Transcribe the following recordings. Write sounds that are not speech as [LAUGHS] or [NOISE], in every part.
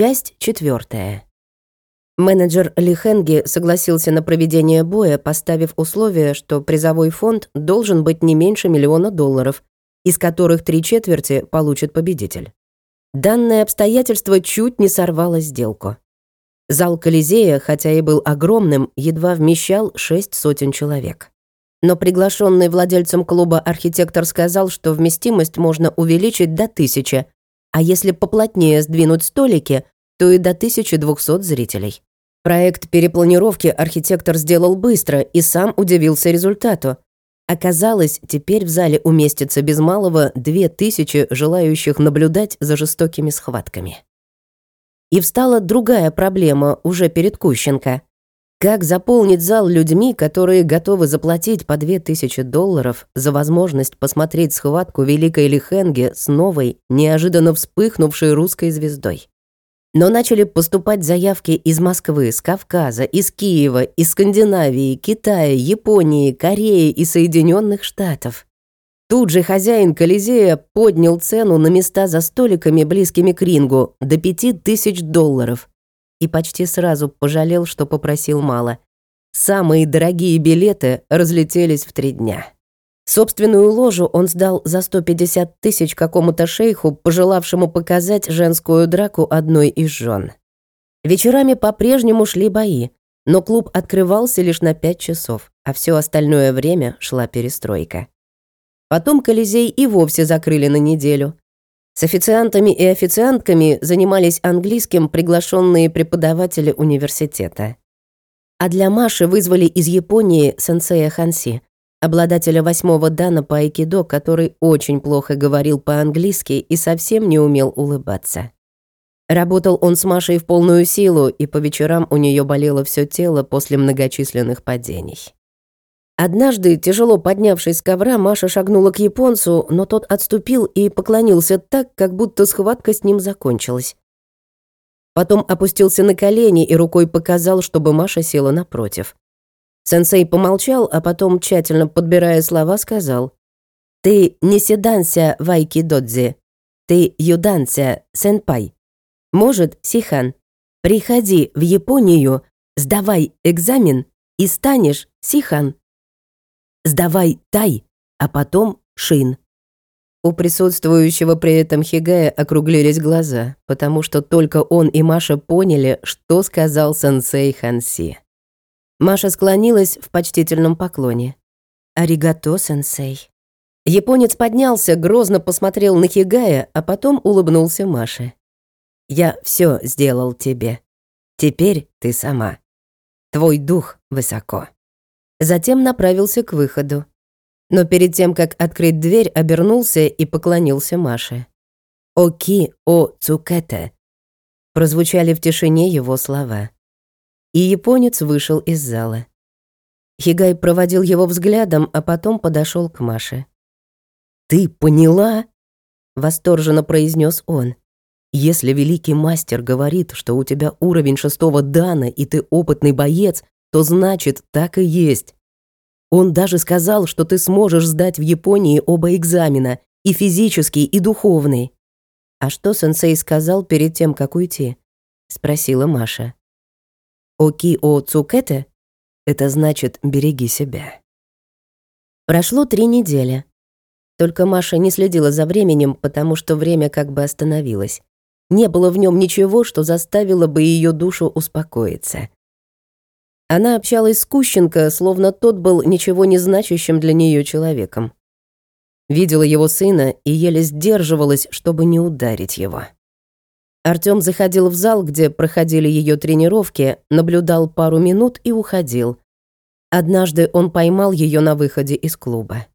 Часть четвертая. Менеджер Ли Хенги согласился на проведение боя, поставив условие, что призовой фонд должен быть не меньше миллиона долларов, из которых три четверти получит победитель. Данное обстоятельство чуть не сорвало сделку. Зал Колизея, хотя и был огромным, едва вмещал шесть сотен человек. Но приглашенный владельцем клуба архитектор сказал, что вместимость можно увеличить до тысячи, а если поплотнее сдвинуть столики, то и до 1200 зрителей. Проект перепланировки архитектор сделал быстро и сам удивился результату. Оказалось, теперь в зале уместится без малого 2000 желающих наблюдать за жестокими схватками. И встала другая проблема уже перед Кущенко. Как заполнить зал людьми, которые готовы заплатить по 2000 долларов за возможность посмотреть схватку Великой Лихенге с новой, неожиданно вспыхнувшей русской звездой? Но начали поступать заявки из Москвы, с Кавказа, из Киева, из Скандинавии, Китая, Японии, Кореи и Соединенных Штатов. Тут же хозяин Колизея поднял цену на места за столиками, близкими к рингу, до 5000 долларов и почти сразу пожалел, что попросил мало. Самые дорогие билеты разлетелись в три дня. Собственную ложу он сдал за 150 тысяч какому-то шейху, пожелавшему показать женскую драку одной из жен. Вечерами по-прежнему шли бои, но клуб открывался лишь на 5 часов, а все остальное время шла перестройка. Потом Колизей и вовсе закрыли на неделю, с официантами и официантками занимались английским приглашенные преподаватели университета. А для Маши вызвали из Японии сенсея Ханси, обладателя восьмого дана по айкидо, который очень плохо говорил по-английски и совсем не умел улыбаться. Работал он с Машей в полную силу, и по вечерам у нее болело все тело после многочисленных падений. Однажды, тяжело поднявшись с ковра, Маша шагнула к японцу, но тот отступил и поклонился так, как будто схватка с ним закончилась. Потом опустился на колени и рукой показал, чтобы Маша села напротив. Сенсей помолчал, а потом, тщательно подбирая слова, сказал, «Ты не седанся вайки додзи, ты юданся сенпай. Может, Сихан, приходи в Японию, сдавай экзамен и станешь Сихан». Сдавай тай, а потом шин». У присутствующего при этом Хигая округлились глаза, потому что только он и Маша поняли, что сказал сенсей Ханси. Маша склонилась в почтительном поклоне. «Аригато, сенсей». Японец поднялся, грозно посмотрел на Хигая, а потом улыбнулся Маше. «Я все сделал тебе. Теперь ты сама. Твой дух высоко». Затем направился к выходу. Но перед тем, как открыть дверь, обернулся и поклонился Маше. «Оки о цукете», прозвучали в тишине его слова. И японец вышел из зала. Хигай проводил его взглядом, а потом подошел к Маше. «Ты поняла?» — восторженно произнес он. «Если великий мастер говорит, что у тебя уровень шестого дана и ты опытный боец, то значит, так и есть. Он даже сказал, что ты сможешь сдать в Японии оба экзамена, и физический, и духовный. А что сенсей сказал перед тем, как уйти? Спросила Маша. Оки о цукете? Это значит «береги себя». Прошло три недели. Только Маша не следила за временем, потому что время как бы остановилось. Не было в нем ничего, что заставило бы ее душу успокоиться. Она общалась с Кущенко, словно тот был ничего не значащим для нее человеком. Видела его сына и еле сдерживалась, чтобы не ударить его. Артём заходил в зал, где проходили ее тренировки, наблюдал пару минут и уходил. Однажды он поймал ее на выходе из клуба.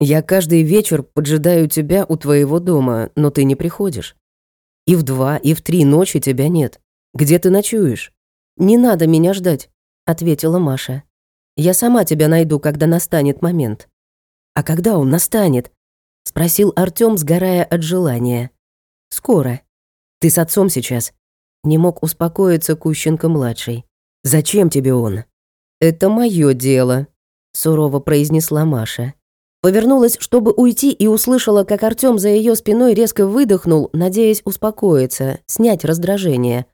«Я каждый вечер поджидаю тебя у твоего дома, но ты не приходишь. И в два, и в три ночи тебя нет. Где ты ночуешь? Не надо меня ждать ответила Маша. Я сама тебя найду, когда настанет момент. А когда он настанет? спросил Артём, сгорая от желания. Скоро. Ты с отцом сейчас. Не мог успокоиться Кущенко младший. Зачем тебе он? Это моё дело, сурово произнесла Маша. Повернулась, чтобы уйти, и услышала, как Артём за её спиной резко выдохнул, надеясь успокоиться, снять раздражение.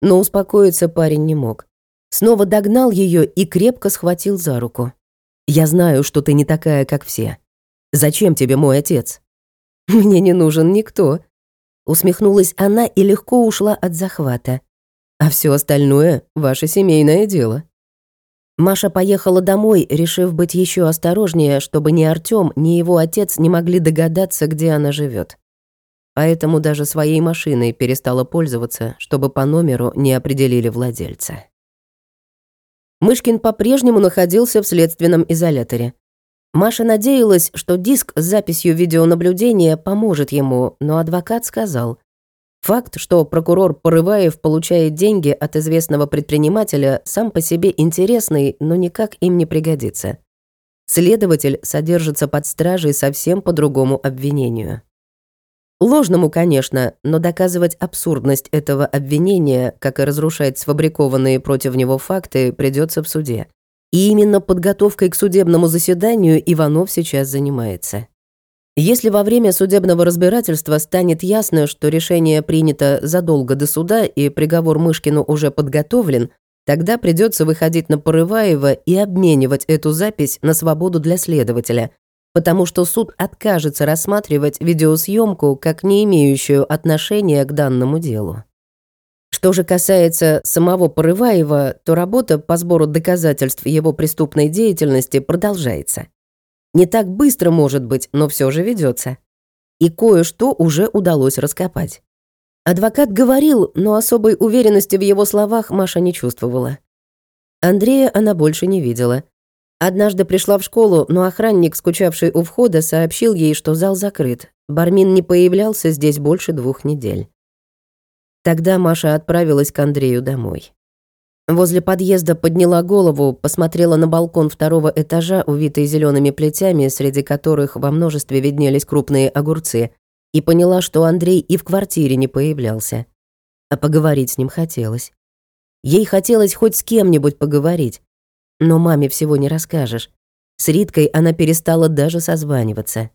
Но успокоиться парень не мог. Снова догнал её и крепко схватил за руку. «Я знаю, что ты не такая, как все. Зачем тебе мой отец?» «Мне не нужен никто», — усмехнулась она и легко ушла от захвата. «А всё остальное — ваше семейное дело». Маша поехала домой, решив быть еще осторожнее, чтобы ни Артём, ни его отец не могли догадаться, где она живет. Поэтому даже своей машиной перестала пользоваться, чтобы по номеру не определили владельца. Мышкин по-прежнему находился в следственном изоляторе. Маша надеялась, что диск с записью видеонаблюдения поможет ему, но адвокат сказал, Факт, что прокурор Порываев получает деньги от известного предпринимателя, сам по себе интересный, но никак им не пригодится. Следователь содержится под стражей совсем по другому обвинению. Ложному, конечно, но доказывать абсурдность этого обвинения, как и разрушать сфабрикованные против него факты, придется в суде. И именно подготовкой к судебному заседанию Иванов сейчас занимается. Если во время судебного разбирательства станет ясно, что решение принято задолго до суда и приговор Мышкину уже подготовлен, тогда придется выходить на Порываева и обменивать эту запись на свободу для следователя, потому что суд откажется рассматривать видеосъемку как не имеющую отношения к данному делу. Что же касается самого Порываева, то работа по сбору доказательств его преступной деятельности продолжается. Не так быстро, может быть, но все же ведется. И кое-что уже удалось раскопать. Адвокат говорил, но особой уверенности в его словах Маша не чувствовала. Андрея она больше не видела. Однажды пришла в школу, но охранник, скучавший у входа, сообщил ей, что зал закрыт. Бармин не появлялся здесь больше двух недель. Тогда Маша отправилась к Андрею домой. Возле подъезда подняла голову, посмотрела на балкон второго этажа, увитый зелеными плетями, среди которых во множестве виднелись крупные огурцы, и поняла, что Андрей и в квартире не появлялся. А поговорить с ним хотелось. Ей хотелось хоть с кем-нибудь поговорить. Но маме всего не расскажешь. С Риткой она перестала даже созваниваться.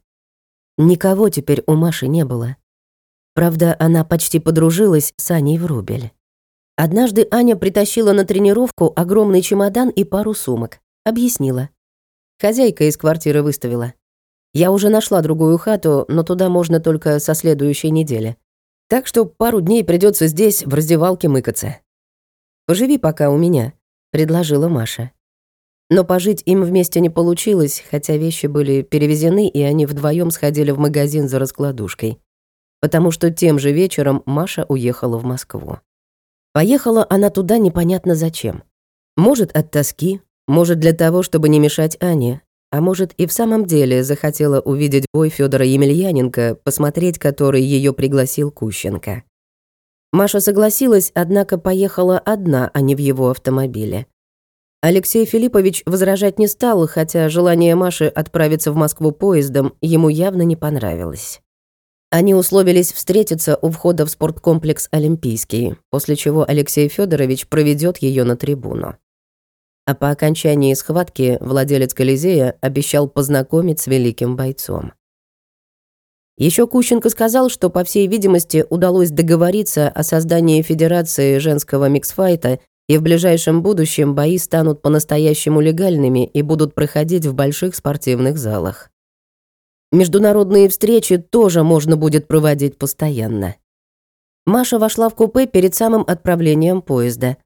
Никого теперь у Маши не было. Правда, она почти подружилась с Аней Врубель. Однажды Аня притащила на тренировку огромный чемодан и пару сумок. Объяснила. Хозяйка из квартиры выставила. Я уже нашла другую хату, но туда можно только со следующей недели. Так что пару дней придется здесь, в раздевалке, мыкаться. «Поживи пока у меня», — предложила Маша. Но пожить им вместе не получилось, хотя вещи были перевезены, и они вдвоем сходили в магазин за раскладушкой. Потому что тем же вечером Маша уехала в Москву. Поехала она туда непонятно зачем. Может, от тоски, может, для того, чтобы не мешать Ане, а может, и в самом деле захотела увидеть бой Федора Емельяненко, посмотреть который ее пригласил Кущенко. Маша согласилась, однако поехала одна, а не в его автомобиле. Алексей Филиппович возражать не стал, хотя желание Маши отправиться в Москву поездом ему явно не понравилось. Они условились встретиться у входа в спорткомплекс «Олимпийский», после чего Алексей Федорович проведет ее на трибуну. А по окончании схватки владелец Колизея обещал познакомить с великим бойцом. Еще Кущенко сказал, что, по всей видимости, удалось договориться о создании Федерации женского миксфайта, и в ближайшем будущем бои станут по-настоящему легальными и будут проходить в больших спортивных залах. Международные встречи тоже можно будет проводить постоянно. Маша вошла в купе перед самым отправлением поезда.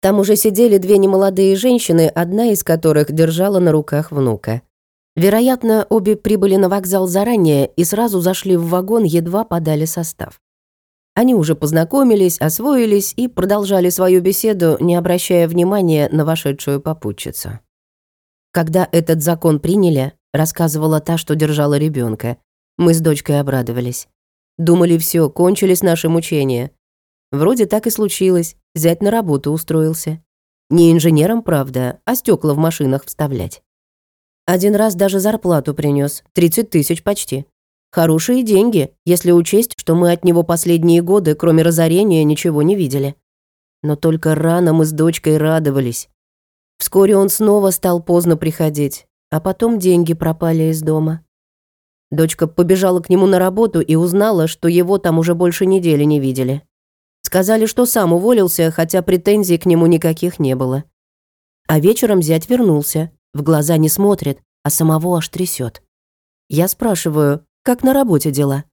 Там уже сидели две немолодые женщины, одна из которых держала на руках внука. Вероятно, обе прибыли на вокзал заранее и сразу зашли в вагон, едва подали состав. Они уже познакомились, освоились и продолжали свою беседу, не обращая внимания на вошедшую попутчицу. Когда этот закон приняли, рассказывала та, что держала ребенка. Мы с дочкой обрадовались. Думали, все, кончились наши мучения. Вроде так и случилось. Зять на работу устроился. Не инженером, правда, а стекла в машинах вставлять. Один раз даже зарплату принес, 30 тысяч почти. Хорошие деньги, если учесть, что мы от него последние годы, кроме разорения, ничего не видели. Но только рано мы с дочкой радовались. Вскоре он снова стал поздно приходить, а потом деньги пропали из дома. Дочка побежала к нему на работу и узнала, что его там уже больше недели не видели. Сказали, что сам уволился, хотя претензий к нему никаких не было. А вечером зять вернулся, в глаза не смотрит, а самого аж трясет. Я спрашиваю, как на работе дела?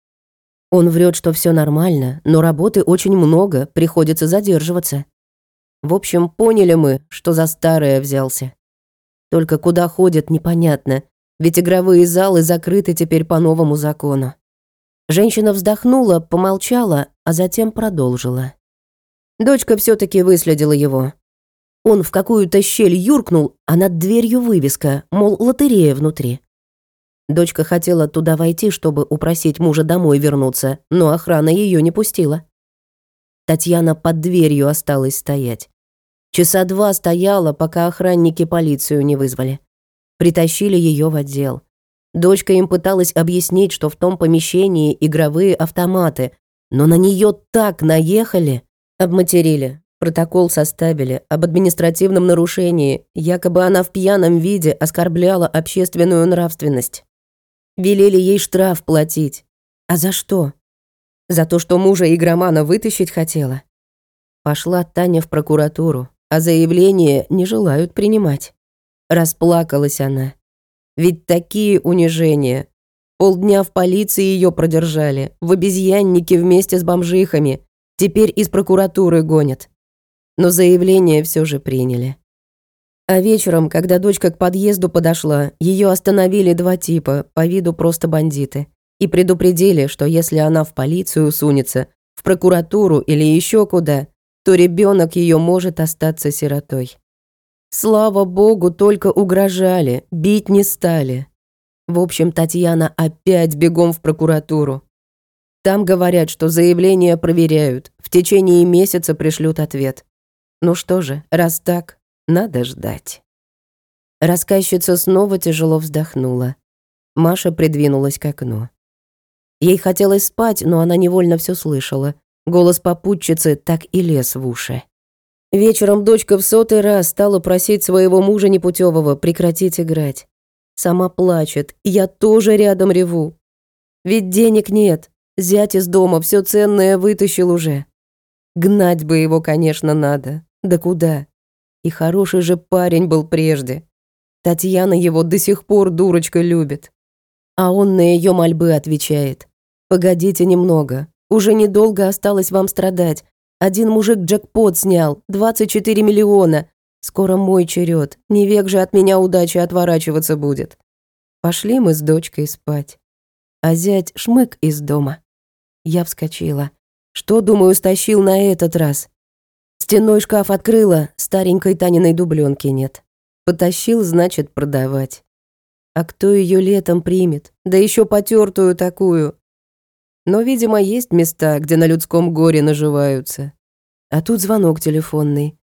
Он врет, что все нормально, но работы очень много, приходится задерживаться. В общем, поняли мы, что за старое взялся. Только куда ходит, непонятно, ведь игровые залы закрыты теперь по новому закону. Женщина вздохнула, помолчала, а затем продолжила. Дочка все таки выследила его. Он в какую-то щель юркнул, а над дверью вывеска, мол, лотерея внутри. Дочка хотела туда войти, чтобы упросить мужа домой вернуться, но охрана ее не пустила. Татьяна под дверью осталась стоять. Часа два стояла, пока охранники полицию не вызвали. Притащили ее в отдел. Дочка им пыталась объяснить, что в том помещении игровые автоматы, но на нее так наехали, обматерили, протокол составили об административном нарушении, якобы она в пьяном виде оскорбляла общественную нравственность. Велели ей штраф платить. А за что? За то, что мужа игромана вытащить хотела. Пошла Таня в прокуратуру, а заявление не желают принимать. Расплакалась она. Ведь такие унижения. Полдня в полиции ее продержали, в обезьяннике вместе с бомжихами. Теперь из прокуратуры гонят. Но заявление все же приняли. А вечером, когда дочка к подъезду подошла, ее остановили два типа, по виду просто бандиты, и предупредили, что если она в полицию сунется, в прокуратуру или еще куда, то ребенок ее может остаться сиротой. Слава богу, только угрожали, бить не стали. В общем, Татьяна опять бегом в прокуратуру. Там говорят, что заявление проверяют, в течение месяца пришлют ответ. Ну что же, раз так, надо ждать. Рассказчица снова тяжело вздохнула. Маша придвинулась к окну. Ей хотелось спать, но она невольно все слышала. Голос попутчицы так и лез в уши. Вечером дочка в сотый раз стала просить своего мужа непутевого прекратить играть. Сама плачет, я тоже рядом реву. Ведь денег нет, зять из дома все ценное вытащил уже. Гнать бы его, конечно, надо. Да куда? И хороший же парень был прежде. Татьяна его до сих пор дурочка любит. А он на ее мольбы отвечает. «Погодите немного. Уже недолго осталось вам страдать. Один мужик джекпот снял. 24 миллиона. Скоро мой черед. Не век же от меня удачи отворачиваться будет». Пошли мы с дочкой спать. А зять шмык из дома. Я вскочила. Что, думаю, стащил на этот раз? Стенной шкаф открыла, старенькой Таниной дубленки нет. Потащил, значит, продавать. А кто ее летом примет? Да еще потертую такую. Но, видимо, есть места, где на людском горе наживаются. А тут звонок телефонный.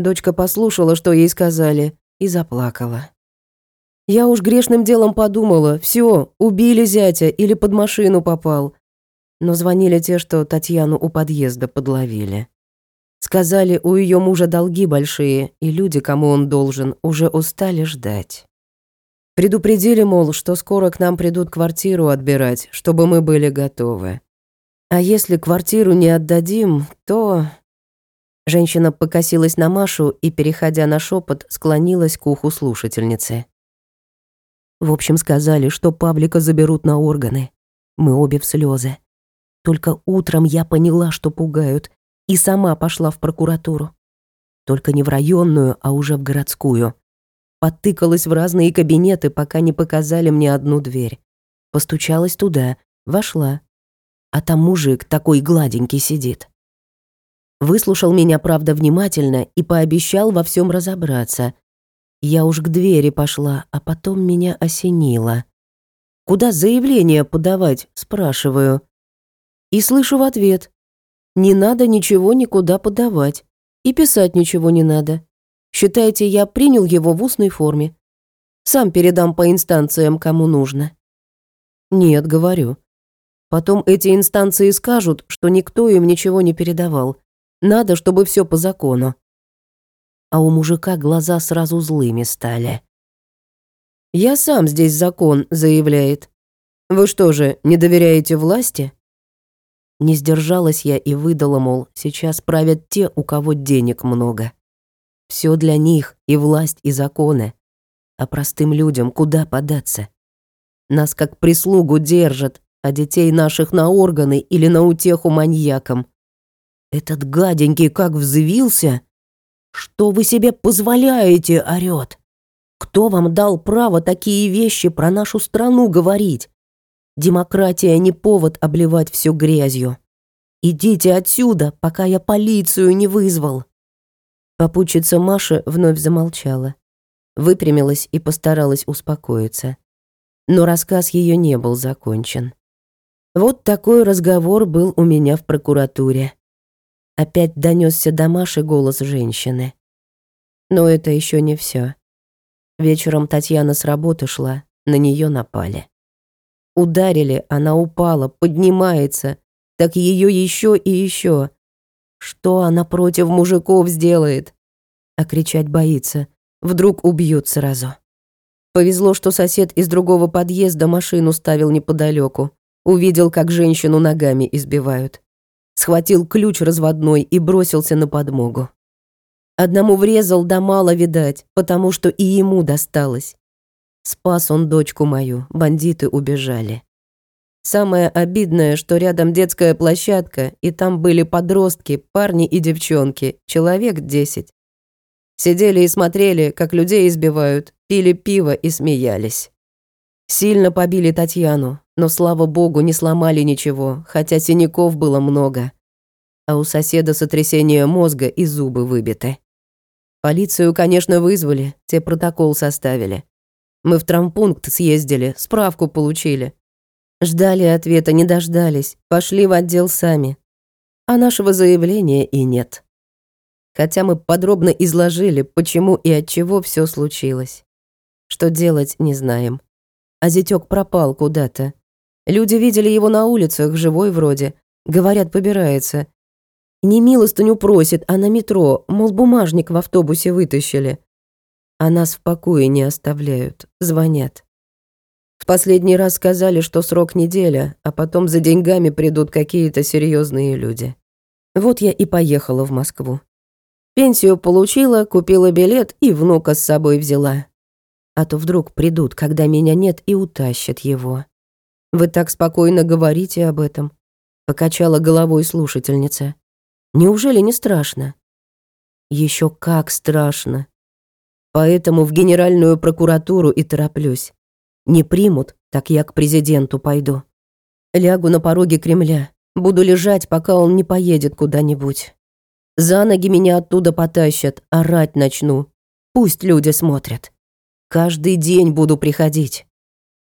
Дочка послушала, что ей сказали, и заплакала. Я уж грешным делом подумала, все, убили зятя или под машину попал. Но звонили те, что Татьяну у подъезда подловили. Сказали, у ее мужа долги большие, и люди, кому он должен, уже устали ждать. Предупредили, мол, что скоро к нам придут квартиру отбирать, чтобы мы были готовы. А если квартиру не отдадим, то... Женщина покосилась на Машу и, переходя на шепот, склонилась к уху слушательницы. В общем, сказали, что Павлика заберут на органы. Мы обе в слезы. Только утром я поняла, что пугают, и сама пошла в прокуратуру. Только не в районную, а уже в городскую. Потыкалась в разные кабинеты, пока не показали мне одну дверь. Постучалась туда, вошла. А там мужик такой гладенький сидит. Выслушал меня, правда, внимательно и пообещал во всем разобраться. Я уж к двери пошла, а потом меня осенило. «Куда заявление подавать?» – спрашиваю. И слышу в ответ. Не надо ничего никуда подавать. И писать ничего не надо. Считайте, я принял его в устной форме. Сам передам по инстанциям, кому нужно. Нет, говорю. Потом эти инстанции скажут, что никто им ничего не передавал. Надо, чтобы все по закону. А у мужика глаза сразу злыми стали. Я сам здесь закон, заявляет. Вы что же, не доверяете власти? Не сдержалась я и выдала, мол, сейчас правят те, у кого денег много. Все для них, и власть, и законы. А простым людям куда податься? Нас как прислугу держат, а детей наших на органы или на утеху маньякам. Этот гаденький как взвился. Что вы себе позволяете, орёт? Кто вам дал право такие вещи про нашу страну говорить? Демократия не повод обливать все грязью. Идите отсюда, пока я полицию не вызвал. Попутчица Маша вновь замолчала. Выпрямилась и постаралась успокоиться. Но рассказ ее не был закончен. Вот такой разговор был у меня в прокуратуре. Опять донесся до Маши голос женщины. Но это еще не все. Вечером Татьяна с работы шла, на нее напали. Ударили, она упала, поднимается, так ее еще и еще. Что она против мужиков сделает? А кричать боится. Вдруг убьют сразу. Повезло, что сосед из другого подъезда машину ставил неподалеку. Увидел, как женщину ногами избивают. Схватил ключ разводной и бросился на подмогу. Одному врезал, да мало видать, потому что и ему досталось. Спас он дочку мою, бандиты убежали. Самое обидное, что рядом детская площадка, и там были подростки, парни и девчонки, человек десять. Сидели и смотрели, как людей избивают, пили пиво и смеялись. Сильно побили Татьяну, но, слава богу, не сломали ничего, хотя синяков было много. А у соседа сотрясение мозга и зубы выбиты. Полицию, конечно, вызвали, те протокол составили. Мы в травмпункт съездили, справку получили. Ждали ответа, не дождались, пошли в отдел сами. А нашего заявления и нет. Хотя мы подробно изложили, почему и от чего все случилось. Что делать, не знаем. А зятёк пропал куда-то. Люди видели его на улицах, живой вроде. Говорят, побирается. Не милостыню просит, а на метро, мол, бумажник в автобусе вытащили. А нас в покое не оставляют, звонят. В последний раз сказали, что срок неделя, а потом за деньгами придут какие-то серьезные люди. Вот я и поехала в Москву. Пенсию получила, купила билет и внука с собой взяла. А то вдруг придут, когда меня нет, и утащат его. Вы так спокойно говорите об этом, покачала головой слушательница. Неужели не страшно? Еще как страшно. Поэтому в Генеральную прокуратуру и тороплюсь. Не примут, так я к президенту пойду. Лягу на пороге Кремля, буду лежать, пока он не поедет куда-нибудь. За ноги меня оттуда потащат, орать начну. Пусть люди смотрят. Каждый день буду приходить.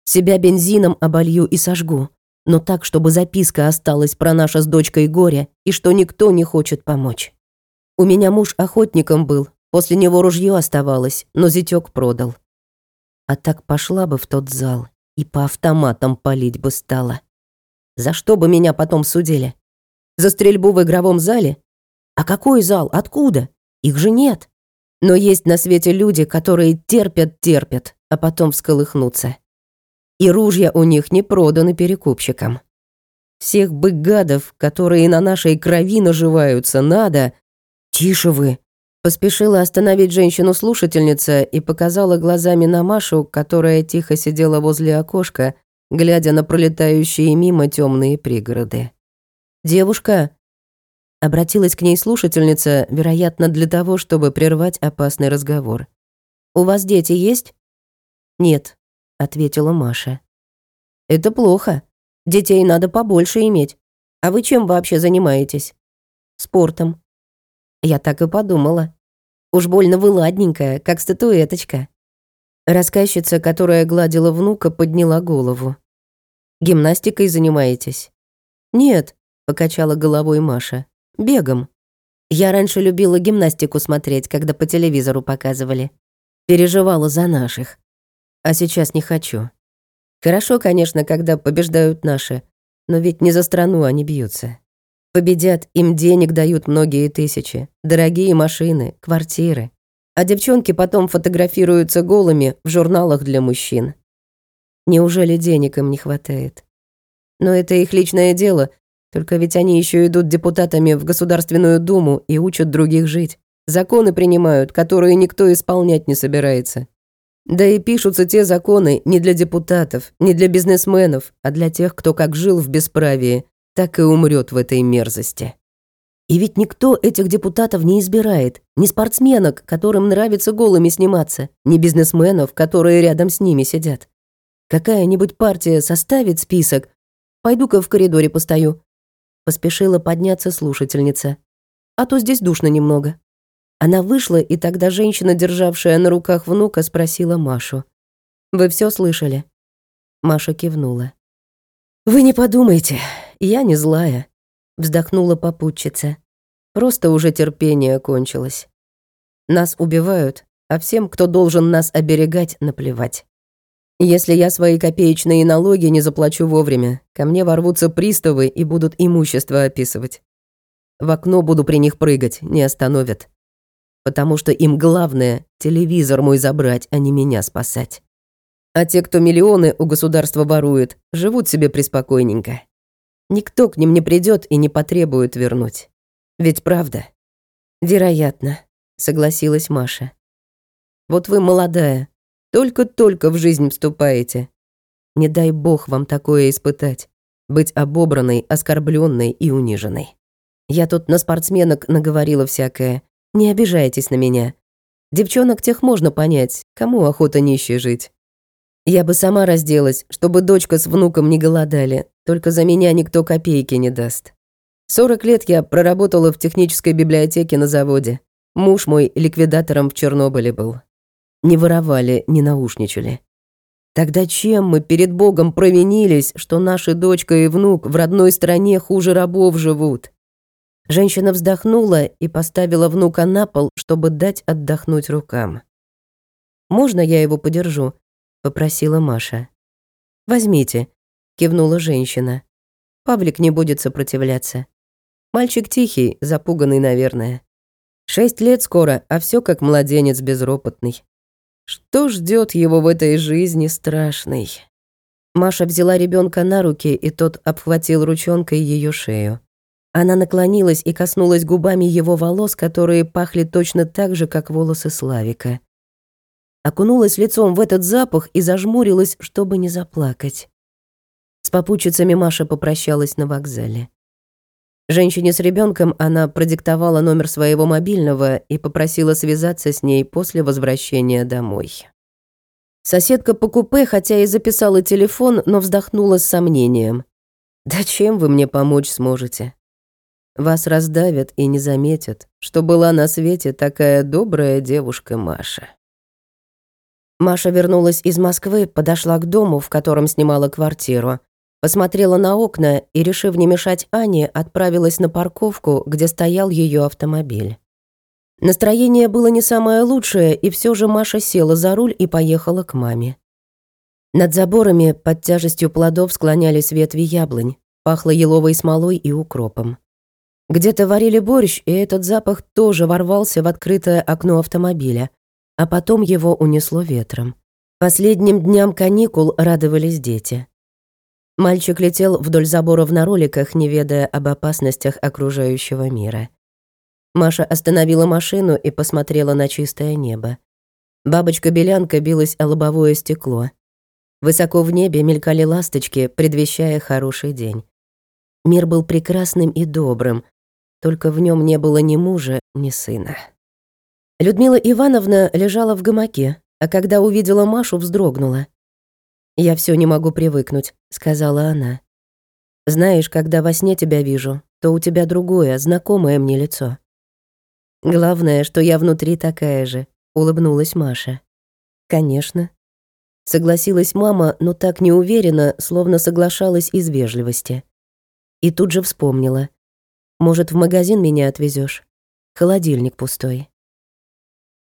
Себя бензином оболью и сожгу, но так, чтобы записка осталась про наше с дочкой горе и что никто не хочет помочь. У меня муж охотником был, после него ружье оставалось, но зятёк продал. А так пошла бы в тот зал и по автоматам палить бы стала. За что бы меня потом судили? За стрельбу в игровом зале? А какой зал? Откуда? Их же нет. Но есть на свете люди, которые терпят-терпят, а потом всколыхнутся. И ружья у них не проданы перекупщикам. Всех бы гадов, которые на нашей крови наживаются, надо... Тише вы, Поспешила остановить женщину-слушательница и показала глазами на Машу, которая тихо сидела возле окошка, глядя на пролетающие мимо темные пригороды. «Девушка!» Обратилась к ней слушательница, вероятно, для того, чтобы прервать опасный разговор. «У вас дети есть?» «Нет», — ответила Маша. «Это плохо. Детей надо побольше иметь. А вы чем вообще занимаетесь?» «Спортом», я так и подумала. Уж больно вы ладненькая, как статуэточка. Рассказчица, которая гладила внука, подняла голову. «Гимнастикой занимаетесь?» «Нет», — покачала головой Маша. «Бегом. Я раньше любила гимнастику смотреть, когда по телевизору показывали. Переживала за наших. А сейчас не хочу. Хорошо, конечно, когда побеждают наши, но ведь не за страну они бьются. Победят, им денег дают многие тысячи, дорогие машины, квартиры. А девчонки потом фотографируются голыми в журналах для мужчин. Неужели денег им не хватает? Но это их личное дело, только ведь они еще идут депутатами в Государственную Думу и учат других жить. Законы принимают, которые никто исполнять не собирается. Да и пишутся те законы не для депутатов, не для бизнесменов, а для тех, кто как жил в бесправии, так и умрет в этой мерзости. И ведь никто этих депутатов не избирает, ни спортсменок, которым нравится голыми сниматься, ни бизнесменов, которые рядом с ними сидят. Какая-нибудь партия составит список. Пойду-ка в коридоре постою. Поспешила подняться слушательница. А то здесь душно немного. Она вышла, и тогда женщина, державшая на руках внука, спросила Машу. «Вы все слышали?» Маша кивнула. «Вы не подумайте, я не злая», — вздохнула попутчица. «Просто уже терпение кончилось. Нас убивают, а всем, кто должен нас оберегать, наплевать. Если я свои копеечные налоги не заплачу вовремя, ко мне ворвутся приставы и будут имущество описывать. В окно буду при них прыгать, не остановят потому что им главное — телевизор мой забрать, а не меня спасать. А те, кто миллионы у государства ворует, живут себе преспокойненько. Никто к ним не придет и не потребует вернуть. Ведь правда? Вероятно, согласилась Маша. Вот вы молодая, только-только в жизнь вступаете. Не дай бог вам такое испытать. Быть обобранной, оскорбленной и униженной. Я тут на спортсменок наговорила всякое, не обижайтесь на меня. Девчонок тех можно понять, кому охота нищей жить. Я бы сама разделась, чтобы дочка с внуком не голодали, только за меня никто копейки не даст. Сорок лет я проработала в технической библиотеке на заводе. Муж мой ликвидатором в Чернобыле был. Не воровали, не наушничали. Тогда чем мы перед Богом провинились, что наша дочка и внук в родной стране хуже рабов живут? Женщина вздохнула и поставила внука на пол, чтобы дать отдохнуть рукам. «Можно я его подержу?» — попросила Маша. «Возьмите», — кивнула женщина. Павлик не будет сопротивляться. Мальчик тихий, запуганный, наверное. Шесть лет скоро, а все как младенец безропотный. Что ждет его в этой жизни страшной? Маша взяла ребенка на руки, и тот обхватил ручонкой ее шею. Она наклонилась и коснулась губами его волос, которые пахли точно так же, как волосы Славика. Окунулась лицом в этот запах и зажмурилась, чтобы не заплакать. С попутчицами Маша попрощалась на вокзале. Женщине с ребенком она продиктовала номер своего мобильного и попросила связаться с ней после возвращения домой. Соседка по купе, хотя и записала телефон, но вздохнула с сомнением. «Да чем вы мне помочь сможете? Вас раздавят и не заметят, что была на свете такая добрая девушка Маша. Маша вернулась из Москвы, подошла к дому, в котором снимала квартиру, посмотрела на окна и, решив не мешать Ане, отправилась на парковку, где стоял ее автомобиль. Настроение было не самое лучшее, и все же Маша села за руль и поехала к маме. Над заборами под тяжестью плодов склонялись ветви яблонь, пахло еловой смолой и укропом. Где-то варили борщ, и этот запах тоже ворвался в открытое окно автомобиля, а потом его унесло ветром. Последним дням каникул радовались дети. Мальчик летел вдоль заборов на роликах, не ведая об опасностях окружающего мира. Маша остановила машину и посмотрела на чистое небо. Бабочка-белянка билась о лобовое стекло. Высоко в небе мелькали ласточки, предвещая хороший день. Мир был прекрасным и добрым, только в нем не было ни мужа, ни сына. Людмила Ивановна лежала в гамаке, а когда увидела Машу, вздрогнула. «Я все не могу привыкнуть», — сказала она. «Знаешь, когда во сне тебя вижу, то у тебя другое, знакомое мне лицо». «Главное, что я внутри такая же», — улыбнулась Маша. «Конечно». Согласилась мама, но так неуверенно, словно соглашалась из вежливости. И тут же вспомнила. Может, в магазин меня отвезешь? Холодильник пустой.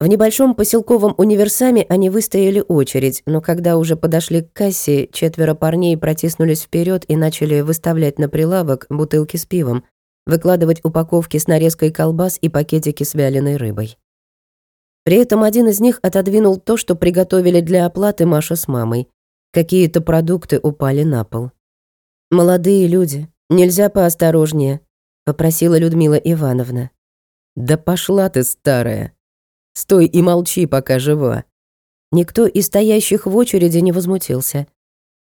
В небольшом поселковом универсаме они выстояли очередь, но когда уже подошли к кассе, четверо парней протиснулись вперед и начали выставлять на прилавок бутылки с пивом, выкладывать упаковки с нарезкой колбас и пакетики с вяленой рыбой. При этом один из них отодвинул то, что приготовили для оплаты Маша с мамой. Какие-то продукты упали на пол. «Молодые люди, нельзя поосторожнее», — попросила Людмила Ивановна. «Да пошла ты, старая! Стой и молчи, пока жива!» Никто из стоящих в очереди не возмутился.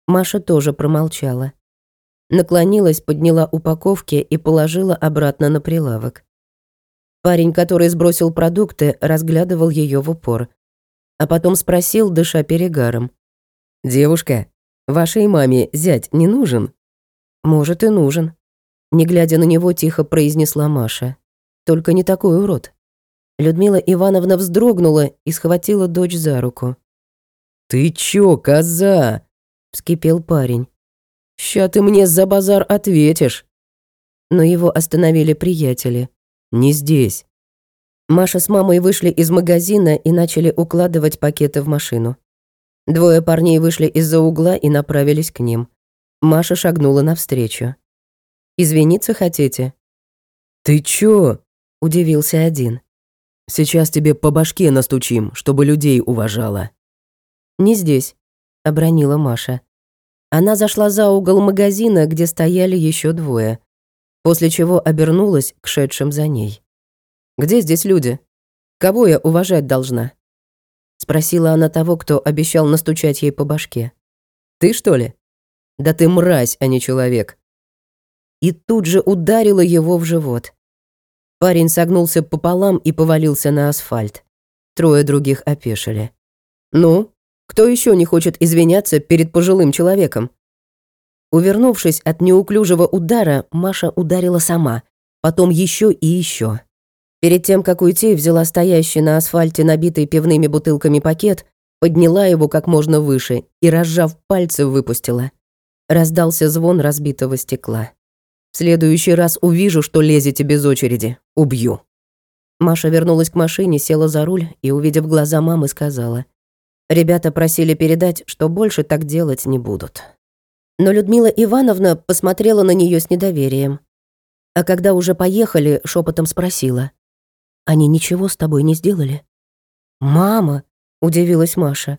Маша тоже промолчала. Наклонилась, подняла упаковки и положила обратно на прилавок. Парень, который сбросил продукты, разглядывал ее в упор. А потом спросил, дыша перегаром. «Девушка, вашей маме зять не нужен?» «Может, и нужен». Не глядя на него, тихо произнесла Маша. «Только не такой урод». Людмила Ивановна вздрогнула и схватила дочь за руку. «Ты чё, коза?» — вскипел парень. «Ща ты мне за базар ответишь». Но его остановили приятели. «Не здесь». Маша с мамой вышли из магазина и начали укладывать пакеты в машину. Двое парней вышли из-за угла и направились к ним. Маша шагнула навстречу. «Извиниться хотите?» «Ты чё?» — удивился один. Сейчас тебе по башке настучим, чтобы людей уважала». «Не здесь», — обронила Маша. Она зашла за угол магазина, где стояли еще двое, после чего обернулась к шедшим за ней. «Где здесь люди? Кого я уважать должна?» Спросила она того, кто обещал настучать ей по башке. «Ты, что ли? Да ты мразь, а не человек!» И тут же ударила его в живот. Парень согнулся пополам и повалился на асфальт. Трое других опешили. «Ну, кто еще не хочет извиняться перед пожилым человеком?» Увернувшись от неуклюжего удара, Маша ударила сама, потом еще и еще. Перед тем, как уйти, взяла стоящий на асфальте набитый пивными бутылками пакет, подняла его как можно выше и, разжав пальцы, выпустила. Раздался звон разбитого стекла следующий раз увижу, что лезете без очереди. Убью». Маша вернулась к машине, села за руль и, увидев глаза мамы, сказала. «Ребята просили передать, что больше так делать не будут». Но Людмила Ивановна посмотрела на нее с недоверием. А когда уже поехали, шепотом спросила. «Они ничего с тобой не сделали?» «Мама!» — удивилась Маша.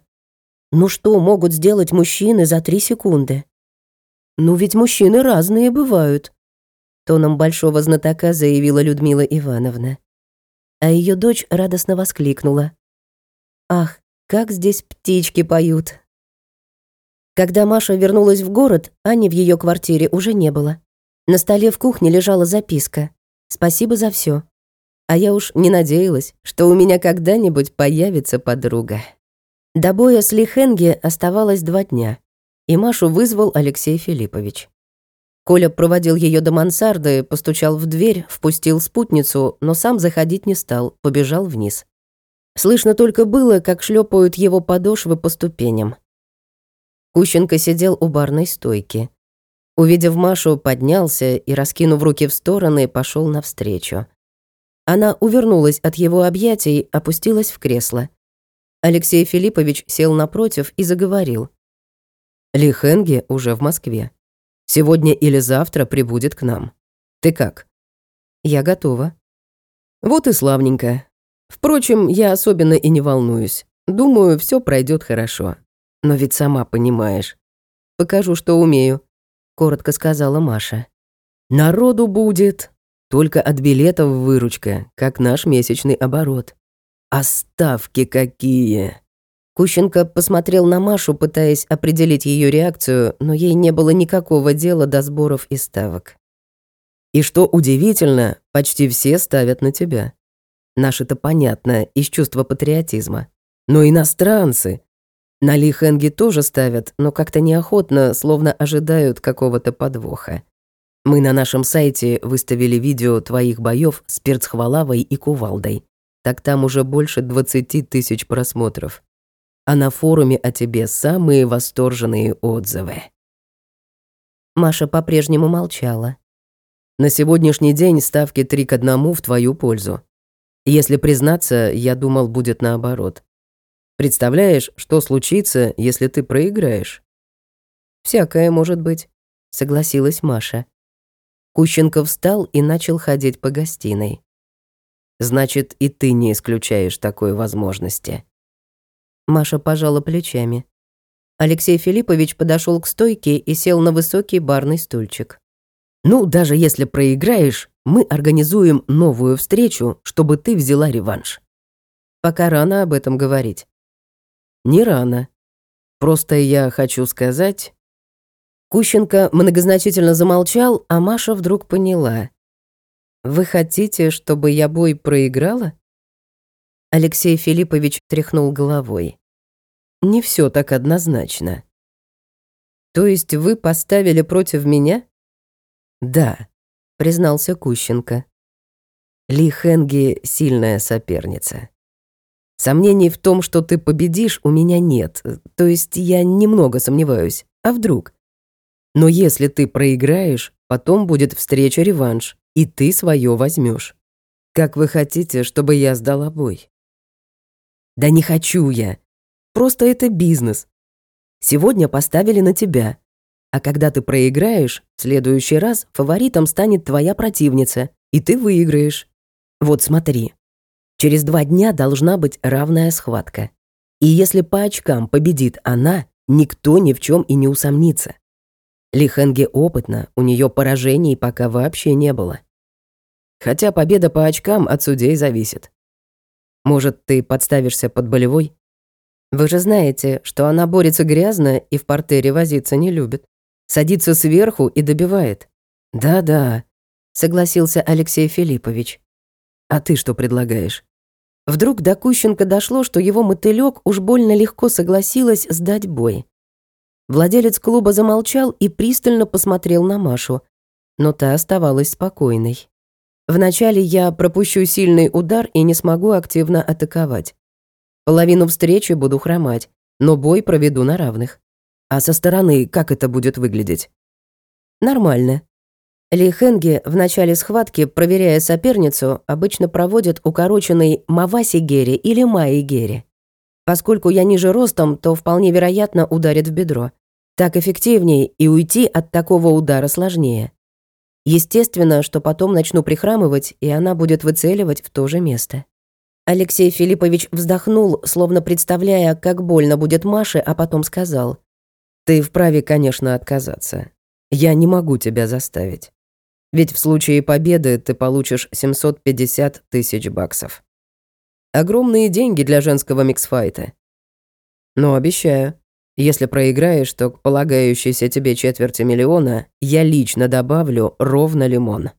«Ну что могут сделать мужчины за три секунды?» «Ну ведь мужчины разные бывают», тоном большого знатока заявила Людмила Ивановна. А ее дочь радостно воскликнула. «Ах, как здесь птички поют!» Когда Маша вернулась в город, Ани в ее квартире уже не было. На столе в кухне лежала записка. «Спасибо за все. А я уж не надеялась, что у меня когда-нибудь появится подруга». До боя с Ли Хенге оставалось два дня, и Машу вызвал Алексей Филиппович. Коля проводил ее до мансарды, постучал в дверь, впустил спутницу, но сам заходить не стал, побежал вниз. Слышно только было, как шлепают его подошвы по ступеням. Кущенко сидел у барной стойки. Увидев Машу, поднялся и, раскинув руки в стороны, пошел навстречу. Она увернулась от его объятий, опустилась в кресло. Алексей Филиппович сел напротив и заговорил. Лихенге уже в Москве. Сегодня или завтра прибудет к нам. Ты как? Я готова. Вот и славненько. Впрочем, я особенно и не волнуюсь. Думаю, все пройдет хорошо. Но ведь сама понимаешь. Покажу, что умею, коротко сказала Маша. Народу будет. Только от билетов выручка, как наш месячный оборот. А ставки какие! Кущенко посмотрел на Машу, пытаясь определить ее реакцию, но ей не было никакого дела до сборов и ставок. И что удивительно, почти все ставят на тебя. Наше-то понятно, из чувства патриотизма. Но иностранцы. На Ли Хэнги тоже ставят, но как-то неохотно, словно ожидают какого-то подвоха. Мы на нашем сайте выставили видео твоих боев с перцхвалавой и кувалдой. Так там уже больше 20 тысяч просмотров а на форуме о тебе самые восторженные отзывы». Маша по-прежнему молчала. «На сегодняшний день ставки три к одному в твою пользу. Если признаться, я думал, будет наоборот. Представляешь, что случится, если ты проиграешь?» «Всякое может быть», — согласилась Маша. Кущенко встал и начал ходить по гостиной. Значит, и ты не исключаешь такой возможности. Маша пожала плечами. Алексей Филиппович подошел к стойке и сел на высокий барный стульчик. «Ну, даже если проиграешь, мы организуем новую встречу, чтобы ты взяла реванш». Пока рано об этом говорить. Не рано. Просто я хочу сказать... Кущенко многозначительно замолчал, а Маша вдруг поняла. «Вы хотите, чтобы я бой проиграла?» Алексей Филиппович тряхнул головой. «Не все так однозначно». «То есть вы поставили против меня?» «Да», — признался Кущенко. «Ли Хенги — сильная соперница. Сомнений в том, что ты победишь, у меня нет. То есть я немного сомневаюсь. А вдруг? Но если ты проиграешь, потом будет встреча-реванш, и ты свое возьмешь. Как вы хотите, чтобы я сдала бой? Да не хочу я. Просто это бизнес. Сегодня поставили на тебя. А когда ты проиграешь, в следующий раз фаворитом станет твоя противница, и ты выиграешь. Вот смотри. Через два дня должна быть равная схватка. И если по очкам победит она, никто ни в чем и не усомнится. Ли Хэнге опытна, у нее поражений пока вообще не было. Хотя победа по очкам от судей зависит. Может, ты подставишься под болевой? Вы же знаете, что она борется грязно и в портере возиться не любит. Садится сверху и добивает. Да-да, согласился Алексей Филиппович. А ты что предлагаешь? Вдруг до Кущенко дошло, что его мотылёк уж больно легко согласилась сдать бой. Владелец клуба замолчал и пристально посмотрел на Машу, но та оставалась спокойной. Вначале я пропущу сильный удар и не смогу активно атаковать. Половину встречи буду хромать, но бой проведу на равных. А со стороны как это будет выглядеть? Нормально. Ли Хенги в начале схватки, проверяя соперницу, обычно проводит укороченный Маваси-гери или Майи-гери. Поскольку я ниже ростом, то вполне вероятно ударит в бедро. Так эффективнее, и уйти от такого удара сложнее. Естественно, что потом начну прихрамывать, и она будет выцеливать в то же место. Алексей Филиппович вздохнул, словно представляя, как больно будет Маше, а потом сказал. «Ты вправе, конечно, отказаться. Я не могу тебя заставить. Ведь в случае победы ты получишь 750 тысяч баксов. Огромные деньги для женского миксфайта. Но обещаю, если проиграешь, то к полагающейся тебе четверти миллиона я лично добавлю ровно лимон.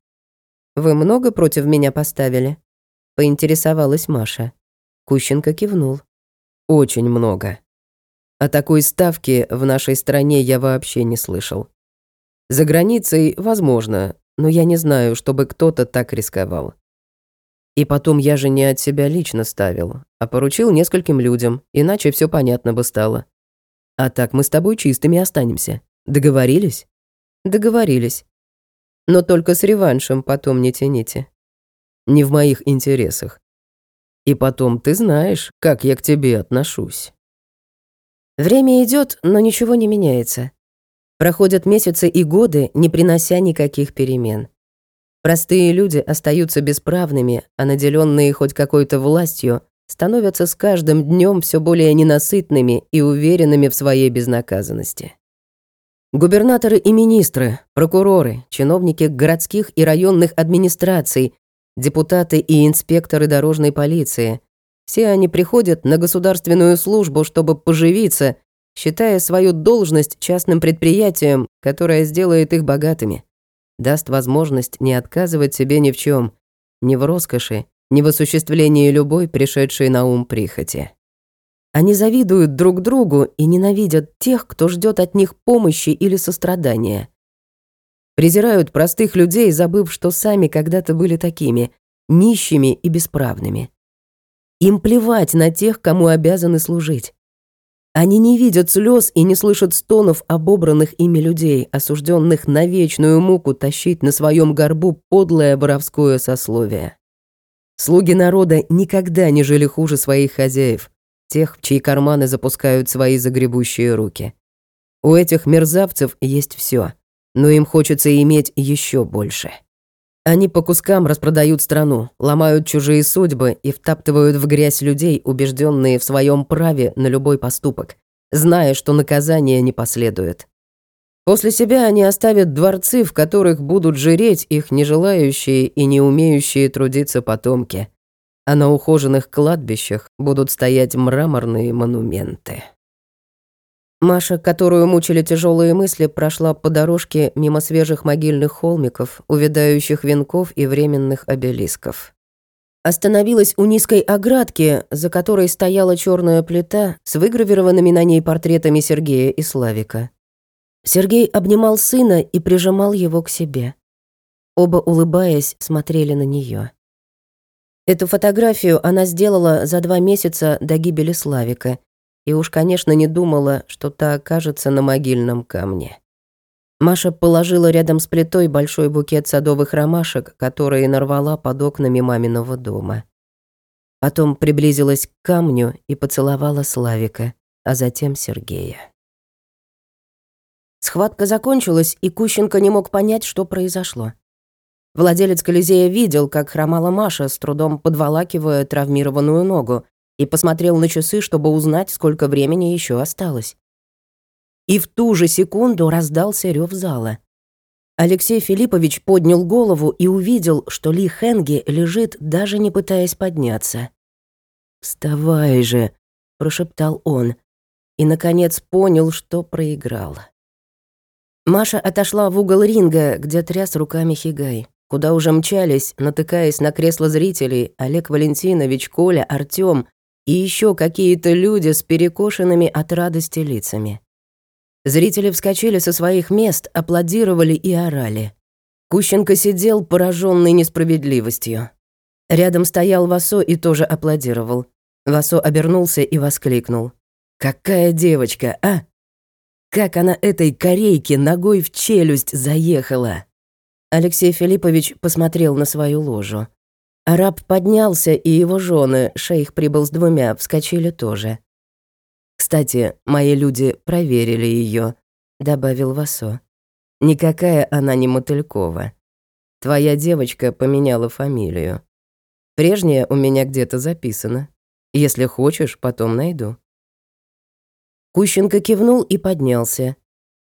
Вы много против меня поставили? Поинтересовалась Маша. Кущенко кивнул. Очень много. О такой ставке в нашей стране я вообще не слышал. За границей, возможно, но я не знаю, чтобы кто-то так рисковал. И потом я же не от себя лично ставил, а поручил нескольким людям, иначе все понятно бы стало. А так мы с тобой чистыми останемся. Договорились? Договорились. Но только с реваншем потом не тяните. Не в моих интересах. И потом ты знаешь, как я к тебе отношусь. Время идет, но ничего не меняется. Проходят месяцы и годы, не принося никаких перемен. Простые люди остаются бесправными, а наделенные хоть какой-то властью становятся с каждым днем все более ненасытными и уверенными в своей безнаказанности. Губернаторы и министры, прокуроры, чиновники городских и районных администраций, депутаты и инспекторы дорожной полиции – все они приходят на государственную службу, чтобы поживиться считая свою должность частным предприятием, которое сделает их богатыми, даст возможность не отказывать себе ни в чем, ни в роскоши, ни в осуществлении любой пришедшей на ум прихоти. Они завидуют друг другу и ненавидят тех, кто ждет от них помощи или сострадания. Презирают простых людей, забыв, что сами когда-то были такими, нищими и бесправными. Им плевать на тех, кому обязаны служить. Они не видят слез и не слышат стонов обобранных ими людей, осужденных на вечную муку тащить на своем горбу подлое воровское сословие. Слуги народа никогда не жили хуже своих хозяев, тех, в чьи карманы запускают свои загребущие руки. У этих мерзавцев есть все, но им хочется иметь еще больше. Они по кускам распродают страну, ломают чужие судьбы и втаптывают в грязь людей, убежденные в своем праве на любой поступок, зная, что наказание не последует. После себя они оставят дворцы, в которых будут жреть их нежелающие и не умеющие трудиться потомки, а на ухоженных кладбищах будут стоять мраморные монументы. Маша, которую мучили тяжелые мысли, прошла по дорожке мимо свежих могильных холмиков, увядающих венков и временных обелисков. Остановилась у низкой оградки, за которой стояла черная плита с выгравированными на ней портретами Сергея и Славика. Сергей обнимал сына и прижимал его к себе. Оба, улыбаясь, смотрели на нее. Эту фотографию она сделала за два месяца до гибели Славика и уж, конечно, не думала, что та окажется на могильном камне. Маша положила рядом с плитой большой букет садовых ромашек, которые нарвала под окнами маминого дома. Потом приблизилась к камню и поцеловала Славика, а затем Сергея. Схватка закончилась, и Кущенко не мог понять, что произошло. Владелец Колизея видел, как хромала Маша, с трудом подволакивая травмированную ногу, и посмотрел на часы, чтобы узнать, сколько времени еще осталось. И в ту же секунду раздался рев зала. Алексей Филиппович поднял голову и увидел, что Ли Хенги лежит, даже не пытаясь подняться. «Вставай же», — прошептал он, и, наконец, понял, что проиграл. Маша отошла в угол ринга, где тряс руками Хигай, куда уже мчались, натыкаясь на кресло зрителей, Олег Валентинович, Коля, Артём и еще какие-то люди с перекошенными от радости лицами. Зрители вскочили со своих мест, аплодировали и орали. Кущенко сидел, пораженный несправедливостью. Рядом стоял Васо и тоже аплодировал. Васо обернулся и воскликнул. «Какая девочка, а? Как она этой корейке ногой в челюсть заехала!» Алексей Филиппович посмотрел на свою ложу. Араб поднялся, и его жены, шейх прибыл с двумя, вскочили тоже. «Кстати, мои люди проверили ее, добавил Васо. «Никакая она не Мотылькова. Твоя девочка поменяла фамилию. Прежняя у меня где-то записана. Если хочешь, потом найду». Кущенко кивнул и поднялся.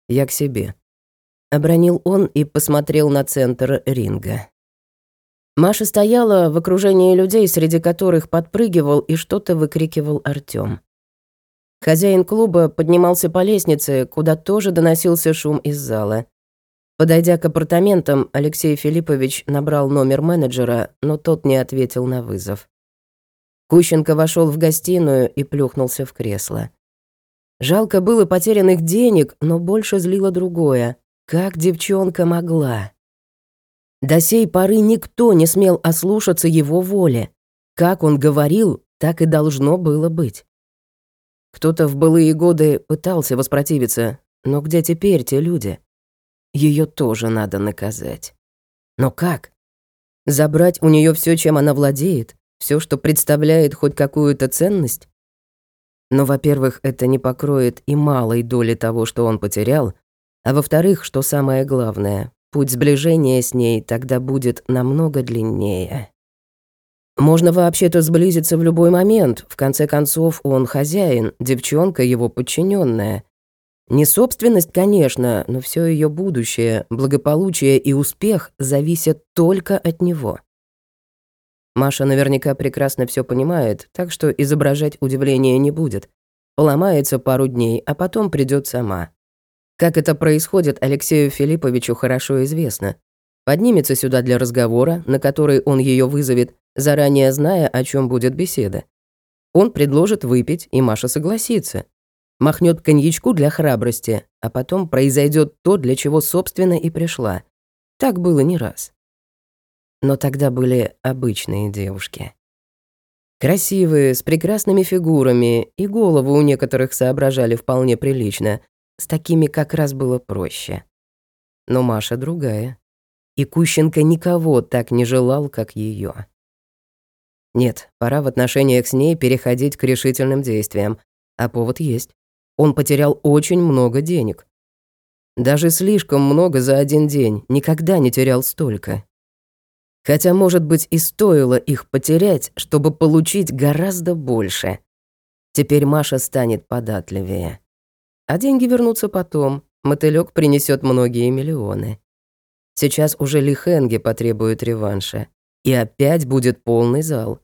«Я к себе», — обронил он и посмотрел на центр ринга. Маша стояла в окружении людей, среди которых подпрыгивал и что-то выкрикивал Артём. Хозяин клуба поднимался по лестнице, куда тоже доносился шум из зала. Подойдя к апартаментам, Алексей Филиппович набрал номер менеджера, но тот не ответил на вызов. Кущенко вошел в гостиную и плюхнулся в кресло. Жалко было потерянных денег, но больше злило другое. Как девчонка могла? До сей поры никто не смел ослушаться его воли. Как он говорил, так и должно было быть. Кто-то в былые годы пытался воспротивиться, но где теперь те люди? Ее тоже надо наказать. Но как? Забрать у нее все, чем она владеет, все, что представляет хоть какую-то ценность? Но, во-первых, это не покроет и малой доли того, что он потерял, а во-вторых, что самое главное, Путь сближения с ней тогда будет намного длиннее. Можно вообще-то сблизиться в любой момент. В конце концов, он хозяин, девчонка его подчиненная. Не собственность, конечно, но все ее будущее, благополучие и успех зависят только от него. Маша наверняка прекрасно все понимает, так что изображать удивление не будет. Поломается пару дней, а потом придет сама. Как это происходит, Алексею Филипповичу хорошо известно. Поднимется сюда для разговора, на который он ее вызовет, заранее зная, о чем будет беседа. Он предложит выпить, и Маша согласится. Махнет коньячку для храбрости, а потом произойдет то, для чего, собственно, и пришла. Так было не раз. Но тогда были обычные девушки. Красивые, с прекрасными фигурами, и голову у некоторых соображали вполне прилично, с такими как раз было проще. Но Маша другая. И Кущенко никого так не желал, как ее. Нет, пора в отношениях с ней переходить к решительным действиям. А повод есть. Он потерял очень много денег. Даже слишком много за один день, никогда не терял столько. Хотя, может быть, и стоило их потерять, чтобы получить гораздо больше. Теперь Маша станет податливее. А деньги вернутся потом. Мотылёк принесет многие миллионы. Сейчас уже Лихенге потребует реванша. И опять будет полный зал.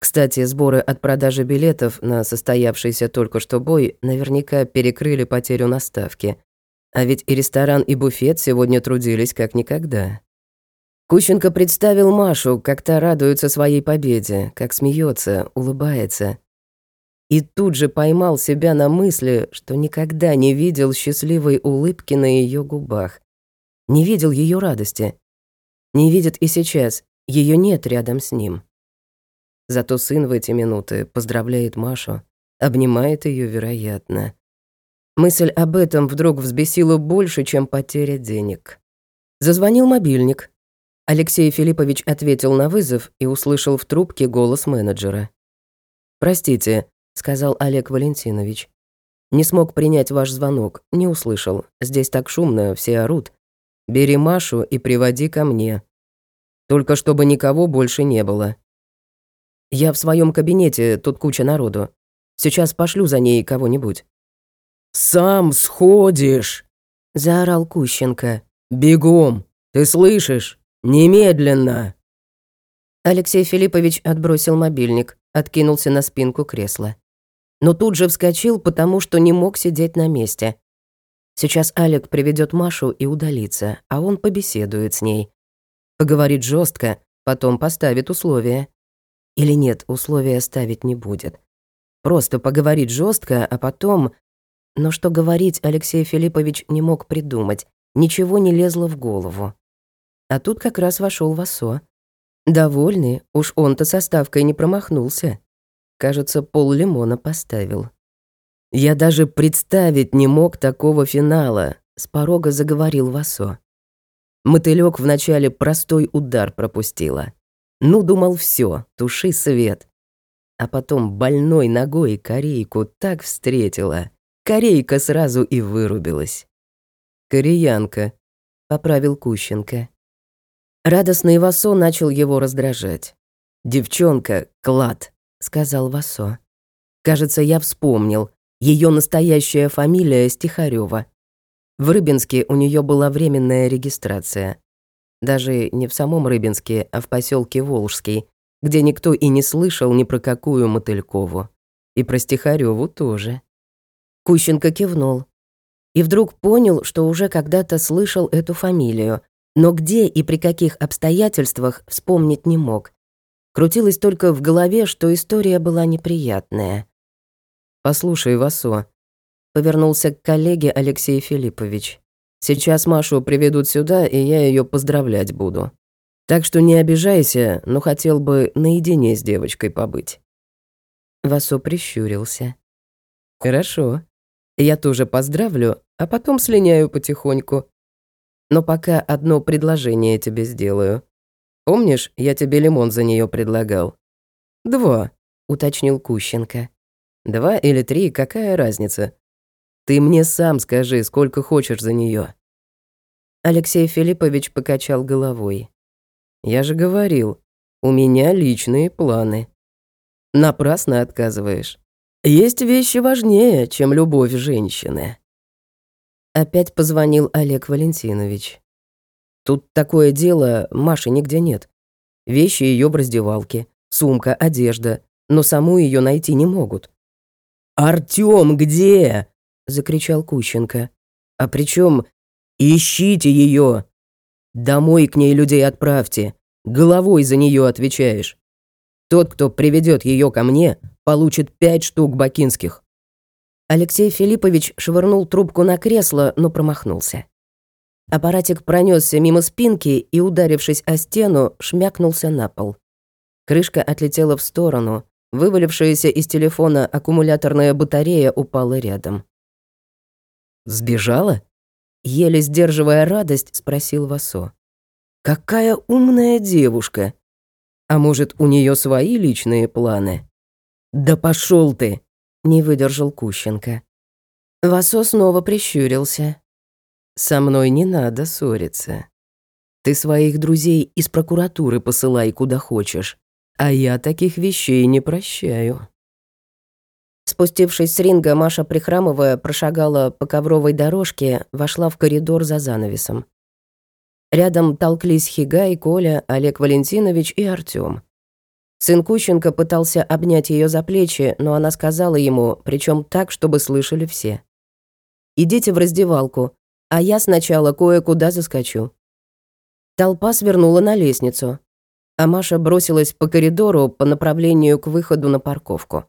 Кстати, сборы от продажи билетов на состоявшийся только что бой наверняка перекрыли потерю на ставке. А ведь и ресторан, и буфет сегодня трудились как никогда. Кущенко представил Машу, как та радуется своей победе, как смеется, улыбается. И тут же поймал себя на мысли, что никогда не видел счастливой улыбки на ее губах. Не видел ее радости. Не видит и сейчас, ее нет рядом с ним. Зато сын в эти минуты поздравляет Машу, обнимает ее, вероятно. Мысль об этом вдруг взбесила больше, чем потеря денег. Зазвонил мобильник. Алексей Филиппович ответил на вызов и услышал в трубке голос менеджера. «Простите», — сказал Олег Валентинович. «Не смог принять ваш звонок, не услышал. Здесь так шумно, все орут. Бери Машу и приводи ко мне. Только чтобы никого больше не было. Я в своем кабинете, тут куча народу. Сейчас пошлю за ней кого-нибудь». «Сам сходишь!» — заорал Кущенко. «Бегом! Ты слышишь? Немедленно!» Алексей Филиппович отбросил мобильник, откинулся на спинку кресла. Но тут же вскочил, потому что не мог сидеть на месте. Сейчас Алек приведет Машу и удалится, а он побеседует с ней. Поговорит жестко, потом поставит условия. Или нет, условия ставить не будет. Просто поговорит жестко, а потом... Но что говорить Алексей Филиппович не мог придумать, ничего не лезло в голову. А тут как раз вошел Васо. Довольный, уж он-то со ставкой не промахнулся. Кажется, пол лимона поставил. «Я даже представить не мог такого финала», — с порога заговорил Васо. Мотылёк вначале простой удар пропустила. Ну, думал, все, туши свет. А потом больной ногой корейку так встретила. Корейка сразу и вырубилась. «Кореянка», — поправил Кущенко. Радостный Васо начал его раздражать. «Девчонка, клад», — сказал Васо. «Кажется, я вспомнил. Ее настоящая фамилия Стихарёва. В Рыбинске у нее была временная регистрация. Даже не в самом Рыбинске, а в поселке Волжский, где никто и не слышал ни про какую Мотылькову. И про Стихарёву тоже. Кущенко кивнул. И вдруг понял, что уже когда-то слышал эту фамилию, но где и при каких обстоятельствах вспомнить не мог. Крутилось только в голове, что история была неприятная. «Послушай, Васо», — повернулся к коллеге Алексей Филиппович. Сейчас Машу приведут сюда, и я ее поздравлять буду. Так что не обижайся, но хотел бы наедине с девочкой побыть». Васо прищурился. «Хорошо. Я тоже поздравлю, а потом слиняю потихоньку. Но пока одно предложение тебе сделаю. Помнишь, я тебе лимон за нее предлагал?» «Два», — уточнил Кущенко. «Два или три, какая разница? Ты мне сам скажи, сколько хочешь за нее. Алексей Филиппович покачал головой. Я же говорил, у меня личные планы. Напрасно отказываешь. Есть вещи важнее, чем любовь женщины. Опять позвонил Олег Валентинович. Тут такое дело, Маши нигде нет. Вещи ее в раздевалке, сумка, одежда, но саму ее найти не могут. «Артём, где?» закричал Кущенко. А причем ищите ее. Домой к ней людей отправьте. Головой за нее отвечаешь. Тот, кто приведет ее ко мне, получит пять штук бакинских. Алексей Филиппович швырнул трубку на кресло, но промахнулся. Аппаратик пронесся мимо спинки и, ударившись о стену, шмякнулся на пол. Крышка отлетела в сторону, вывалившаяся из телефона аккумуляторная батарея упала рядом. «Сбежала?» Еле сдерживая радость, спросил Васо. «Какая умная девушка! А может, у нее свои личные планы?» «Да пошел ты!» — не выдержал Кущенко. Васо снова прищурился. «Со мной не надо ссориться. Ты своих друзей из прокуратуры посылай куда хочешь, а я таких вещей не прощаю». Спустившись с ринга, Маша, прихрамывая, прошагала по ковровой дорожке, вошла в коридор за занавесом. Рядом толклись Хигай, Коля, Олег Валентинович и Артём. Сын Кущенко пытался обнять ее за плечи, но она сказала ему, причем так, чтобы слышали все. «Идите в раздевалку, а я сначала кое-куда заскочу». Толпа свернула на лестницу, а Маша бросилась по коридору по направлению к выходу на парковку.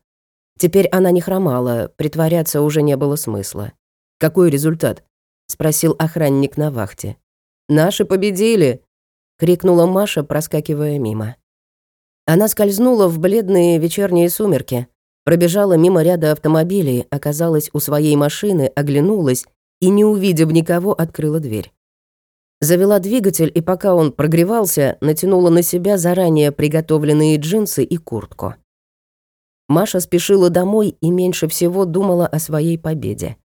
Теперь она не хромала, притворяться уже не было смысла. «Какой результат?» — спросил охранник на вахте. «Наши победили!» — крикнула Маша, проскакивая мимо. Она скользнула в бледные вечерние сумерки, пробежала мимо ряда автомобилей, оказалась у своей машины, оглянулась и, не увидев никого, открыла дверь. Завела двигатель, и пока он прогревался, натянула на себя заранее приготовленные джинсы и куртку. Маша спешила домой и меньше всего думала о своей победе.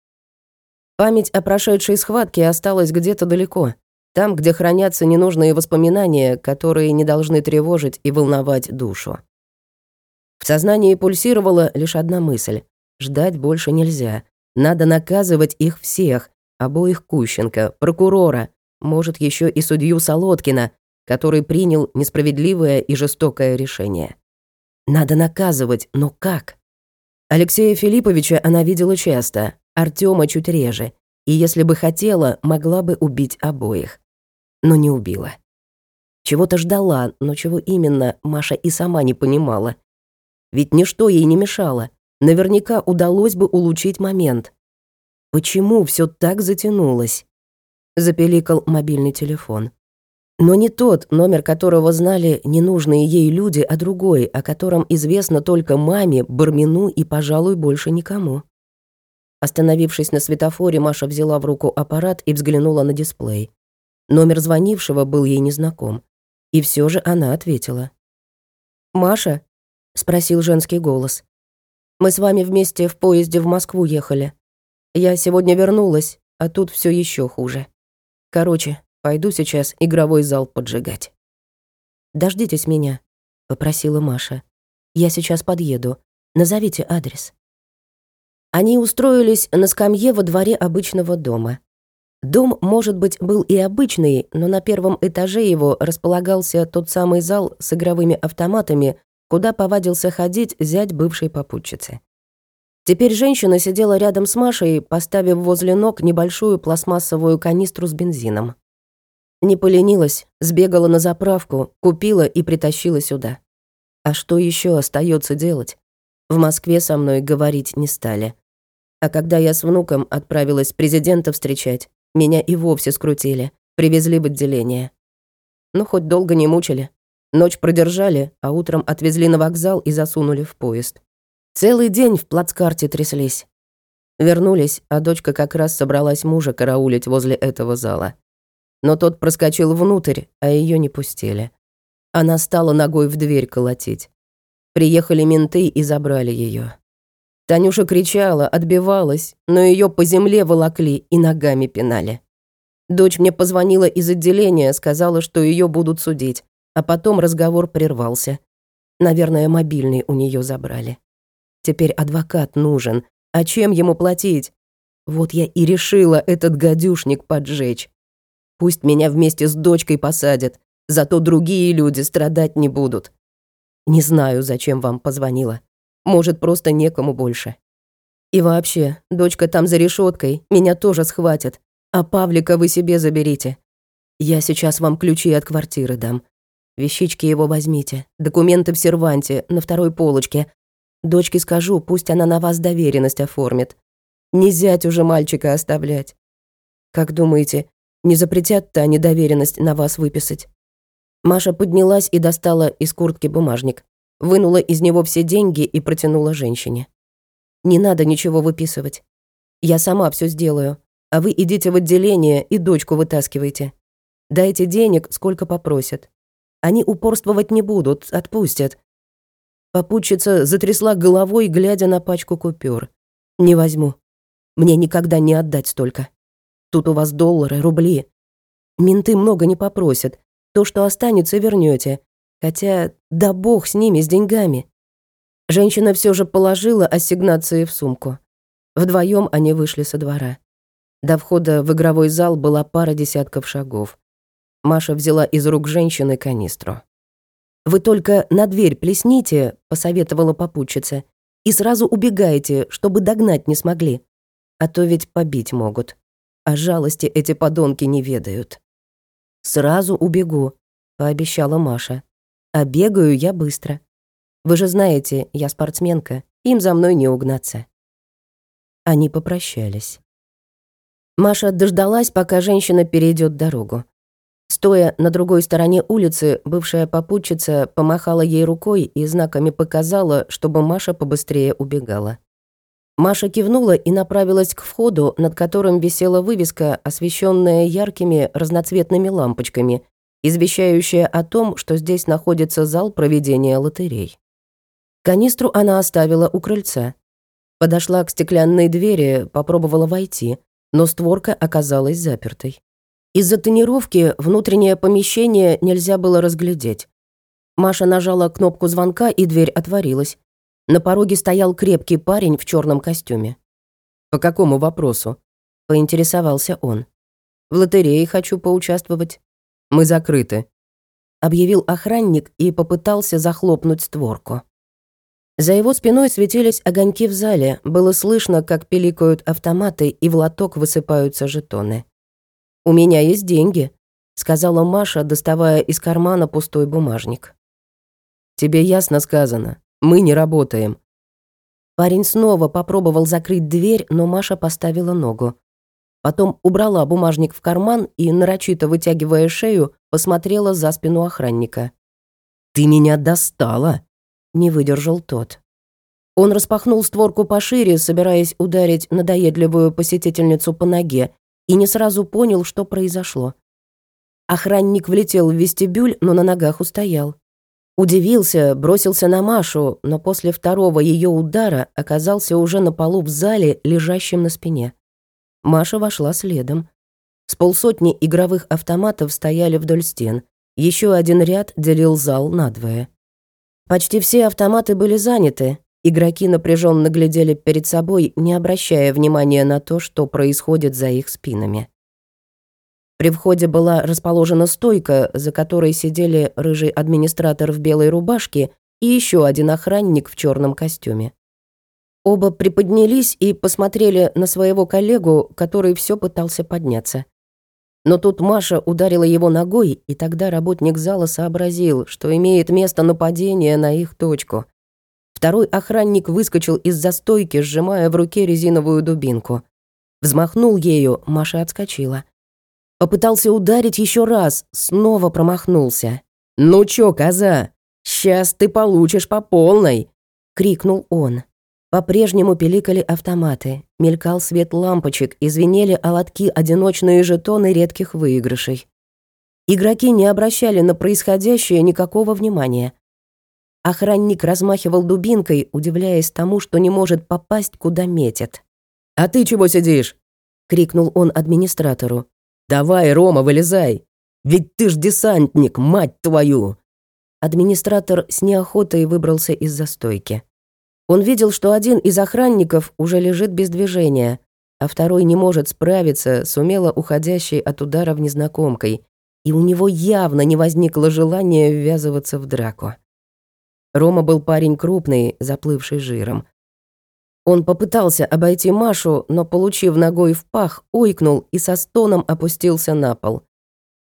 Память о прошедшей схватке осталась где-то далеко, там, где хранятся ненужные воспоминания, которые не должны тревожить и волновать душу. В сознании пульсировала лишь одна мысль — ждать больше нельзя. Надо наказывать их всех, обоих Кущенко, прокурора, может, еще и судью Солодкина, который принял несправедливое и жестокое решение. Надо наказывать, но как? Алексея Филипповича она видела часто, Артема чуть реже, и если бы хотела, могла бы убить обоих но не убила. Чего-то ждала, но чего именно, Маша и сама не понимала. Ведь ничто ей не мешало. Наверняка удалось бы улучшить момент. Почему все так затянулось? Запеликал мобильный телефон. Но не тот, номер которого знали ненужные ей люди, а другой, о котором известно только маме, Бармину и, пожалуй, больше никому. Остановившись на светофоре, Маша взяла в руку аппарат и взглянула на дисплей. Номер звонившего был ей незнаком. И все же она ответила. «Маша?» — спросил женский голос. «Мы с вами вместе в поезде в Москву ехали. Я сегодня вернулась, а тут все еще хуже. Короче, пойду сейчас игровой зал поджигать». «Дождитесь меня», — попросила Маша. «Я сейчас подъеду. Назовите адрес». Они устроились на скамье во дворе обычного дома. Дом, может быть, был и обычный, но на первом этаже его располагался тот самый зал с игровыми автоматами, куда повадился ходить зять бывшей попутчицы. Теперь женщина сидела рядом с Машей, поставив возле ног небольшую пластмассовую канистру с бензином. Не поленилась, сбегала на заправку, купила и притащила сюда. А что еще остается делать? В Москве со мной говорить не стали. А когда я с внуком отправилась президента встречать, меня и вовсе скрутили, привезли в отделение. Ну, хоть долго не мучили. Ночь продержали, а утром отвезли на вокзал и засунули в поезд. Целый день в плацкарте тряслись. Вернулись, а дочка как раз собралась мужа караулить возле этого зала. Но тот проскочил внутрь, а ее не пустили. Она стала ногой в дверь колотить. Приехали менты и забрали ее. Танюша кричала, отбивалась, но ее по земле волокли и ногами пинали. Дочь мне позвонила из отделения, сказала, что ее будут судить, а потом разговор прервался. Наверное, мобильный у нее забрали. Теперь адвокат нужен, а чем ему платить? Вот я и решила этот гадюшник поджечь. Пусть меня вместе с дочкой посадят, зато другие люди страдать не будут. Не знаю, зачем вам позвонила. Может, просто некому больше. И вообще, дочка там за решеткой, меня тоже схватят. А Павлика вы себе заберите. Я сейчас вам ключи от квартиры дам. Вещички его возьмите, документы в серванте, на второй полочке. Дочке скажу, пусть она на вас доверенность оформит. Не зять уже мальчика оставлять. Как думаете, не запретят-то они доверенность на вас выписать?» Маша поднялась и достала из куртки бумажник вынула из него все деньги и протянула женщине. «Не надо ничего выписывать. Я сама все сделаю, а вы идите в отделение и дочку вытаскивайте. Дайте денег, сколько попросят. Они упорствовать не будут, отпустят». Попутчица затрясла головой, глядя на пачку купюр. «Не возьму. Мне никогда не отдать столько. Тут у вас доллары, рубли. Менты много не попросят. То, что останется, вернете. Хотя, да бог с ними, с деньгами. Женщина все же положила ассигнации в сумку. Вдвоем они вышли со двора. До входа в игровой зал была пара десятков шагов. Маша взяла из рук женщины канистру. «Вы только на дверь плесните», — посоветовала попутчица, «и сразу убегайте, чтобы догнать не смогли. А то ведь побить могут. А жалости эти подонки не ведают». «Сразу убегу», — пообещала Маша. «А бегаю я быстро. Вы же знаете, я спортсменка, им за мной не угнаться». Они попрощались. Маша дождалась, пока женщина перейдет дорогу. Стоя на другой стороне улицы, бывшая попутчица помахала ей рукой и знаками показала, чтобы Маша побыстрее убегала. Маша кивнула и направилась к входу, над которым висела вывеска, освещенная яркими разноцветными лампочками, извещающая о том, что здесь находится зал проведения лотерей. Канистру она оставила у крыльца. Подошла к стеклянной двери, попробовала войти, но створка оказалась запертой. Из-за тонировки внутреннее помещение нельзя было разглядеть. Маша нажала кнопку звонка, и дверь отворилась. На пороге стоял крепкий парень в черном костюме. «По какому вопросу?» — поинтересовался он. «В лотерее хочу поучаствовать. Мы закрыты», — объявил охранник и попытался захлопнуть створку. За его спиной светились огоньки в зале, было слышно, как пиликают автоматы и в лоток высыпаются жетоны. «У меня есть деньги», — сказала Маша, доставая из кармана пустой бумажник. «Тебе ясно сказано. Мы не работаем». Парень снова попробовал закрыть дверь, но Маша поставила ногу. Потом убрала бумажник в карман и, нарочито вытягивая шею, посмотрела за спину охранника. «Ты меня достала!» Не выдержал тот. Он распахнул створку пошире, собираясь ударить надоедливую посетительницу по ноге, и не сразу понял, что произошло. Охранник влетел в вестибюль, но на ногах устоял. Удивился, бросился на Машу, но после второго ее удара оказался уже на полу в зале, лежащем на спине. Маша вошла следом. С полсотни игровых автоматов стояли вдоль стен. Еще один ряд делил зал надвое. Почти все автоматы были заняты. Игроки напряженно глядели перед собой, не обращая внимания на то, что происходит за их спинами. При входе была расположена стойка, за которой сидели рыжий администратор в белой рубашке и еще один охранник в черном костюме. Оба приподнялись и посмотрели на своего коллегу, который все пытался подняться. Но тут Маша ударила его ногой, и тогда работник зала сообразил, что имеет место нападение на их точку. Второй охранник выскочил из застойки, сжимая в руке резиновую дубинку. Взмахнул ею, Маша отскочила. Попытался ударить еще раз, снова промахнулся. «Ну чё, коза, сейчас ты получишь по полной!» — крикнул он. По-прежнему пиликали автоматы, мелькал свет лампочек, извинели олотки одиночные жетоны редких выигрышей. Игроки не обращали на происходящее никакого внимания. Охранник размахивал дубинкой, удивляясь тому, что не может попасть, куда метит. «А ты чего сидишь?» — крикнул он администратору. «Давай, Рома, вылезай! Ведь ты ж десантник, мать твою!» Администратор с неохотой выбрался из застойки. Он видел, что один из охранников уже лежит без движения, а второй не может справиться с умело уходящей от удара в незнакомкой, и у него явно не возникло желания ввязываться в драку. Рома был парень крупный, заплывший жиром. Он попытался обойти Машу, но, получив ногой в пах, ойкнул и со стоном опустился на пол.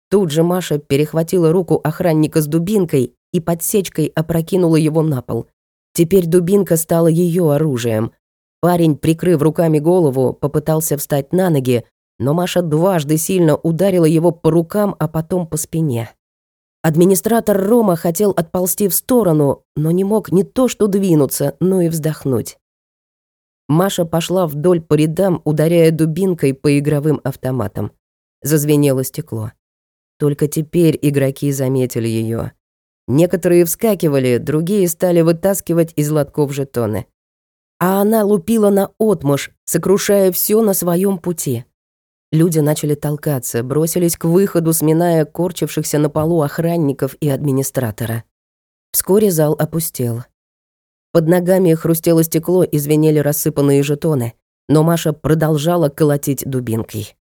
Тут же Маша перехватила руку охранника с дубинкой и подсечкой опрокинула его на пол. Теперь дубинка стала ее оружием. Парень, прикрыв руками голову, попытался встать на ноги, но Маша дважды сильно ударила его по рукам, а потом по спине. Администратор Рома хотел отползти в сторону, но не мог не то что двинуться, но и вздохнуть. Маша пошла вдоль по рядам, ударяя дубинкой по игровым автоматам. Зазвенело стекло. Только теперь игроки заметили ее. Некоторые вскакивали, другие стали вытаскивать из лотков жетоны. А она лупила на отмышь, сокрушая все на своем пути. Люди начали толкаться, бросились к выходу, сминая корчившихся на полу охранников и администратора. Вскоре зал опустел. Под ногами хрустело стекло и звенели рассыпанные жетоны, но Маша продолжала колотить дубинкой.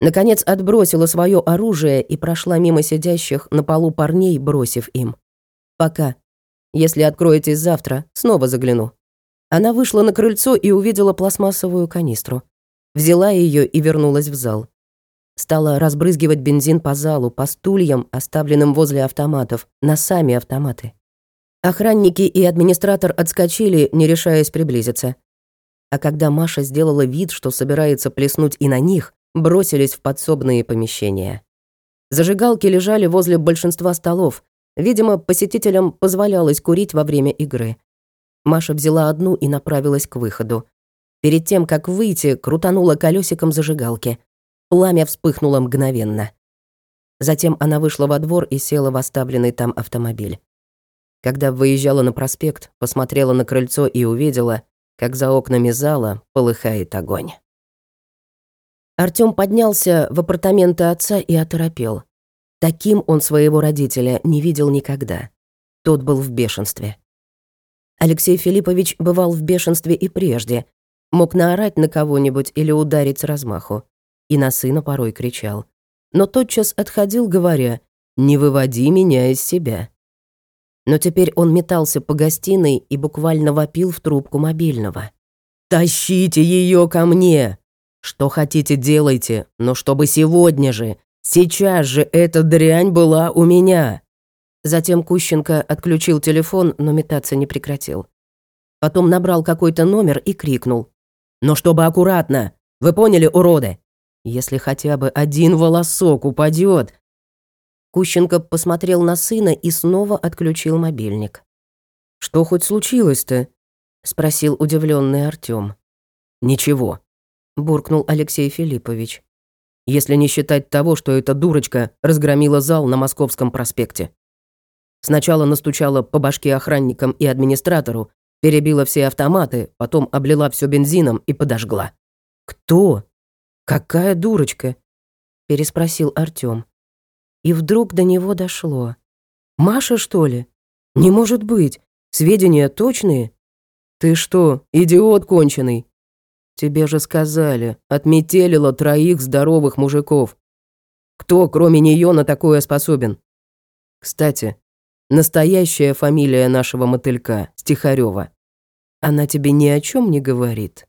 Наконец отбросила свое оружие и прошла мимо сидящих на полу парней, бросив им. «Пока. Если откроетесь завтра, снова загляну». Она вышла на крыльцо и увидела пластмассовую канистру взяла ее и вернулась в зал. Стала разбрызгивать бензин по залу, по стульям, оставленным возле автоматов, на сами автоматы. Охранники и администратор отскочили, не решаясь приблизиться. А когда Маша сделала вид, что собирается плеснуть и на них, бросились в подсобные помещения. Зажигалки лежали возле большинства столов. Видимо, посетителям позволялось курить во время игры. Маша взяла одну и направилась к выходу. Перед тем, как выйти, крутанула колесиком зажигалки. Пламя вспыхнуло мгновенно. Затем она вышла во двор и села в оставленный там автомобиль. Когда выезжала на проспект, посмотрела на крыльцо и увидела, как за окнами зала полыхает огонь. Артём поднялся в апартаменты отца и оторопел. Таким он своего родителя не видел никогда. Тот был в бешенстве. Алексей Филиппович бывал в бешенстве и прежде, Мог наорать на кого-нибудь или ударить с размаху. И на сына порой кричал. Но тотчас отходил, говоря, «Не выводи меня из себя». Но теперь он метался по гостиной и буквально вопил в трубку мобильного. «Тащите ее ко мне! Что хотите, делайте, но чтобы сегодня же, сейчас же эта дрянь была у меня!» Затем Кущенко отключил телефон, но метаться не прекратил. Потом набрал какой-то номер и крикнул. Но чтобы аккуратно. Вы поняли, уроды? Если хотя бы один волосок упадет. Кущенко посмотрел на сына и снова отключил мобильник. «Что хоть случилось-то?» — спросил удивленный Артём. «Ничего», — буркнул Алексей Филиппович. «Если не считать того, что эта дурочка разгромила зал на Московском проспекте. Сначала настучала по башке охранникам и администратору, Перебила все автоматы, потом облила все бензином и подожгла. «Кто? Какая дурочка?» – переспросил Артём. И вдруг до него дошло. «Маша, что ли? Не может быть. Сведения точные? Ты что, идиот конченый? Тебе же сказали, отметелила троих здоровых мужиков. Кто, кроме нее, на такое способен? Кстати, Настоящая фамилия нашего мотылька, Стихарева. Она тебе ни о чем не говорит.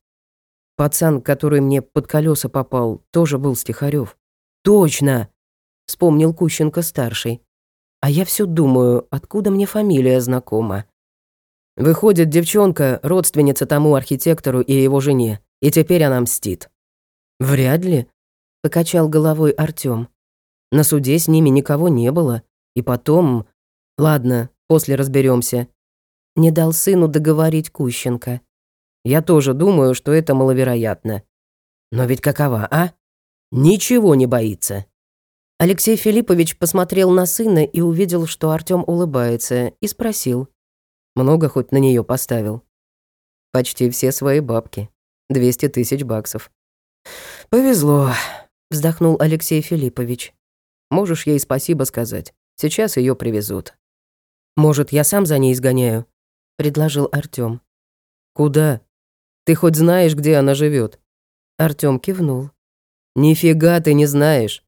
Пацан, который мне под колеса попал, тоже был Стихарев. Точно! Вспомнил Кущенко-старший. А я все думаю, откуда мне фамилия знакома. Выходит, девчонка – родственница тому архитектору и его жене, и теперь она мстит. Вряд ли, покачал головой Артём. На суде с ними никого не было, и потом Ладно, после разберемся. Не дал сыну договорить Кущенко. Я тоже думаю, что это маловероятно. Но ведь какова, а? Ничего не боится. Алексей Филиппович посмотрел на сына и увидел, что Артём улыбается, и спросил. Много хоть на нее поставил? Почти все свои бабки. 200 тысяч баксов. «Повезло», — вздохнул Алексей Филиппович. «Можешь ей спасибо сказать. Сейчас ее привезут». «Может, я сам за ней сгоняю?» — предложил Артём. «Куда? Ты хоть знаешь, где она живет? Артём кивнул. «Нифига ты не знаешь.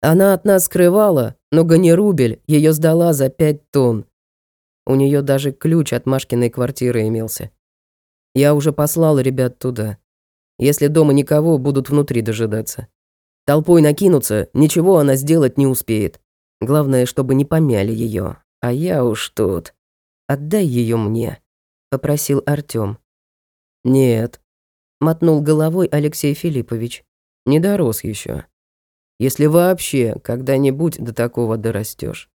Она от нас скрывала, но Ганерубель ее сдала за пять тонн. У нее даже ключ от Машкиной квартиры имелся. Я уже послал ребят туда. Если дома никого, будут внутри дожидаться. Толпой накинуться, ничего она сделать не успеет. Главное, чтобы не помяли ее, а я уж тут. Отдай ее мне, попросил Артём. Нет, мотнул головой Алексей Филиппович. Не дорос еще. Если вообще когда-нибудь до такого дорастешь.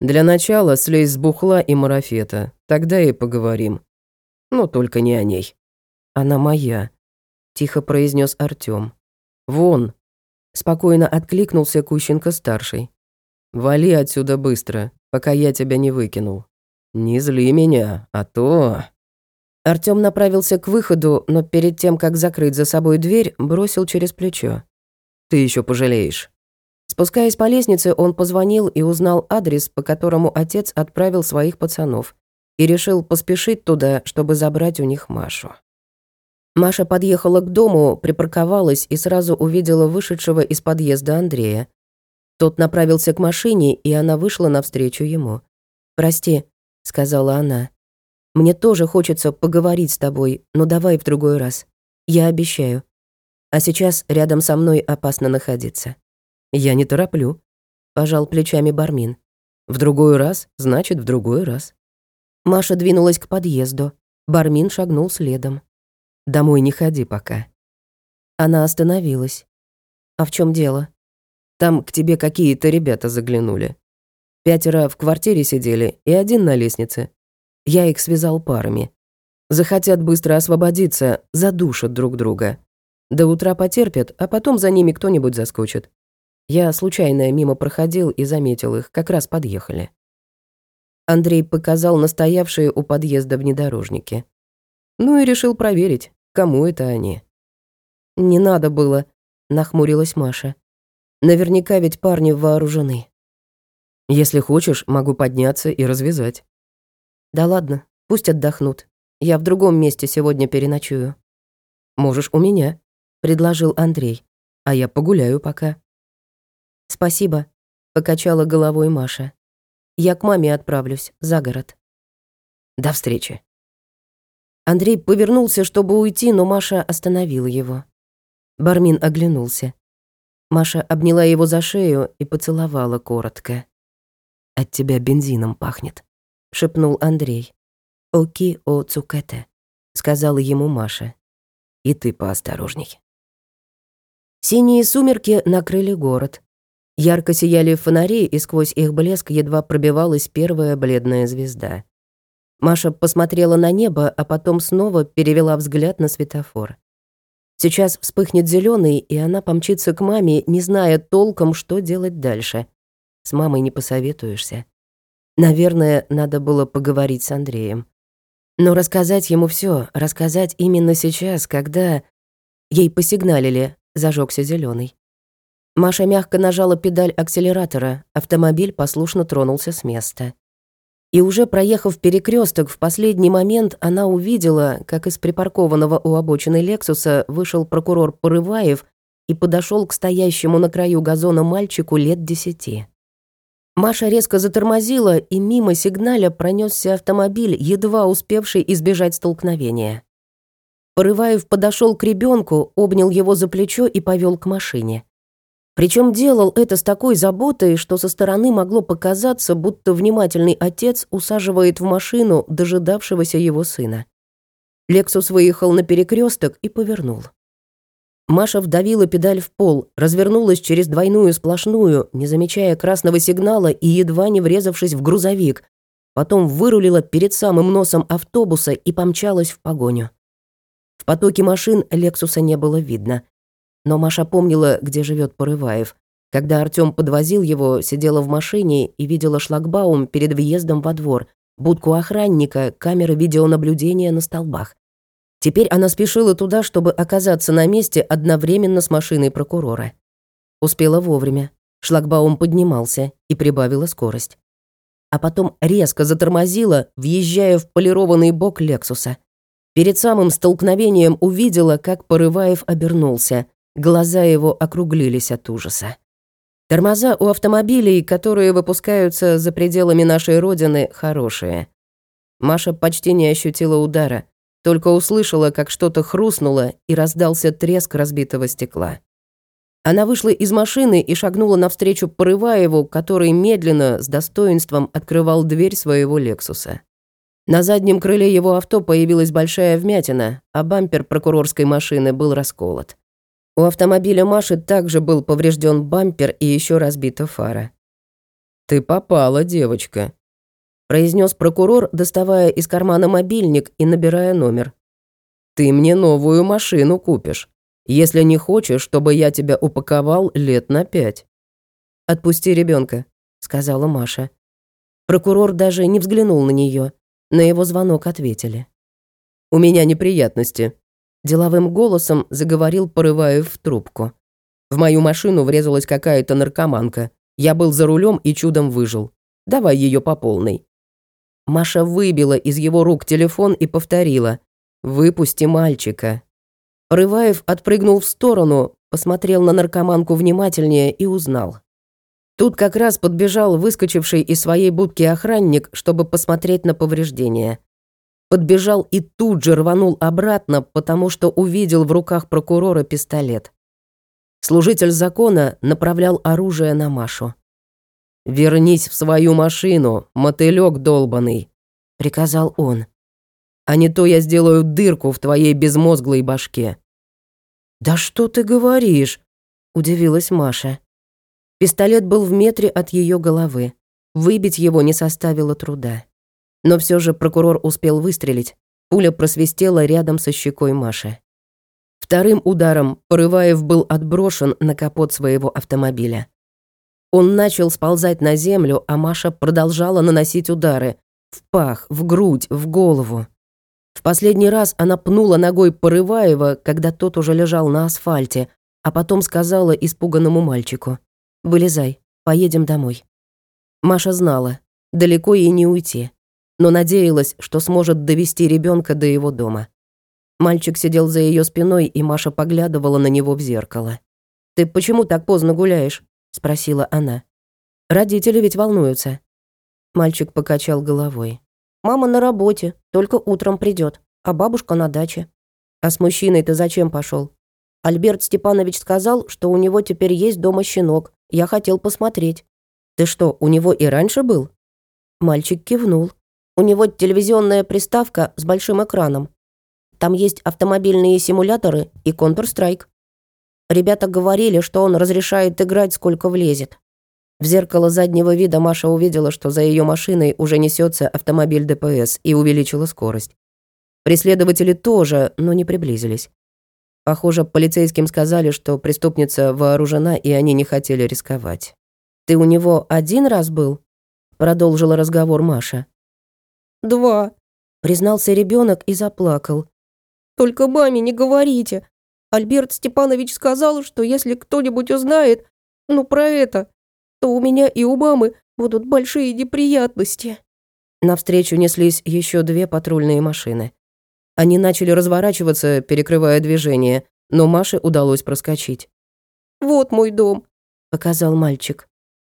Для начала слезь с бухла и марафета, тогда и поговорим. Но только не о ней. Она моя, тихо произнес Артём. Вон, спокойно откликнулся Кущенко-старший. Вали отсюда быстро, пока я тебя не выкинул. Не зли меня, а то...» Артём направился к выходу, но перед тем, как закрыть за собой дверь, бросил через плечо. Ты еще пожалеешь». Спускаясь по лестнице, он позвонил и узнал адрес, по которому отец отправил своих пацанов, и решил поспешить туда, чтобы забрать у них Машу. Маша подъехала к дому, припарковалась и сразу увидела вышедшего из подъезда Андрея. Тот направился к машине, и она вышла навстречу ему. «Прости», — сказала она. «Мне тоже хочется поговорить с тобой, но давай в другой раз. Я обещаю. А сейчас рядом со мной опасно находиться». «Я не тороплю», — пожал плечами Бармин. «В другой раз, значит, в другой раз». Маша двинулась к подъезду. Бармин шагнул следом. «Домой не ходи пока». Она остановилась. «А в чем дело?» «Там к тебе какие-то ребята заглянули. Пятеро в квартире сидели и один на лестнице. Я их связал парами. Захотят быстро освободиться, задушат друг друга. До утра потерпят, а потом за ними кто-нибудь заскочит. Я случайно мимо проходил и заметил их, как раз подъехали. Андрей показал настоявшие у подъезда внедорожники. Ну и решил проверить, кому это они. «Не надо было», — нахмурилась Маша. «Наверняка ведь парни вооружены». «Если хочешь, могу подняться и развязать». «Да ладно, пусть отдохнут. Я в другом месте сегодня переночую». «Можешь у меня», — предложил Андрей. «А я погуляю пока». «Спасибо», — покачала головой Маша. «Я к маме отправлюсь, за город». «До встречи». Андрей повернулся, чтобы уйти, но Маша остановила его. Бармин оглянулся. Маша обняла его за шею и поцеловала коротко. «От тебя бензином пахнет», — шепнул Андрей. «Оки о цукете», — сказала ему Маша. «И ты поосторожней». Синие сумерки накрыли город. Ярко сияли фонари, и сквозь их блеск едва пробивалась первая бледная звезда. Маша посмотрела на небо, а потом снова перевела взгляд на светофор. Сейчас вспыхнет зеленый, и она помчится к маме, не зная толком, что делать дальше. С мамой не посоветуешься. Наверное, надо было поговорить с Андреем. Но рассказать ему все, рассказать именно сейчас, когда... Ей посигналили, зажегся зеленый. Маша мягко нажала педаль акселератора, автомобиль послушно тронулся с места. И уже проехав перекресток, в последний момент она увидела, как из припаркованного у обочины Лексуса вышел прокурор Порываев и подошел к стоящему на краю газона мальчику лет десяти. Маша резко затормозила, и мимо сигналя пронесся автомобиль, едва успевший избежать столкновения. Порываев подошел к ребенку, обнял его за плечо и повел к машине. Причем делал это с такой заботой, что со стороны могло показаться, будто внимательный отец усаживает в машину дожидавшегося его сына. Лексус выехал на перекресток и повернул. Маша вдавила педаль в пол, развернулась через двойную сплошную, не замечая красного сигнала и едва не врезавшись в грузовик. Потом вырулила перед самым носом автобуса и помчалась в погоню. В потоке машин Лексуса не было видно. Но Маша помнила, где живет Порываев. Когда Артём подвозил его, сидела в машине и видела шлагбаум перед въездом во двор, будку охранника, камеры видеонаблюдения на столбах. Теперь она спешила туда, чтобы оказаться на месте одновременно с машиной прокурора. Успела вовремя. Шлагбаум поднимался и прибавила скорость. А потом резко затормозила, въезжая в полированный бок Лексуса. Перед самым столкновением увидела, как Порываев обернулся. Глаза его округлились от ужаса. Тормоза у автомобилей, которые выпускаются за пределами нашей Родины, хорошие. Маша почти не ощутила удара, только услышала, как что-то хрустнуло и раздался треск разбитого стекла. Она вышла из машины и шагнула навстречу Порываеву, который медленно, с достоинством открывал дверь своего «Лексуса». На заднем крыле его авто появилась большая вмятина, а бампер прокурорской машины был расколот. У автомобиля Маши также был поврежден бампер и еще разбита фара. «Ты попала, девочка», – произнес прокурор, доставая из кармана мобильник и набирая номер. «Ты мне новую машину купишь, если не хочешь, чтобы я тебя упаковал лет на пять». «Отпусти ребенка, сказала Маша. Прокурор даже не взглянул на нее. На его звонок ответили. «У меня неприятности», Деловым голосом заговорил Порываев в трубку. В мою машину врезалась какая-то наркоманка. Я был за рулем и чудом выжил. Давай ее по полной». Маша выбила из его рук телефон и повторила «Выпусти мальчика». Рываев отпрыгнул в сторону, посмотрел на наркоманку внимательнее и узнал. Тут как раз подбежал выскочивший из своей будки охранник, чтобы посмотреть на повреждения. Подбежал и тут же рванул обратно, потому что увидел в руках прокурора пистолет. Служитель закона направлял оружие на Машу. «Вернись в свою машину, мотылёк долбанный», — приказал он. «А не то я сделаю дырку в твоей безмозглой башке». «Да что ты говоришь?» — удивилась Маша. Пистолет был в метре от ее головы. Выбить его не составило труда. Но все же прокурор успел выстрелить. Пуля просвистела рядом со щекой Маши. Вторым ударом Порываев был отброшен на капот своего автомобиля. Он начал сползать на землю, а Маша продолжала наносить удары. В пах, в грудь, в голову. В последний раз она пнула ногой Порываева, когда тот уже лежал на асфальте, а потом сказала испуганному мальчику. «Вылезай, поедем домой». Маша знала, далеко ей не уйти, но надеялась, что сможет довести ребенка до его дома. Мальчик сидел за ее спиной, и Маша поглядывала на него в зеркало. «Ты почему так поздно гуляешь?» – спросила она. «Родители ведь волнуются». Мальчик покачал головой. «Мама на работе, только утром придет, а бабушка на даче». «А с мужчиной ты зачем пошел? Альберт Степанович сказал, что у него теперь есть дома щенок. Я хотел посмотреть. Ты что, у него и раньше был? Мальчик кивнул. У него телевизионная приставка с большим экраном. Там есть автомобильные симуляторы и Counter-Strike. Ребята говорили, что он разрешает играть, сколько влезет. В зеркало заднего вида Маша увидела, что за ее машиной уже несется автомобиль ДПС и увеличила скорость. Преследователи тоже, но не приблизились. Похоже, полицейским сказали, что преступница вооружена, и они не хотели рисковать. «Ты у него один раз был?» Продолжила разговор Маша. «Два», признался ребенок и заплакал. Только маме не говорите. Альберт Степанович сказал, что если кто-нибудь узнает, ну, про это, то у меня и у мамы будут большие неприятности». Навстречу неслись еще две патрульные машины. Они начали разворачиваться, перекрывая движение, но Маше удалось проскочить. «Вот мой дом», — показал мальчик.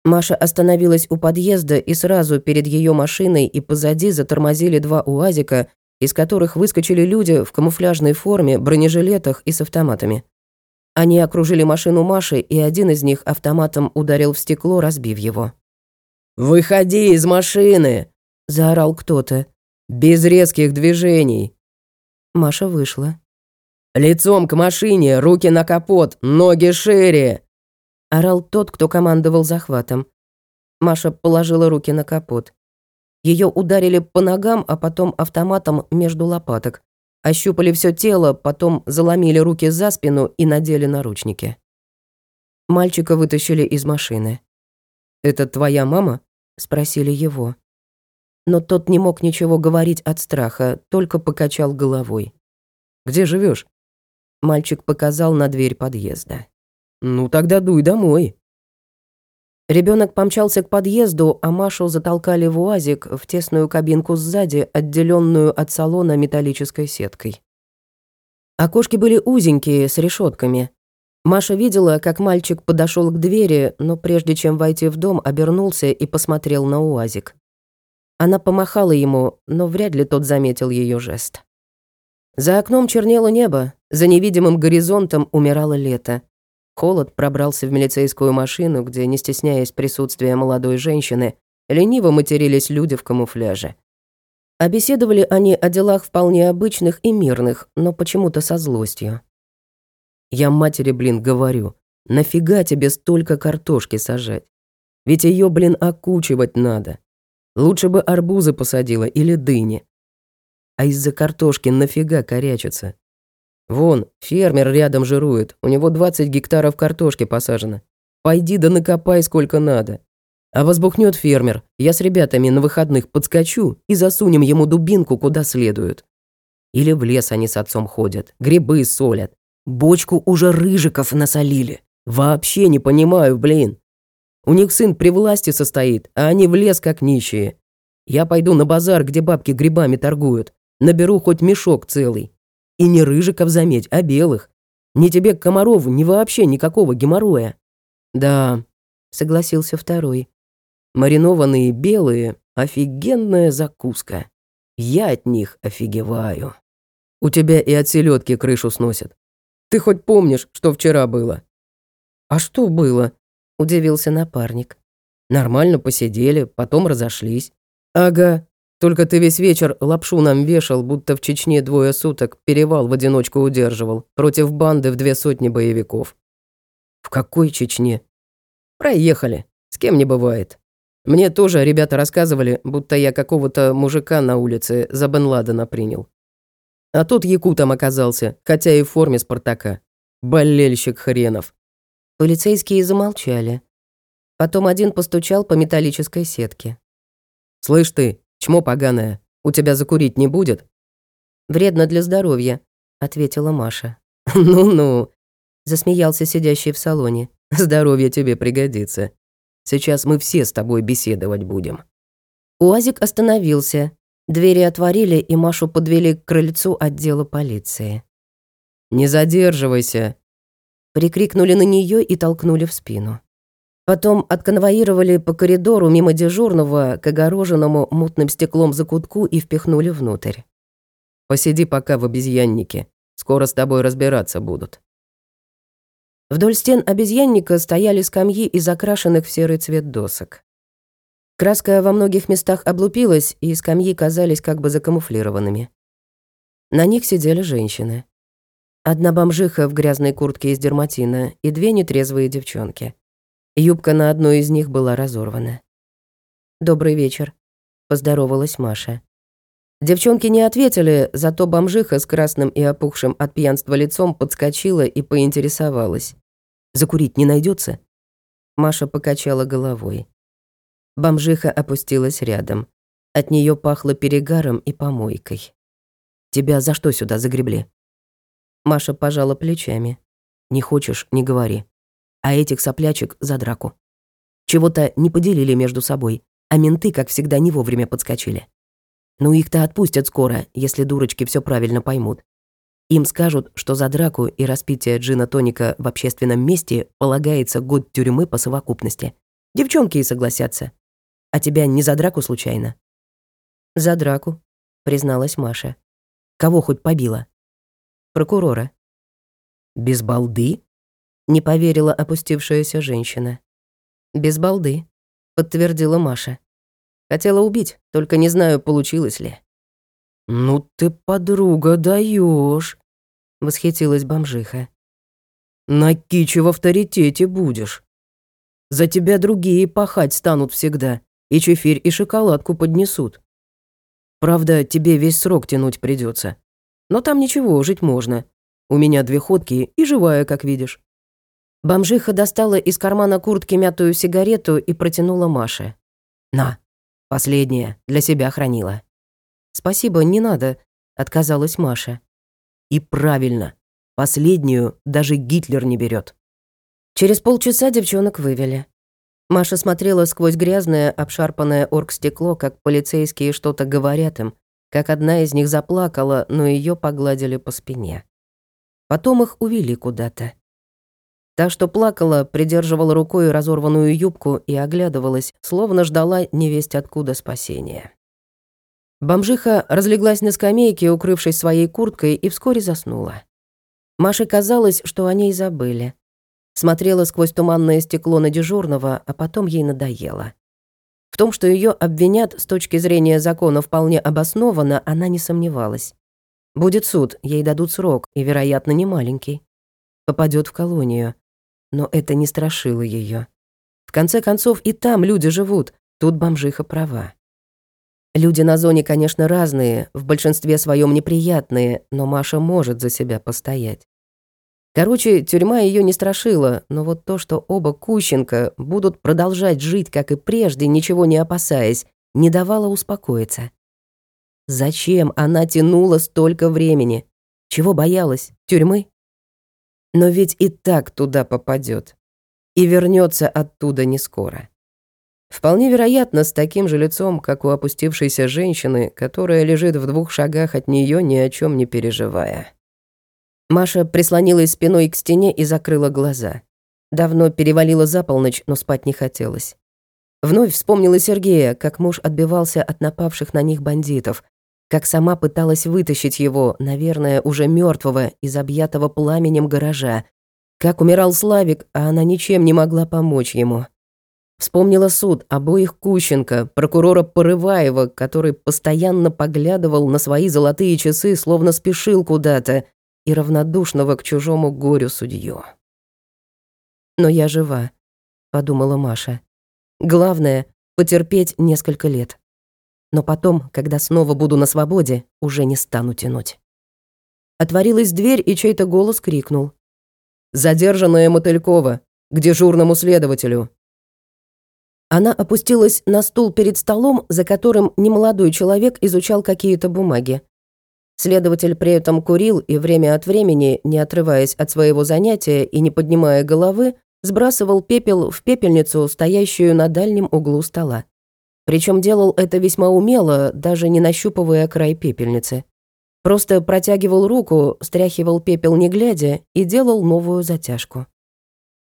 Маша остановилась у подъезда, и сразу перед ее машиной и позади затормозили два УАЗика из которых выскочили люди в камуфляжной форме, бронежилетах и с автоматами. Они окружили машину Маши, и один из них автоматом ударил в стекло, разбив его. «Выходи из машины!» – заорал кто-то. «Без резких движений!» Маша вышла. «Лицом к машине, руки на капот, ноги шире!» – орал тот, кто командовал захватом. Маша положила руки на капот. Ее ударили по ногам, а потом автоматом между лопаток. Ощупали все тело, потом заломили руки за спину и надели наручники. Мальчика вытащили из машины. «Это твоя мама?» – спросили его. Но тот не мог ничего говорить от страха, только покачал головой. «Где живешь? Мальчик показал на дверь подъезда. «Ну тогда дуй домой», Ребенок помчался к подъезду, а Машу затолкали в УАЗик в тесную кабинку сзади, отделенную от салона металлической сеткой. Окошки были узенькие, с решетками. Маша видела, как мальчик подошел к двери, но прежде чем войти в дом, обернулся и посмотрел на УАЗик. Она помахала ему, но вряд ли тот заметил ее жест. За окном чернело небо, за невидимым горизонтом умирало лето. Холод пробрался в милицейскую машину, где, не стесняясь присутствия молодой женщины, лениво матерились люди в камуфляже. А беседовали они о делах вполне обычных и мирных, но почему-то со злостью. «Я матери, блин, говорю, нафига тебе столько картошки сажать? Ведь ее, блин, окучивать надо. Лучше бы арбузы посадила или дыни. А из-за картошки нафига корячиться? Вон, фермер рядом жирует, у него 20 гектаров картошки посажено. Пойди да накопай сколько надо. А возбухнет фермер, я с ребятами на выходных подскочу и засунем ему дубинку куда следует. Или в лес они с отцом ходят, грибы солят. Бочку уже рыжиков насолили. Вообще не понимаю, блин. У них сын при власти состоит, а они в лес как нищие. Я пойду на базар, где бабки грибами торгуют. Наберу хоть мешок целый. И не рыжиков заметь, а белых. Ни тебе, Комарову, ни вообще никакого геморроя. Да, согласился второй. Маринованные белые – офигенная закуска. Я от них офигеваю. У тебя и от селедки крышу сносят. Ты хоть помнишь, что вчера было? А что было? Удивился напарник. Нормально посидели, потом разошлись. Ага, только ты весь вечер лапшу нам вешал, будто в Чечне двое суток перевал в одиночку удерживал, против банды в две сотни боевиков. В какой Чечне? Проехали. С кем не бывает. Мне тоже ребята рассказывали, будто я какого-то мужика на улице за Бен Ладена принял. А тут якутом оказался, хотя и в форме Спартака. Болельщик хренов. Полицейские замолчали. Потом один постучал по металлической сетке. «Слышь ты, чмо поганое, у тебя закурить не будет?» «Вредно для здоровья», — ответила Маша. [LAUGHS] «Ну-ну», — засмеялся сидящий в салоне. «Здоровье тебе пригодится. Сейчас мы все с тобой беседовать будем». Уазик остановился. Двери отворили, и Машу подвели к крыльцу отдела полиции. «Не задерживайся!» Прикрикнули на нее и толкнули в спину. Потом отконвоировали по коридору мимо дежурного к огороженному мутным стеклом закутку и впихнули внутрь. «Посиди пока в обезьяннике. Скоро с тобой разбираться будут». Вдоль стен обезьянника стояли скамьи из окрашенных в серый цвет досок. Краска во многих местах облупилась, и скамьи казались как бы закамуфлированными. На них сидели женщины. Одна бомжиха в грязной куртке из дерматина и две нетрезвые девчонки. Юбка на одной из них была разорвана. «Добрый вечер», — поздоровалась Маша. Девчонки не ответили, зато бомжиха с красным и опухшим от пьянства лицом подскочила и поинтересовалась. «Закурить не найдется? Маша покачала головой. Бомжиха опустилась рядом. От нее пахло перегаром и помойкой. «Тебя за что сюда загребли?» Маша пожала плечами. «Не хочешь, не говори а этих соплячек за драку. Чего-то не поделили между собой, а менты, как всегда, не вовремя подскочили. Ну их-то отпустят скоро, если дурочки все правильно поймут. Им скажут, что за драку и распитие джина-тоника в общественном месте полагается год тюрьмы по совокупности. Девчонки и согласятся. А тебя не за драку случайно? За драку, призналась Маша. Кого хоть побила? Прокурора. Без балды? Не поверила опустившаяся женщина. «Без балды», — подтвердила Маша. «Хотела убить, только не знаю, получилось ли». «Ну ты, подруга, даешь, восхитилась бомжиха. «На кичи в авторитете будешь. За тебя другие пахать станут всегда, и чефирь, и шоколадку поднесут. Правда, тебе весь срок тянуть придется. Но там ничего, жить можно. У меня две ходки и живая, как видишь. Бомжиха достала из кармана куртки мятую сигарету и протянула Маше. «На, последняя, для себя хранила». «Спасибо, не надо», — отказалась Маша. «И правильно, последнюю даже Гитлер не берет. Через полчаса девчонок вывели. Маша смотрела сквозь грязное, обшарпанное оргстекло, как полицейские что-то говорят им, как одна из них заплакала, но ее погладили по спине. Потом их увели куда-то. Та, что плакала, придерживала рукой разорванную юбку и оглядывалась, словно ждала невесть откуда спасения. Бомжиха разлеглась на скамейке, укрывшись своей курткой, и вскоре заснула. Маше казалось, что о ней забыли. Смотрела сквозь туманное стекло на дежурного, а потом ей надоело. В том, что ее обвинят с точки зрения закона вполне обоснованно, она не сомневалась. Будет суд, ей дадут срок, и, вероятно, не маленький. Попадет в колонию но это не страшило ее. В конце концов, и там люди живут, тут бомжиха права. Люди на зоне, конечно, разные, в большинстве своем неприятные, но Маша может за себя постоять. Короче, тюрьма ее не страшила, но вот то, что оба Кущенко будут продолжать жить, как и прежде, ничего не опасаясь, не давало успокоиться. Зачем она тянула столько времени? Чего боялась? Тюрьмы? Но ведь и так туда попадет. И вернется оттуда не скоро. Вполне вероятно, с таким же лицом, как у опустившейся женщины, которая лежит в двух шагах от нее, ни о чем не переживая. Маша прислонилась спиной к стене и закрыла глаза. Давно перевалила за полночь, но спать не хотелось. Вновь вспомнила Сергея, как муж отбивался от напавших на них бандитов, как сама пыталась вытащить его, наверное, уже мертвого из объятого пламенем гаража, как умирал Славик, а она ничем не могла помочь ему. Вспомнила суд обоих Кущенко, прокурора Порываева, который постоянно поглядывал на свои золотые часы, словно спешил куда-то, и равнодушного к чужому горю судью. «Но я жива», — подумала Маша. «Главное — потерпеть несколько лет. Но потом, когда снова буду на свободе, уже не стану тянуть». Отворилась дверь, и чей-то голос крикнул. «Задержанная Мотылькова, к дежурному следователю». Она опустилась на стул перед столом, за которым немолодой человек изучал какие-то бумаги. Следователь при этом курил и время от времени, не отрываясь от своего занятия и не поднимая головы, сбрасывал пепел в пепельницу, стоящую на дальнем углу стола. Причем делал это весьма умело, даже не нащупывая край пепельницы. Просто протягивал руку, стряхивал пепел не глядя и делал новую затяжку.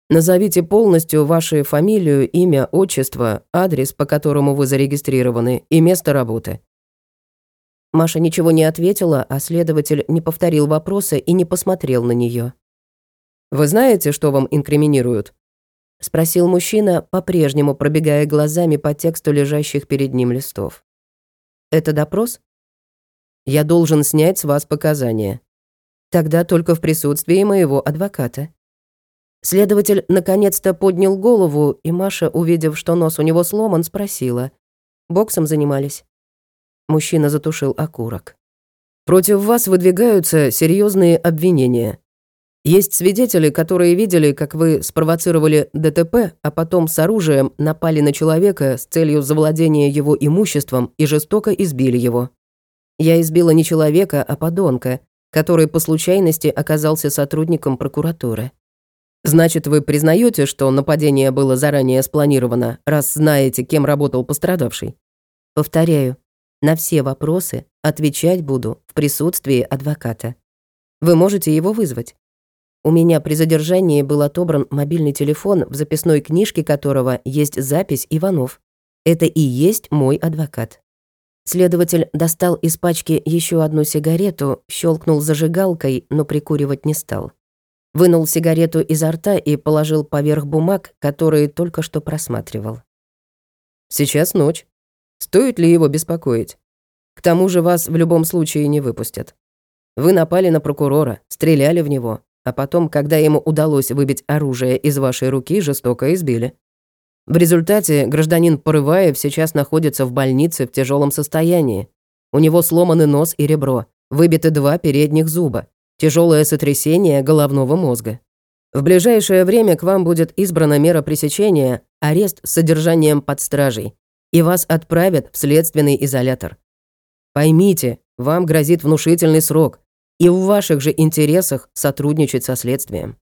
Назовите полностью вашу фамилию, имя, отчество, адрес, по которому вы зарегистрированы, и место работы. Маша ничего не ответила, а следователь не повторил вопроса и не посмотрел на нее. «Вы знаете, что вам инкриминируют?» — спросил мужчина, по-прежнему пробегая глазами по тексту лежащих перед ним листов. «Это допрос?» «Я должен снять с вас показания. Тогда только в присутствии моего адвоката». Следователь наконец-то поднял голову, и Маша, увидев, что нос у него сломан, спросила. «Боксом занимались?» Мужчина затушил окурок. «Против вас выдвигаются серьезные обвинения. Есть свидетели, которые видели, как вы спровоцировали ДТП, а потом с оружием напали на человека с целью завладения его имуществом и жестоко избили его. Я избила не человека, а подонка, который по случайности оказался сотрудником прокуратуры. Значит, вы признаете, что нападение было заранее спланировано, раз знаете, кем работал пострадавший? Повторяю, на все вопросы отвечать буду в присутствии адвоката. Вы можете его вызвать. У меня при задержании был отобран мобильный телефон, в записной книжке которого есть запись Иванов. Это и есть мой адвокат. Следователь достал из пачки еще одну сигарету, щелкнул зажигалкой, но прикуривать не стал. Вынул сигарету изо рта и положил поверх бумаг, которые только что просматривал. «Сейчас ночь. Стоит ли его беспокоить? К тому же вас в любом случае не выпустят. Вы напали на прокурора, стреляли в него, а потом, когда ему удалось выбить оружие из вашей руки, жестоко избили. В результате гражданин Порываев сейчас находится в больнице в тяжелом состоянии. У него сломаны нос и ребро, выбиты два передних зуба, тяжелое сотрясение головного мозга. В ближайшее время к вам будет избрана мера пресечения, арест с содержанием под стражей, и вас отправят в следственный изолятор. Поймите, вам грозит внушительный срок, и в ваших же интересах сотрудничать со следствием.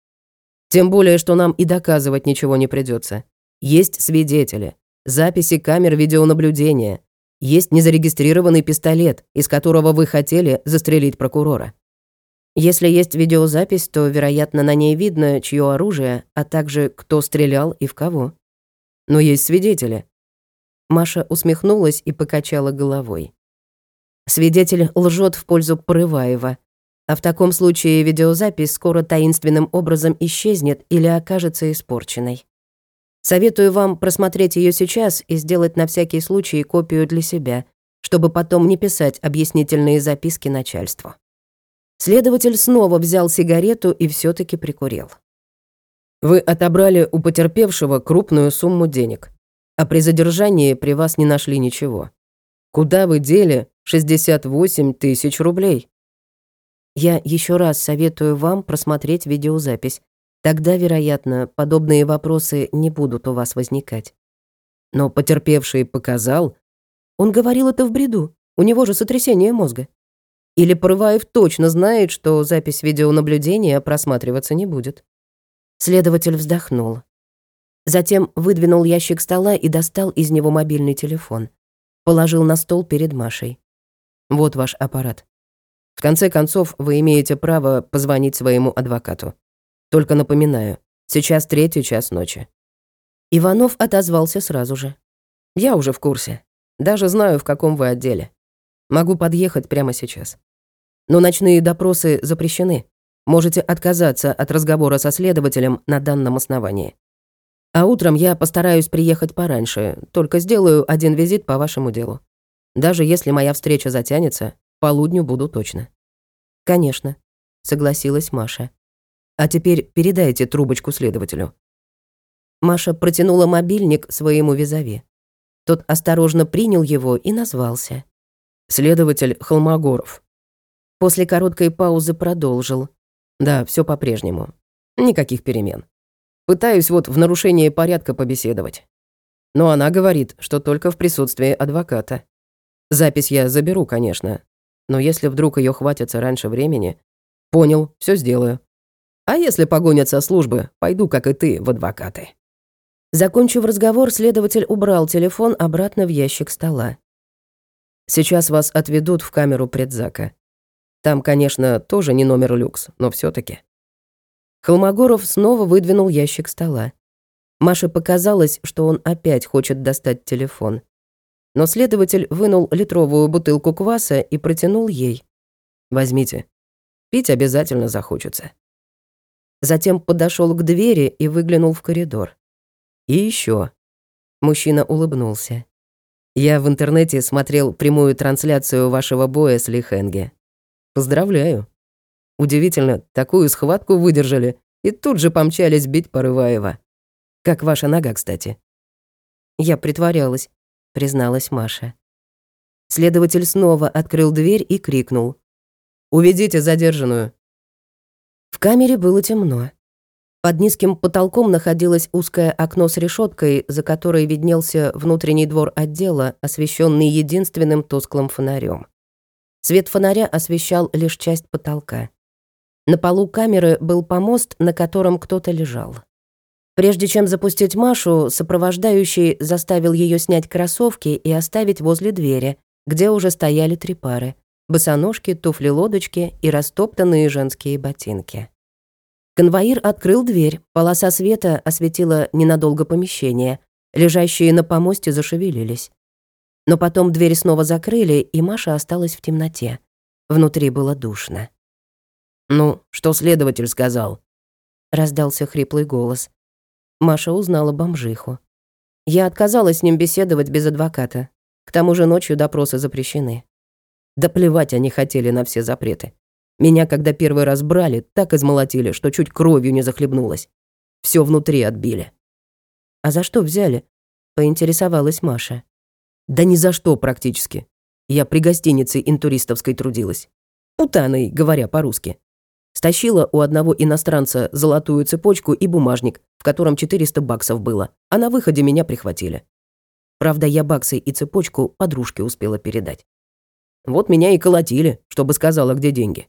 Тем более, что нам и доказывать ничего не придется. Есть свидетели, записи камер видеонаблюдения, есть незарегистрированный пистолет, из которого вы хотели застрелить прокурора. Если есть видеозапись, то, вероятно, на ней видно, чье оружие, а также кто стрелял и в кого. Но есть свидетели. Маша усмехнулась и покачала головой. Свидетель лжет в пользу Порываева. А в таком случае видеозапись скоро таинственным образом исчезнет или окажется испорченной. Советую вам просмотреть ее сейчас и сделать на всякий случай копию для себя, чтобы потом не писать объяснительные записки начальству. Следователь снова взял сигарету и все таки прикурил. Вы отобрали у потерпевшего крупную сумму денег, а при задержании при вас не нашли ничего. Куда вы дели 68 тысяч рублей? Я еще раз советую вам просмотреть видеозапись. Тогда, вероятно, подобные вопросы не будут у вас возникать. Но потерпевший показал... Он говорил это в бреду. У него же сотрясение мозга. Или Порываев точно знает, что запись видеонаблюдения просматриваться не будет? Следователь вздохнул. Затем выдвинул ящик стола и достал из него мобильный телефон. Положил на стол перед Машей. «Вот ваш аппарат. В конце концов, вы имеете право позвонить своему адвокату. Только напоминаю, сейчас третий час ночи». Иванов отозвался сразу же. «Я уже в курсе. Даже знаю, в каком вы отделе. Могу подъехать прямо сейчас. Но ночные допросы запрещены. Можете отказаться от разговора со следователем на данном основании. А утром я постараюсь приехать пораньше, только сделаю один визит по вашему делу. Даже если моя встреча затянется, полудню буду точно». «Конечно», — согласилась Маша. «А теперь передайте трубочку следователю». Маша протянула мобильник своему визави. Тот осторожно принял его и назвался. «Следователь Холмогоров». После короткой паузы продолжил. «Да, все по-прежнему. Никаких перемен. Пытаюсь вот в нарушении порядка побеседовать. Но она говорит, что только в присутствии адвоката. Запись я заберу, конечно. Но если вдруг ее хватится раньше времени... Понял, все сделаю. А если погонят со службы, пойду, как и ты, в адвокаты. Закончив разговор, следователь убрал телефон обратно в ящик стола. Сейчас вас отведут в камеру предзака. Там, конечно, тоже не номер люкс, но все таки Холмогоров снова выдвинул ящик стола. Маше показалось, что он опять хочет достать телефон. Но следователь вынул литровую бутылку кваса и протянул ей. «Возьмите. Пить обязательно захочется». Затем подошел к двери и выглянул в коридор. «И еще. Мужчина улыбнулся. «Я в интернете смотрел прямую трансляцию вашего боя с Ли Хенге. Поздравляю. Удивительно, такую схватку выдержали и тут же помчались бить Порываева. Как ваша нога, кстати?» «Я притворялась», — призналась Маша. Следователь снова открыл дверь и крикнул. «Уведите задержанную». В камере было темно. Под низким потолком находилось узкое окно с решеткой, за которой виднелся внутренний двор отдела, освещенный единственным тусклым фонарем. Свет фонаря освещал лишь часть потолка. На полу камеры был помост, на котором кто-то лежал. Прежде чем запустить Машу, сопровождающий заставил ее снять кроссовки и оставить возле двери, где уже стояли три пары — босоножки, туфли-лодочки и растоптанные женские ботинки. Конвоир открыл дверь, полоса света осветила ненадолго помещение, лежащие на помосте зашевелились. Но потом дверь снова закрыли, и Маша осталась в темноте. Внутри было душно. «Ну, что следователь сказал?» Раздался хриплый голос. Маша узнала бомжиху. Я отказалась с ним беседовать без адвоката. К тому же ночью допросы запрещены. Да плевать они хотели на все запреты. Меня, когда первый раз брали, так измолотили, что чуть кровью не захлебнулась. Все внутри отбили. «А за что взяли?» — поинтересовалась Маша. «Да ни за что практически. Я при гостинице интуристовской трудилась. Путаной, говоря по-русски. Стащила у одного иностранца золотую цепочку и бумажник, в котором 400 баксов было, а на выходе меня прихватили. Правда, я баксы и цепочку подружке успела передать. Вот меня и колотили, чтобы сказала, где деньги.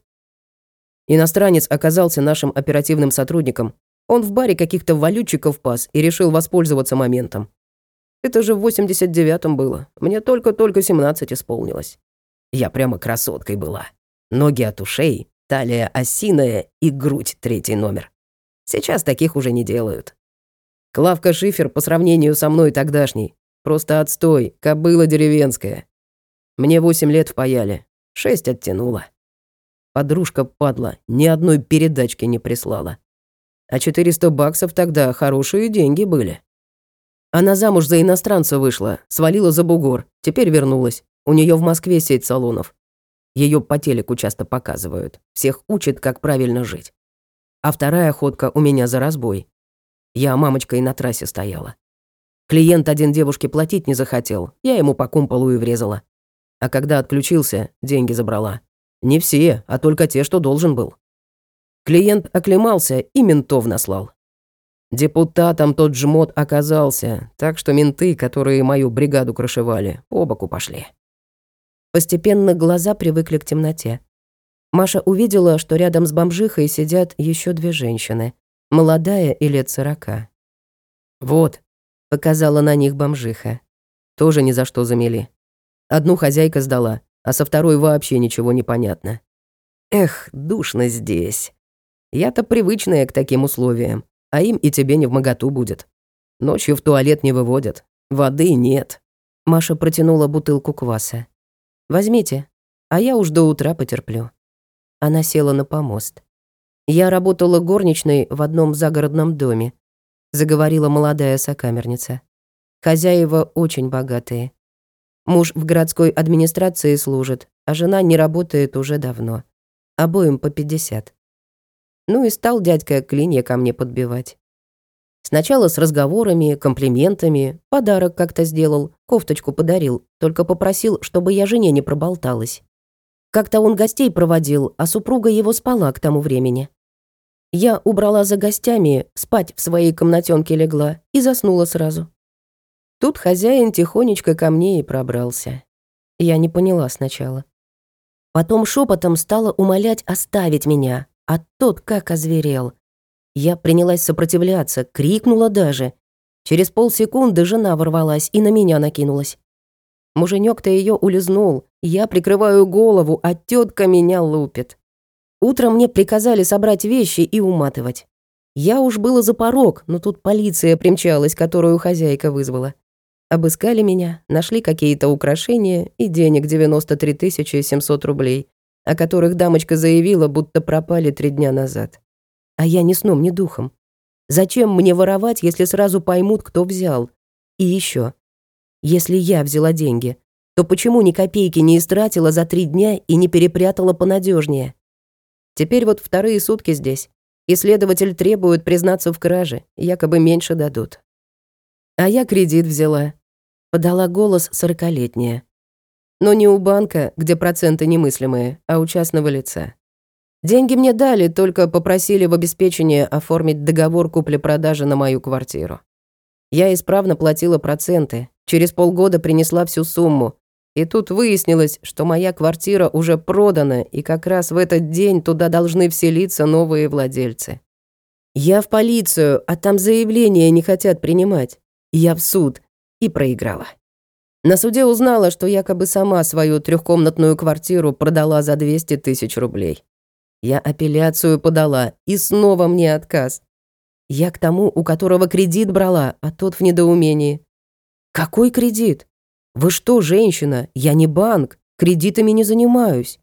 Иностранец оказался нашим оперативным сотрудником. Он в баре каких-то валютчиков пас и решил воспользоваться моментом. Это же в 89-м было. Мне только-только 17 исполнилось. Я прямо красоткой была. Ноги от ушей, талия осиная и грудь третий номер. Сейчас таких уже не делают. Клавка Шифер по сравнению со мной тогдашней. Просто отстой, кобыла деревенская. Мне восемь лет впаяли, шесть оттянула. Подружка падла, ни одной передачки не прислала. А 400 баксов тогда хорошие деньги были. Она замуж за иностранца вышла, свалила за бугор, теперь вернулась. У нее в Москве сеть салонов. Ее по телеку часто показывают. Всех учат, как правильно жить. А вторая ходка у меня за разбой. Я мамочкой на трассе стояла. Клиент один девушке платить не захотел, я ему по кумполу и врезала. А когда отключился, деньги забрала. Не все, а только те, что должен был. Клиент оклемался и ментов наслал. Депутатом тот жмот оказался, так что менты, которые мою бригаду крышевали, по боку пошли. Постепенно глаза привыкли к темноте. Маша увидела, что рядом с бомжихой сидят еще две женщины, молодая и лет сорока. «Вот», — показала на них бомжиха. Тоже ни за что замели. Одну хозяйка сдала, а со второй вообще ничего не понятно. Эх, душно здесь. Я-то привычная к таким условиям, а им и тебе не в моготу будет. Ночью в туалет не выводят, воды нет. Маша протянула бутылку кваса. «Возьмите, а я уж до утра потерплю». Она села на помост. «Я работала горничной в одном загородном доме», заговорила молодая сокамерница. «Хозяева очень богатые. Муж в городской администрации служит, а жена не работает уже давно. Обоим по 50. Ну и стал дядька клинья ко мне подбивать. Сначала с разговорами, комплиментами, подарок как-то сделал, кофточку подарил, только попросил, чтобы я жене не проболталась. Как-то он гостей проводил, а супруга его спала к тому времени. Я убрала за гостями, спать в своей комнатенке легла и заснула сразу. Тут хозяин тихонечко ко мне и пробрался. Я не поняла сначала. Потом шепотом стала умолять оставить меня, а тот как озверел. Я принялась сопротивляться, крикнула даже. Через полсекунды жена ворвалась и на меня накинулась. Муженек-то ее улизнул, я прикрываю голову, а тетка меня лупит. Утром мне приказали собрать вещи и уматывать. Я уж было за порог, но тут полиция примчалась, которую хозяйка вызвала. Обыскали меня, нашли какие-то украшения и денег 93 700 рублей, о которых дамочка заявила, будто пропали три дня назад. А я ни сном, ни духом. Зачем мне воровать, если сразу поймут, кто взял? И еще, если я взяла деньги, то почему ни копейки не истратила за три дня и не перепрятала понадежнее? Теперь вот вторые сутки здесь. Исследователь требует признаться в краже, якобы меньше дадут. А я кредит взяла. Подала голос сорокалетняя. Но не у банка, где проценты немыслимые, а у частного лица. Деньги мне дали, только попросили в обеспечении оформить договор купли-продажи на мою квартиру. Я исправно платила проценты, через полгода принесла всю сумму, и тут выяснилось, что моя квартира уже продана, и как раз в этот день туда должны вселиться новые владельцы. Я в полицию, а там заявления не хотят принимать. Я в суд и проиграла. На суде узнала, что якобы сама свою трехкомнатную квартиру продала за 200 тысяч рублей. Я апелляцию подала, и снова мне отказ. Я к тому, у которого кредит брала, а тот в недоумении. «Какой кредит? Вы что, женщина? Я не банк, кредитами не занимаюсь.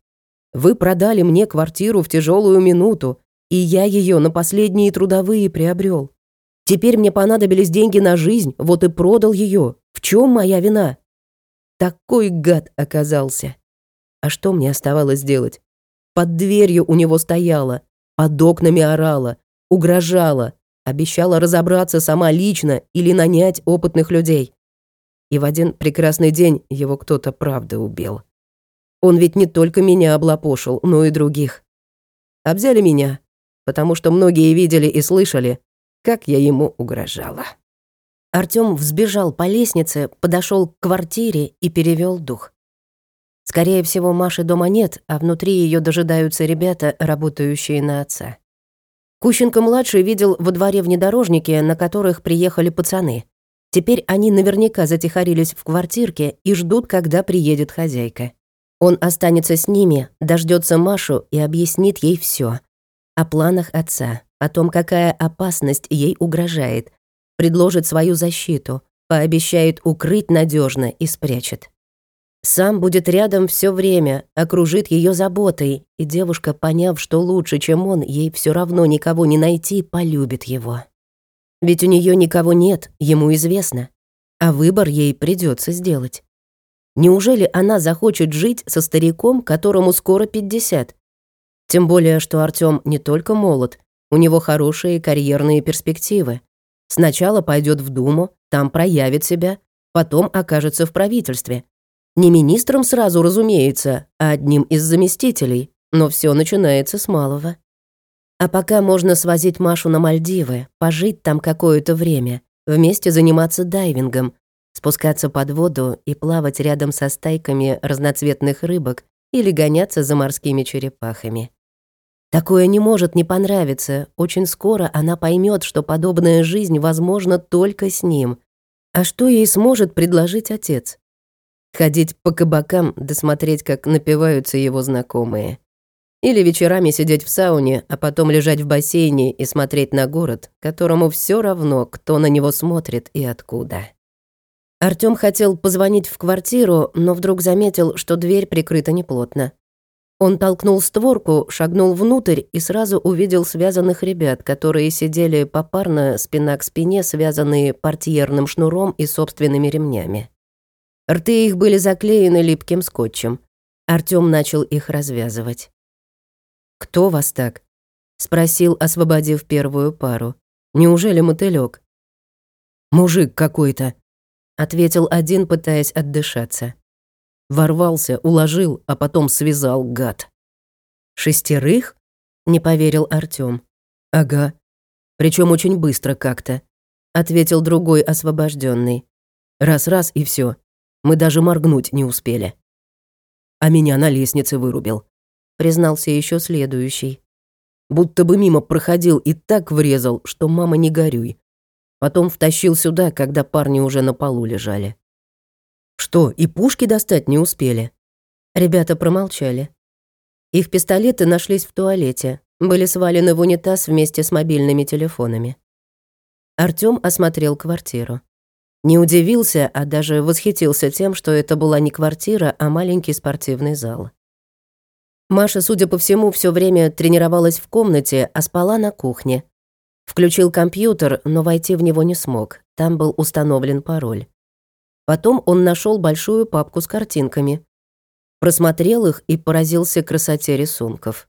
Вы продали мне квартиру в тяжелую минуту, и я ее на последние трудовые приобрел. Теперь мне понадобились деньги на жизнь, вот и продал ее. В чем моя вина?» Такой гад оказался. А что мне оставалось делать? Под дверью у него стояла, под окнами орала, угрожала, обещала разобраться сама лично или нанять опытных людей. И в один прекрасный день его кто-то правда убил. Он ведь не только меня облапошил, но и других. Обзяли меня, потому что многие видели и слышали, как я ему угрожала. Артём взбежал по лестнице, подошел к квартире и перевел дух. Скорее всего, Маши дома нет, а внутри ее дожидаются ребята, работающие на отца. Кущенко-младший видел во дворе внедорожники, на которых приехали пацаны. Теперь они наверняка затихарились в квартирке и ждут, когда приедет хозяйка. Он останется с ними, дождется Машу и объяснит ей все О планах отца, о том, какая опасность ей угрожает, предложит свою защиту, пообещает укрыть надежно и спрячет. Сам будет рядом все время, окружит ее заботой, и девушка, поняв, что лучше, чем он, ей все равно никого не найти, полюбит его. Ведь у нее никого нет, ему известно, а выбор ей придется сделать. Неужели она захочет жить со стариком, которому скоро 50? Тем более, что Артём не только молод, у него хорошие карьерные перспективы. Сначала пойдет в Думу, там проявит себя, потом окажется в правительстве. Не министром сразу, разумеется, а одним из заместителей, но все начинается с малого. А пока можно свозить Машу на Мальдивы, пожить там какое-то время, вместе заниматься дайвингом, спускаться под воду и плавать рядом со стайками разноцветных рыбок, или гоняться за морскими черепахами. Такое не может не понравиться. Очень скоро она поймет, что подобная жизнь возможна только с ним. А что ей сможет предложить отец? Ходить по кабакам, досмотреть, как напиваются его знакомые. Или вечерами сидеть в сауне, а потом лежать в бассейне и смотреть на город, которому все равно, кто на него смотрит и откуда. Артём хотел позвонить в квартиру, но вдруг заметил, что дверь прикрыта неплотно. Он толкнул створку, шагнул внутрь и сразу увидел связанных ребят, которые сидели попарно, спина к спине, связанные портьерным шнуром и собственными ремнями. Рты их были заклеены липким скотчем. Артём начал их развязывать. «Кто вас так?» — спросил, освободив первую пару. «Неужели мотылёк?» «Мужик какой-то», — ответил один, пытаясь отдышаться. Ворвался, уложил, а потом связал, гад. «Шестерых?» — не поверил Артём. «Ага. Причем очень быстро как-то», — ответил другой освобожденный. «Раз-раз и все. Мы даже моргнуть не успели». А меня на лестнице вырубил, признался еще следующий. Будто бы мимо проходил и так врезал, что мама не горюй. Потом втащил сюда, когда парни уже на полу лежали. Что, и пушки достать не успели? Ребята промолчали. Их пистолеты нашлись в туалете, были свалены в унитаз вместе с мобильными телефонами. Артём осмотрел квартиру. Не удивился, а даже восхитился тем, что это была не квартира, а маленький спортивный зал. Маша, судя по всему, все время тренировалась в комнате, а спала на кухне. Включил компьютер, но войти в него не смог. Там был установлен пароль. Потом он нашел большую папку с картинками. Просмотрел их и поразился красоте рисунков.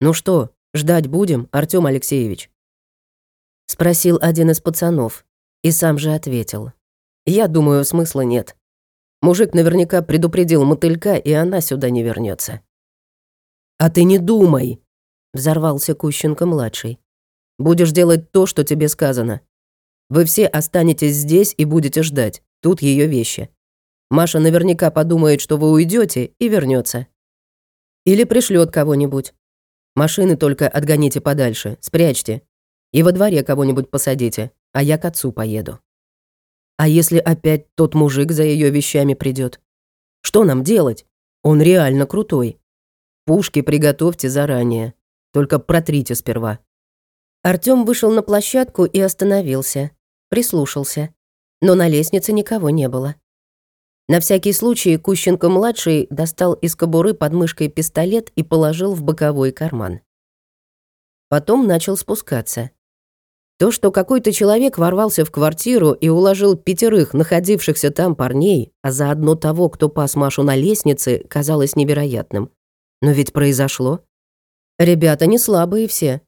«Ну что, ждать будем, Артём Алексеевич?» Спросил один из пацанов и сам же ответил. «Я думаю, смысла нет. Мужик наверняка предупредил мотылька, и она сюда не вернется. «А ты не думай!» — взорвался Кущенко-младший. «Будешь делать то, что тебе сказано. Вы все останетесь здесь и будете ждать. Тут ее вещи. Маша наверняка подумает, что вы уйдете и вернется. Или пришлет кого-нибудь. Машины только отгоните подальше, спрячьте. И во дворе кого-нибудь посадите, а я к отцу поеду. А если опять тот мужик за ее вещами придет? Что нам делать? Он реально крутой. Пушки приготовьте заранее. Только протрите сперва. Артём вышел на площадку и остановился. Прислушался но на лестнице никого не было. На всякий случай Кущенко-младший достал из кобуры под мышкой пистолет и положил в боковой карман. Потом начал спускаться. То, что какой-то человек ворвался в квартиру и уложил пятерых находившихся там парней, а заодно того, кто пас Машу на лестнице, казалось невероятным. Но ведь произошло. Ребята не слабые все.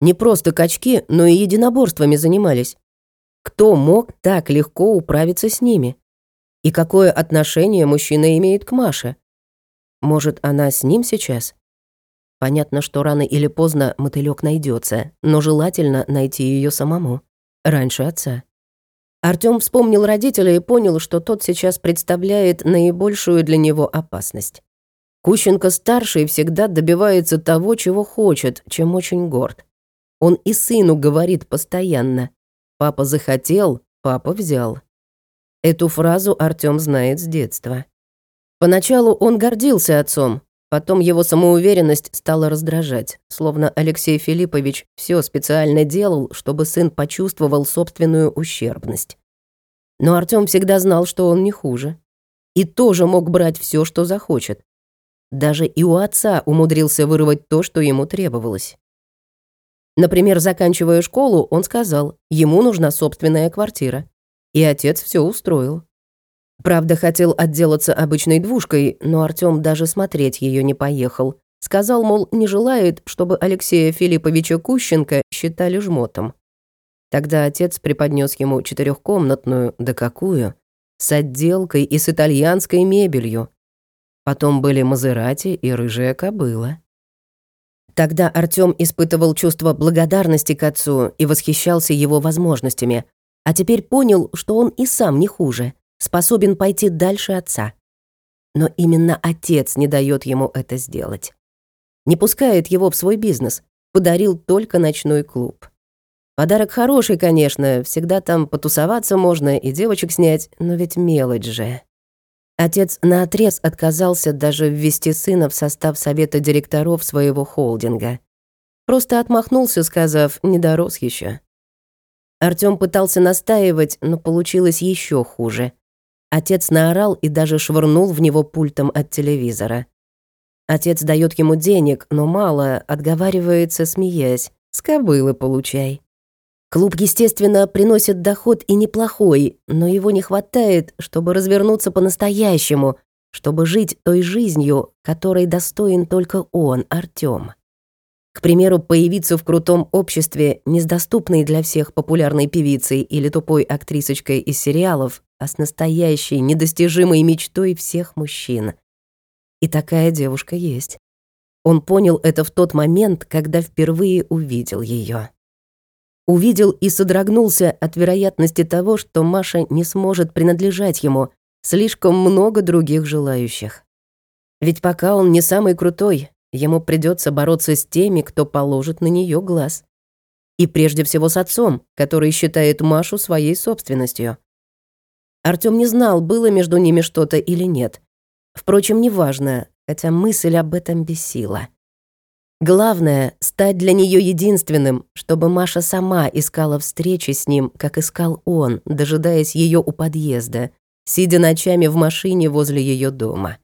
Не просто качки, но и единоборствами занимались. Кто мог так легко управиться с ними? И какое отношение мужчина имеет к Маше? Может, она с ним сейчас? Понятно, что рано или поздно мотылёк найдется, но желательно найти ее самому. Раньше отца. Артём вспомнил родителя и понял, что тот сейчас представляет наибольшую для него опасность. Кущенко-старший всегда добивается того, чего хочет, чем очень горд. Он и сыну говорит постоянно Папа захотел, папа взял. Эту фразу Артём знает с детства. Поначалу он гордился отцом, потом его самоуверенность стала раздражать, словно Алексей Филиппович все специально делал, чтобы сын почувствовал собственную ущербность. Но Артём всегда знал, что он не хуже. И тоже мог брать все, что захочет. Даже и у отца умудрился вырвать то, что ему требовалось. Например, заканчивая школу, он сказал, ему нужна собственная квартира. И отец все устроил. Правда, хотел отделаться обычной двушкой, но Артём даже смотреть ее не поехал. Сказал, мол, не желает, чтобы Алексея Филипповича Кущенко считали жмотом. Тогда отец преподнес ему четырехкомнатную, да какую, с отделкой и с итальянской мебелью. Потом были Мазерати и рыжая кобыла. Тогда Артём испытывал чувство благодарности к отцу и восхищался его возможностями, а теперь понял, что он и сам не хуже, способен пойти дальше отца. Но именно отец не дает ему это сделать. Не пускает его в свой бизнес, подарил только ночной клуб. Подарок хороший, конечно, всегда там потусоваться можно и девочек снять, но ведь мелочь же. Отец наотрез отказался даже ввести сына в состав совета директоров своего холдинга. Просто отмахнулся, сказав «не дорос еще. Артём пытался настаивать, но получилось еще хуже. Отец наорал и даже швырнул в него пультом от телевизора. Отец дает ему денег, но мало, отговаривается, смеясь. «С кобылы получай». Клуб, естественно, приносит доход и неплохой, но его не хватает, чтобы развернуться по-настоящему, чтобы жить той жизнью, которой достоин только он, Артём. К примеру, появиться в крутом обществе не с доступной для всех популярной певицей или тупой актрисочкой из сериалов, а с настоящей, недостижимой мечтой всех мужчин. И такая девушка есть. Он понял это в тот момент, когда впервые увидел ее. Увидел и содрогнулся от вероятности того, что Маша не сможет принадлежать ему, слишком много других желающих. Ведь пока он не самый крутой, Ему придется бороться с теми, кто положит на нее глаз. И прежде всего с отцом, который считает Машу своей собственностью. Артём не знал, было между ними что-то или нет. Впрочем, неважно, хотя мысль об этом бесила. Главное — стать для нее единственным, чтобы Маша сама искала встречи с ним, как искал он, дожидаясь ее у подъезда, сидя ночами в машине возле ее дома.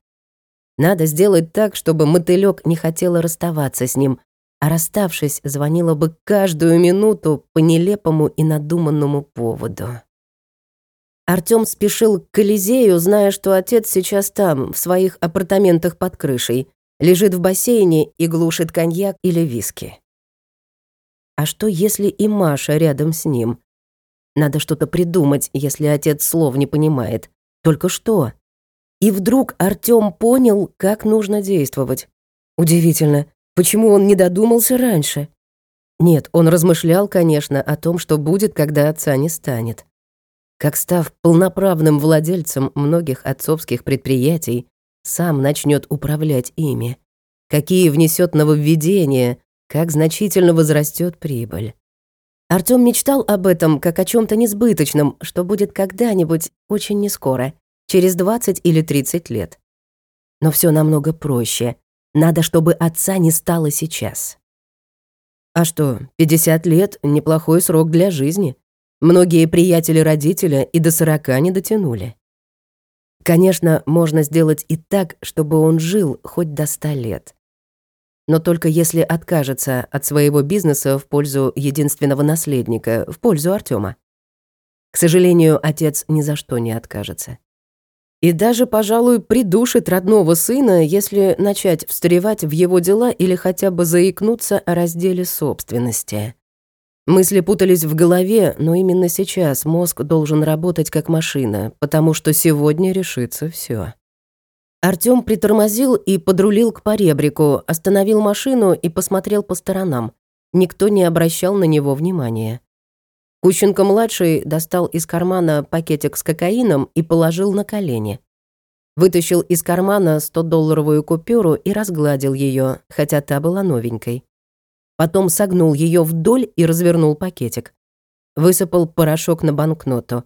Надо сделать так, чтобы мотылёк не хотела расставаться с ним, а расставшись, звонила бы каждую минуту по нелепому и надуманному поводу. Артём спешил к Колизею, зная, что отец сейчас там, в своих апартаментах под крышей, лежит в бассейне и глушит коньяк или виски. А что, если и Маша рядом с ним? Надо что-то придумать, если отец слов не понимает. Только что? И вдруг Артём понял, как нужно действовать. Удивительно, почему он не додумался раньше? Нет, он размышлял, конечно, о том, что будет, когда отца не станет. Как став полноправным владельцем многих отцовских предприятий, сам начнет управлять ими. Какие внесет нововведения, как значительно возрастет прибыль. Артём мечтал об этом как о чем то несбыточном, что будет когда-нибудь очень нескоро через 20 или 30 лет. Но все намного проще. Надо, чтобы отца не стало сейчас. А что, 50 лет — неплохой срок для жизни. Многие приятели родителя и до 40 не дотянули. Конечно, можно сделать и так, чтобы он жил хоть до 100 лет. Но только если откажется от своего бизнеса в пользу единственного наследника, в пользу Артема. К сожалению, отец ни за что не откажется. И даже, пожалуй, придушит родного сына, если начать встревать в его дела или хотя бы заикнуться о разделе собственности. Мысли путались в голове, но именно сейчас мозг должен работать как машина, потому что сегодня решится все. Артём притормозил и подрулил к поребрику, остановил машину и посмотрел по сторонам. Никто не обращал на него внимания. Кущенко-младший достал из кармана пакетик с кокаином и положил на колени. Вытащил из кармана 100-долларовую купюру и разгладил ее, хотя та была новенькой. Потом согнул ее вдоль и развернул пакетик. Высыпал порошок на банкноту.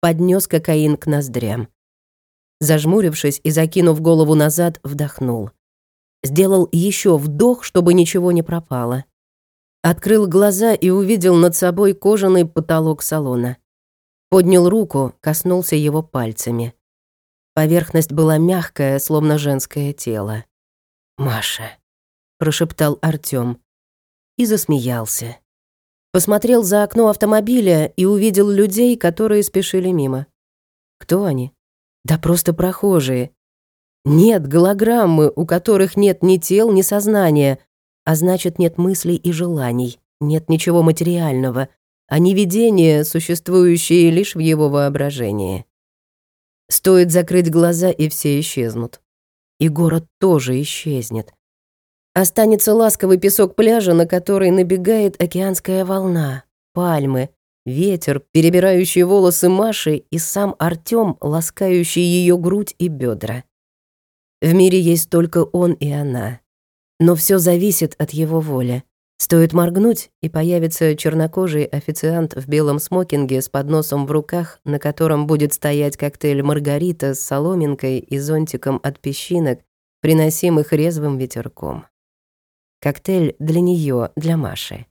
Поднес кокаин к ноздрям. Зажмурившись и закинув голову назад, вдохнул. Сделал еще вдох, чтобы ничего не пропало. Открыл глаза и увидел над собой кожаный потолок салона. Поднял руку, коснулся его пальцами. Поверхность была мягкая, словно женское тело. «Маша», — прошептал Артём и засмеялся. Посмотрел за окно автомобиля и увидел людей, которые спешили мимо. Кто они? Да просто прохожие. Нет голограммы, у которых нет ни тел, ни сознания, а значит, нет мыслей и желаний, нет ничего материального, а не видения, существующие лишь в его воображении. Стоит закрыть глаза, и все исчезнут. И город тоже исчезнет. Останется ласковый песок пляжа, на который набегает океанская волна, пальмы, ветер, перебирающий волосы Маши и сам Артём, ласкающий ее грудь и бедра. В мире есть только он и она. Но все зависит от его воли. Стоит моргнуть, и появится чернокожий официант в белом смокинге с подносом в руках, на котором будет стоять коктейль «Маргарита» с соломинкой и зонтиком от песчинок, приносимых резвым ветерком. Коктейль для нее, для Маши.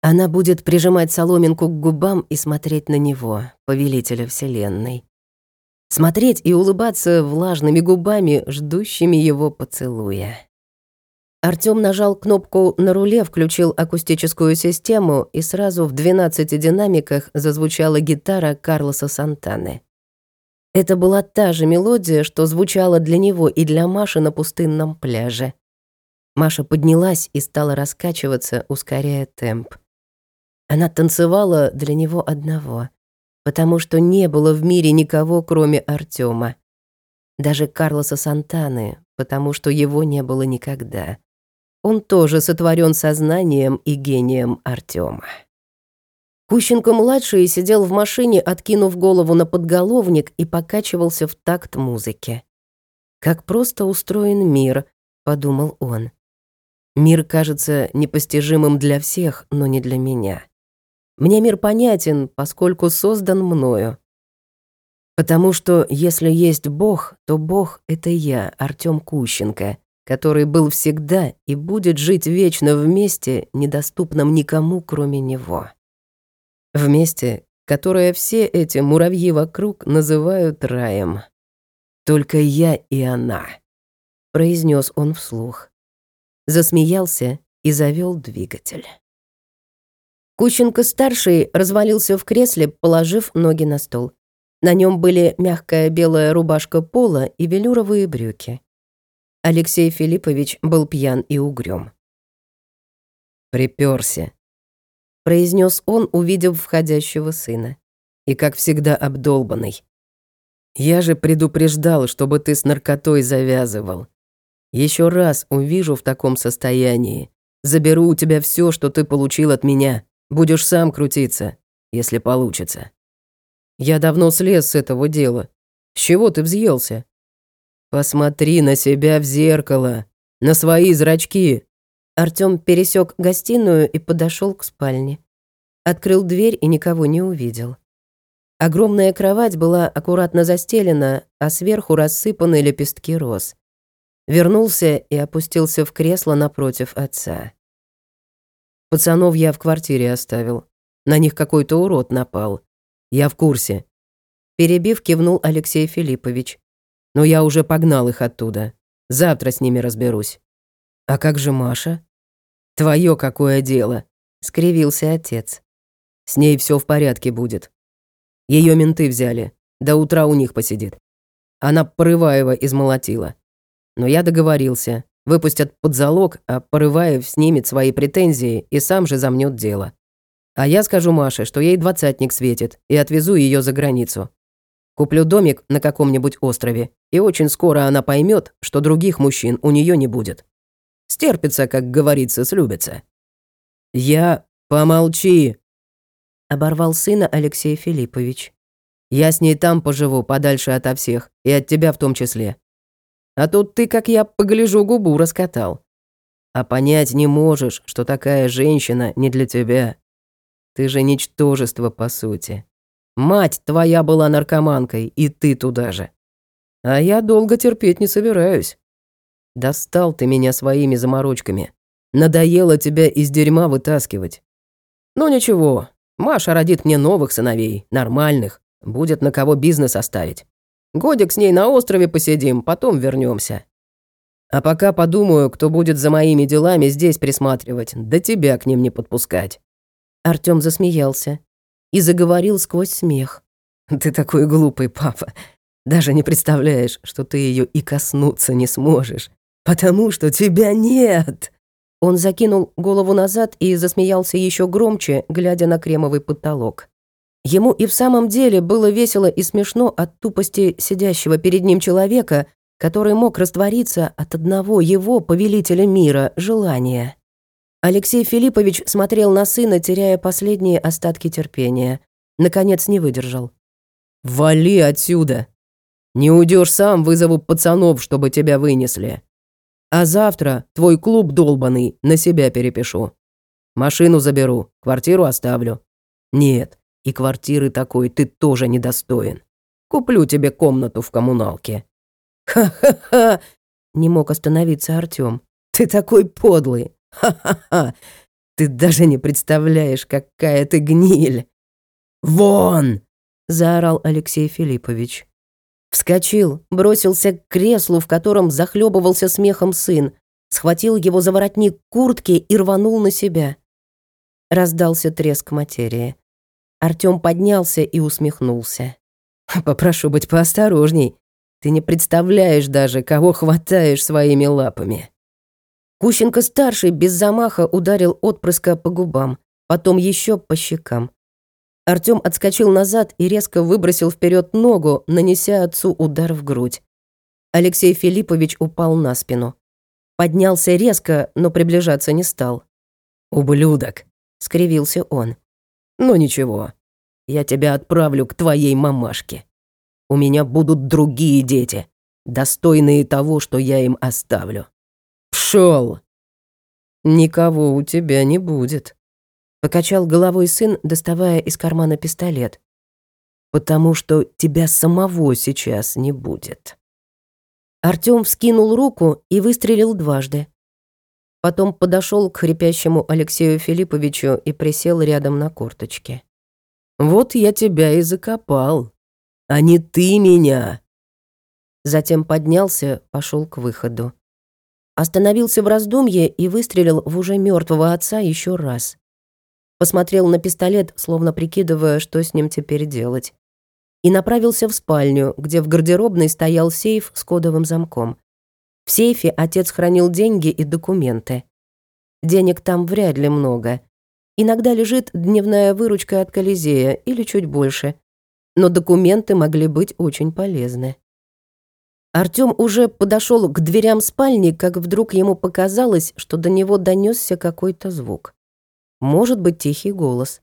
Она будет прижимать соломинку к губам и смотреть на него, повелителя Вселенной. Смотреть и улыбаться влажными губами, ждущими его поцелуя. Артём нажал кнопку на руле, включил акустическую систему, и сразу в 12 динамиках зазвучала гитара Карлоса Сантаны. Это была та же мелодия, что звучала для него и для Маши на пустынном пляже. Маша поднялась и стала раскачиваться, ускоряя темп. Она танцевала для него одного, потому что не было в мире никого, кроме Артёма. Даже Карлоса Сантаны, потому что его не было никогда. Он тоже сотворен сознанием и гением Артема. Кущенко-младший сидел в машине, откинув голову на подголовник и покачивался в такт музыки. «Как просто устроен мир», — подумал он. «Мир кажется непостижимым для всех, но не для меня. Мне мир понятен, поскольку создан мною. Потому что если есть Бог, то Бог — это я, Артём Кущенко, который был всегда и будет жить вечно в месте, недоступном никому, кроме него. В месте, которое все эти муравьи вокруг называют раем. «Только я и она», — произнес он вслух. Засмеялся и завел двигатель. Кученко-старший развалился в кресле, положив ноги на стол. На нем были мягкая белая рубашка пола и велюровые брюки. Алексей Филиппович был пьян и угрюм. «Припёрся», — произнес он, увидев входящего сына. «И, как всегда, обдолбанный. Я же предупреждал, чтобы ты с наркотой завязывал. Еще раз увижу в таком состоянии. Заберу у тебя все, что ты получил от меня. Будешь сам крутиться, если получится. Я давно слез с этого дела. С чего ты взъелся? «Посмотри на себя в зеркало, на свои зрачки!» Артём пересек гостиную и подошел к спальне. Открыл дверь и никого не увидел. Огромная кровать была аккуратно застелена, а сверху рассыпаны лепестки роз. Вернулся и опустился в кресло напротив отца. Пацанов я в квартире оставил. На них какой-то урод напал. Я в курсе. Перебив, кивнул Алексей Филиппович. Но я уже погнал их оттуда. Завтра с ними разберусь. А как же Маша? Твое какое дело? Скривился отец. С ней все в порядке будет. Ее менты взяли. До утра у них посидит. Она Порываева измолотила. Но я договорился. Выпустят под залог, а Порываев снимет свои претензии и сам же замнет дело. А я скажу Маше, что ей двадцатник светит, и отвезу ее за границу. Куплю домик на каком-нибудь острове, и очень скоро она поймет, что других мужчин у нее не будет. Стерпится, как говорится, слюбится. Я... Помолчи!» Оборвал сына Алексей Филиппович. «Я с ней там поживу, подальше ото всех, и от тебя в том числе. А тут ты, как я погляжу, губу раскатал. А понять не можешь, что такая женщина не для тебя. Ты же ничтожество, по сути. Мать твоя была наркоманкой, и ты туда же. А я долго терпеть не собираюсь. Достал ты меня своими заморочками. Надоело тебя из дерьма вытаскивать. Ну ничего, Маша родит мне новых сыновей, нормальных. Будет на кого бизнес оставить. Годик с ней на острове посидим, потом вернемся. А пока подумаю, кто будет за моими делами здесь присматривать, да тебя к ним не подпускать». Артём засмеялся и заговорил сквозь смех. «Ты такой глупый, папа. Даже не представляешь, что ты ее и коснуться не сможешь, потому что тебя нет!» Он закинул голову назад и засмеялся еще громче, глядя на кремовый потолок. Ему и в самом деле было весело и смешно от тупости сидящего перед ним человека, который мог раствориться от одного его, повелителя мира, желания. Алексей Филиппович смотрел на сына, теряя последние остатки терпения. Наконец не выдержал. «Вали отсюда!» Не уйдешь сам, вызову пацанов, чтобы тебя вынесли. А завтра твой клуб долбанный на себя перепишу. Машину заберу, квартиру оставлю. Нет, и квартиры такой ты тоже недостоин. Куплю тебе комнату в коммуналке». «Ха-ха-ха!» — не мог остановиться Артём. «Ты такой подлый! Ха-ха-ха! Ты даже не представляешь, какая ты гниль!» «Вон!» — заорал Алексей Филиппович. Вскочил, бросился к креслу, в котором захлебывался смехом сын, схватил его за воротник куртки и рванул на себя. Раздался треск материи. Артём поднялся и усмехнулся. [LAUGHS] «Попрошу быть поосторожней. Ты не представляешь даже, кого хватаешь своими лапами». Кущенко-старший без замаха ударил отпрыска по губам, потом еще по щекам. Артём отскочил назад и резко выбросил вперед ногу, нанеся отцу удар в грудь. Алексей Филиппович упал на спину. Поднялся резко, но приближаться не стал. «Ублюдок!» — скривился он. «Ну ничего, я тебя отправлю к твоей мамашке. У меня будут другие дети, достойные того, что я им оставлю. Пшёл!» «Никого у тебя не будет», — покачал головой сын, доставая из кармана пистолет. «Потому что тебя самого сейчас не будет». Артём вскинул руку и выстрелил дважды. Потом подошел к хрипящему Алексею Филипповичу и присел рядом на корточке. «Вот я тебя и закопал, а не ты меня!» Затем поднялся, пошел к выходу. Остановился в раздумье и выстрелил в уже мертвого отца еще раз. Посмотрел на пистолет, словно прикидывая, что с ним теперь делать. И направился в спальню, где в гардеробной стоял сейф с кодовым замком. В сейфе отец хранил деньги и документы. Денег там вряд ли много. Иногда лежит дневная выручка от Колизея или чуть больше. Но документы могли быть очень полезны. Артём уже подошел к дверям спальни, как вдруг ему показалось, что до него донесся какой-то звук. Может быть, тихий голос.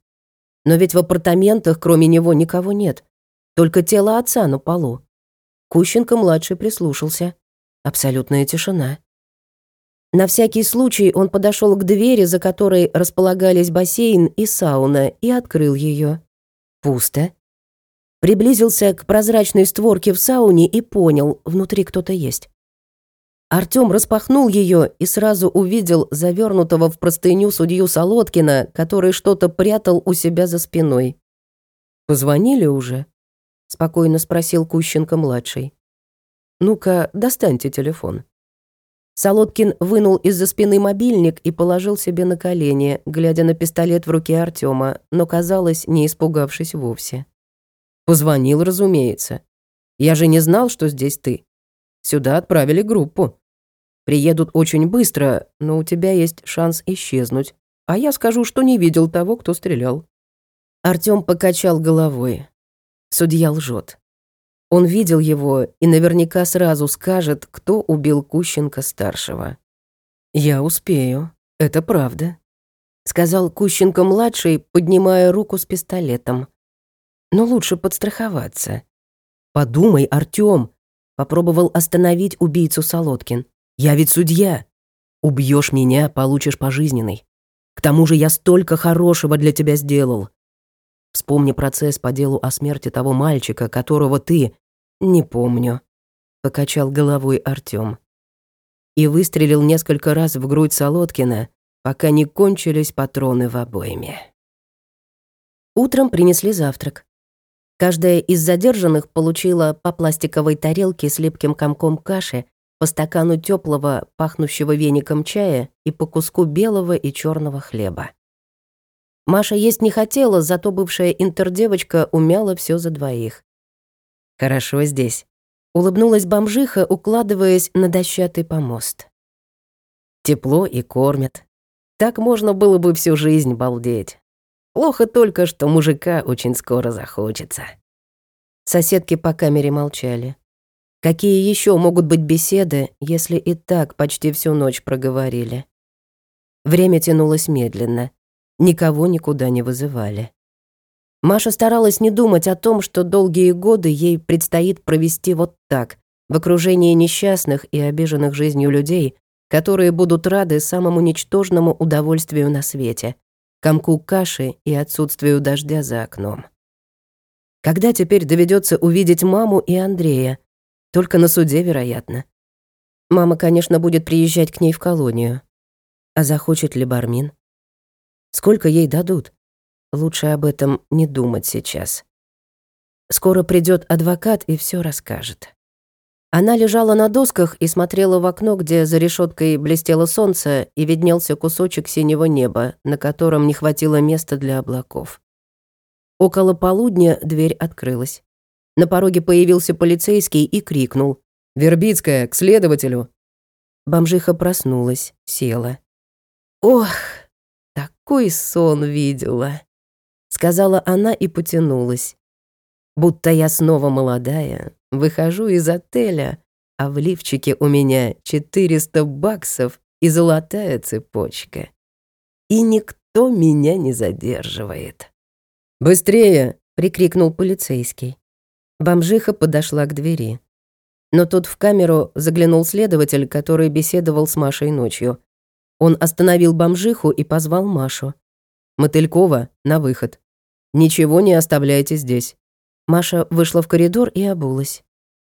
Но ведь в апартаментах кроме него никого нет. Только тело отца на полу. Кущенко-младший прислушался. Абсолютная тишина. На всякий случай он подошел к двери, за которой располагались бассейн и сауна, и открыл ее. Пусто. Приблизился к прозрачной створке в сауне и понял, внутри кто-то есть. Артём распахнул ее и сразу увидел завернутого в простыню судью Солодкина, который что-то прятал у себя за спиной. «Позвонили уже?» — спокойно спросил Кущенко-младший. «Ну-ка, достаньте телефон». Солодкин вынул из-за спины мобильник и положил себе на колени, глядя на пистолет в руке Артема, но, казалось, не испугавшись вовсе. «Позвонил, разумеется. Я же не знал, что здесь ты. Сюда отправили группу. Приедут очень быстро, но у тебя есть шанс исчезнуть. А я скажу, что не видел того, кто стрелял». Артём покачал головой. Судья лжет. Он видел его и наверняка сразу скажет, кто убил Кущенко-старшего. «Я успею, это правда», — сказал Кущенко-младший, поднимая руку с пистолетом. «Но лучше подстраховаться». «Подумай, Артём», — попробовал остановить убийцу Солодкин. «Я ведь судья. Убьешь меня, получишь пожизненный. К тому же я столько хорошего для тебя сделал. Вспомни процесс по делу о смерти того мальчика, которого ты «Не помню», — покачал головой Артём. И выстрелил несколько раз в грудь Солодкина, пока не кончились патроны в обойме. Утром принесли завтрак. Каждая из задержанных получила по пластиковой тарелке с липким комком каши, по стакану теплого, пахнущего веником чая и по куску белого и черного хлеба. Маша есть не хотела, зато бывшая интердевочка умяла все за двоих. Хорошо здесь. Улыбнулась бомжиха, укладываясь на дощатый помост. Тепло и кормят. Так можно было бы всю жизнь балдеть. Плохо только, что мужика очень скоро захочется. Соседки по камере молчали. Какие еще могут быть беседы, если и так почти всю ночь проговорили? Время тянулось медленно. Никого никуда не вызывали. Маша старалась не думать о том, что долгие годы ей предстоит провести вот так, в окружении несчастных и обиженных жизнью людей, которые будут рады самому ничтожному удовольствию на свете, комку каши и отсутствию дождя за окном. Когда теперь доведется увидеть маму и Андрея? Только на суде, вероятно. Мама, конечно, будет приезжать к ней в колонию. А захочет ли Бармин? Сколько ей дадут? Лучше об этом не думать сейчас. Скоро придет адвокат и все расскажет. Она лежала на досках и смотрела в окно, где за решеткой блестело солнце и виднелся кусочек синего неба, на котором не хватило места для облаков. Около полудня дверь открылась. На пороге появился полицейский и крикнул. «Вербицкая, к следователю!» Бомжиха проснулась, села. «Ох, такой сон видела!» Сказала она и потянулась. Будто я снова молодая, выхожу из отеля, а в лифчике у меня 400 баксов и золотая цепочка. И никто меня не задерживает. «Быстрее!» — прикрикнул полицейский. Бомжиха подошла к двери. Но тут в камеру заглянул следователь, который беседовал с Машей ночью. Он остановил бомжиху и позвал Машу. «Мотылькова, на выход. Ничего не оставляйте здесь». Маша вышла в коридор и обулась.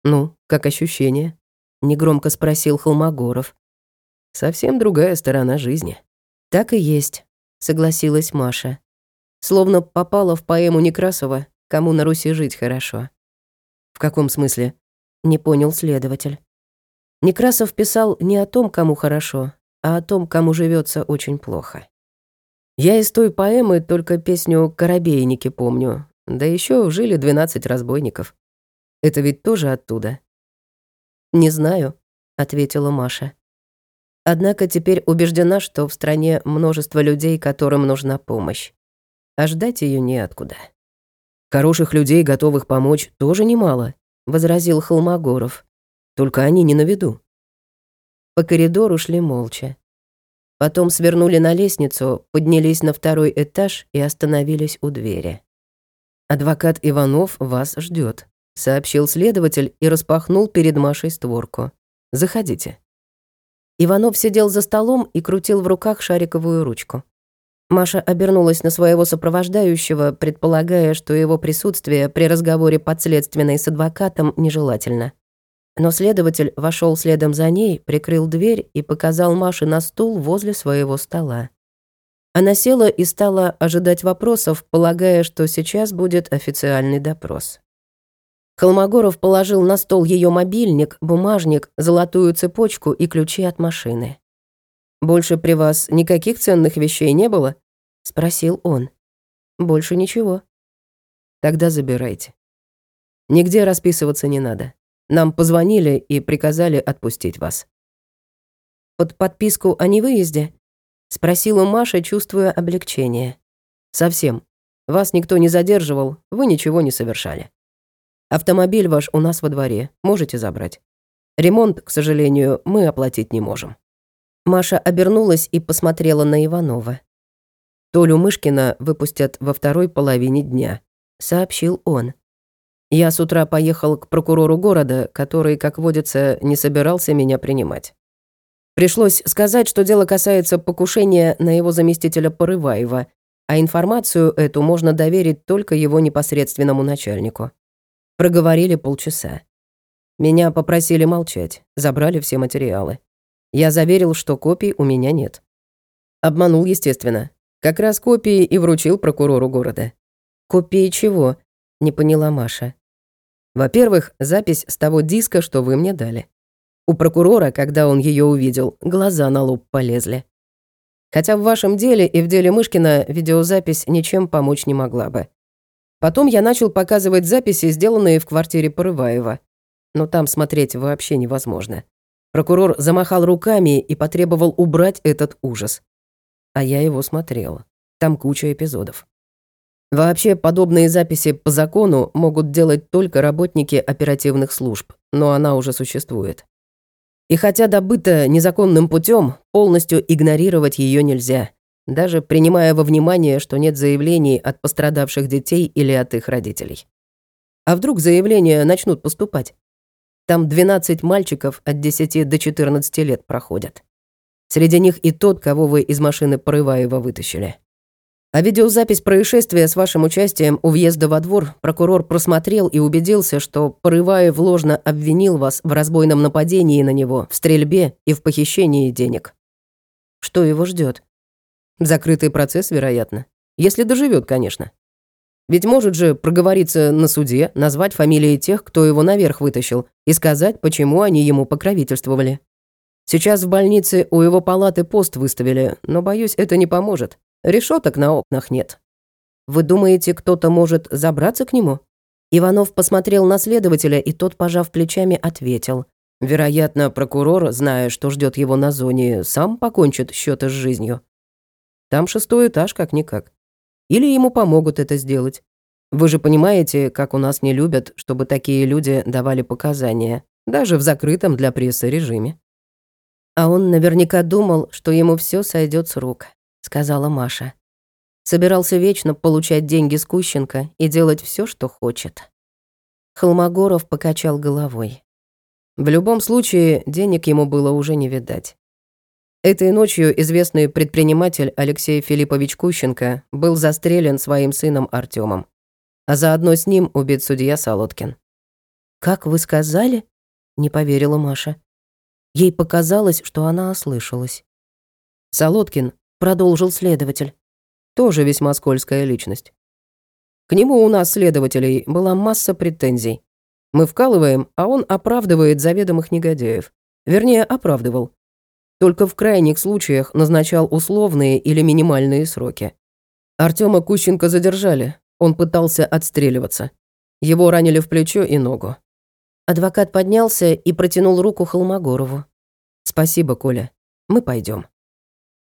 «Ну, как ощущение?» — негромко спросил Холмогоров. «Совсем другая сторона жизни». «Так и есть», — согласилась Маша словно попала в поэму Некрасова «Кому на Руси жить хорошо». «В каком смысле?» — не понял следователь. Некрасов писал не о том, кому хорошо, а о том, кому живется очень плохо. Я из той поэмы только песню «Коробейники» помню, да еще жили двенадцать разбойников. Это ведь тоже оттуда. «Не знаю», — ответила Маша. Однако теперь убеждена, что в стране множество людей, которым нужна помощь а ждать ее неоткуда. «Хороших людей, готовых помочь, тоже немало», — возразил Холмогоров. «Только они не на виду». По коридору шли молча. Потом свернули на лестницу, поднялись на второй этаж и остановились у двери. «Адвокат Иванов вас ждет, сообщил следователь и распахнул перед Машей створку. «Заходите». Иванов сидел за столом и крутил в руках шариковую ручку. Маша обернулась на своего сопровождающего, предполагая, что его присутствие при разговоре подследственной с адвокатом нежелательно. Но следователь вошел следом за ней, прикрыл дверь и показал Маше на стул возле своего стола. Она села и стала ожидать вопросов, полагая, что сейчас будет официальный допрос. Холмогоров положил на стол ее мобильник, бумажник, золотую цепочку и ключи от машины. «Больше при вас никаких ценных вещей не было?» — спросил он. «Больше ничего». «Тогда забирайте. Нигде расписываться не надо. Нам позвонили и приказали отпустить вас». «Под подписку о невыезде?» — спросила Маша, чувствуя облегчение. «Совсем. Вас никто не задерживал, вы ничего не совершали. Автомобиль ваш у нас во дворе, можете забрать. Ремонт, к сожалению, мы оплатить не можем». Маша обернулась и посмотрела на Иванова. «Толю Мышкина выпустят во второй половине дня», — сообщил он. «Я с утра поехал к прокурору города, который, как водится, не собирался меня принимать. Пришлось сказать, что дело касается покушения на его заместителя Порываева, а информацию эту можно доверить только его непосредственному начальнику. Проговорили полчаса. Меня попросили молчать, забрали все материалы. Я заверил, что копий у меня нет. Обманул, естественно. Как раз копии и вручил прокурору города. «Копии чего?» — не поняла Маша. «Во-первых, запись с того диска, что вы мне дали. У прокурора, когда он ее увидел, глаза на лоб полезли. Хотя в вашем деле и в деле Мышкина видеозапись ничем помочь не могла бы. Потом я начал показывать записи, сделанные в квартире Порываева. Но там смотреть вообще невозможно. Прокурор замахал руками и потребовал убрать этот ужас. А я его смотрела. Там куча эпизодов. Вообще, подобные записи по закону могут делать только работники оперативных служб, но она уже существует. И хотя добыта незаконным путем, полностью игнорировать ее нельзя. даже принимая во внимание, что нет заявлений от пострадавших детей или от их родителей. А вдруг заявления начнут поступать? Там 12 мальчиков от 10 до 14 лет проходят. Среди них и тот, кого вы из машины Порываева вытащили. А видеозапись происшествия с вашим участием у въезда во двор прокурор просмотрел и убедился, что Порываев ложно обвинил вас в разбойном нападении на него, в стрельбе и в похищении денег. Что его ждет? Закрытый процесс, вероятно. Если доживет, конечно. Ведь может же проговориться на суде, назвать фамилии тех, кто его наверх вытащил, и сказать, почему они ему покровительствовали. Сейчас в больнице у его палаты пост выставили, но, боюсь, это не поможет. Решеток на окнах нет. Вы думаете, кто-то может забраться к нему? Иванов посмотрел на следователя, и тот, пожав плечами, ответил. Вероятно, прокурор, зная, что ждет его на зоне, сам покончит счеты с жизнью. Там шестой этаж, как-никак. Или ему помогут это сделать. Вы же понимаете, как у нас не любят, чтобы такие люди давали показания, даже в закрытом для прессы режиме. А он наверняка думал, что ему все сойдет с рук, сказала Маша. Собирался вечно получать деньги с Кущенко и делать все, что хочет. Холмогоров покачал головой. В любом случае, денег ему было уже не видать. Этой ночью известный предприниматель Алексей Филиппович Кущенко был застрелен своим сыном Артемом, а заодно с ним убит судья Солодкин. «Как вы сказали?» — не поверила Маша. Ей показалось, что она ослышалась. Солодкин, продолжил следователь, тоже весьма скользкая личность. К нему у нас, следователей, была масса претензий. Мы вкалываем, а он оправдывает заведомых негодяев. Вернее, оправдывал. Только в крайних случаях назначал условные или минимальные сроки. Артема Кущенко задержали. Он пытался отстреливаться. Его ранили в плечо и ногу. Адвокат поднялся и протянул руку Холмогорову. «Спасибо, Коля. Мы пойдем.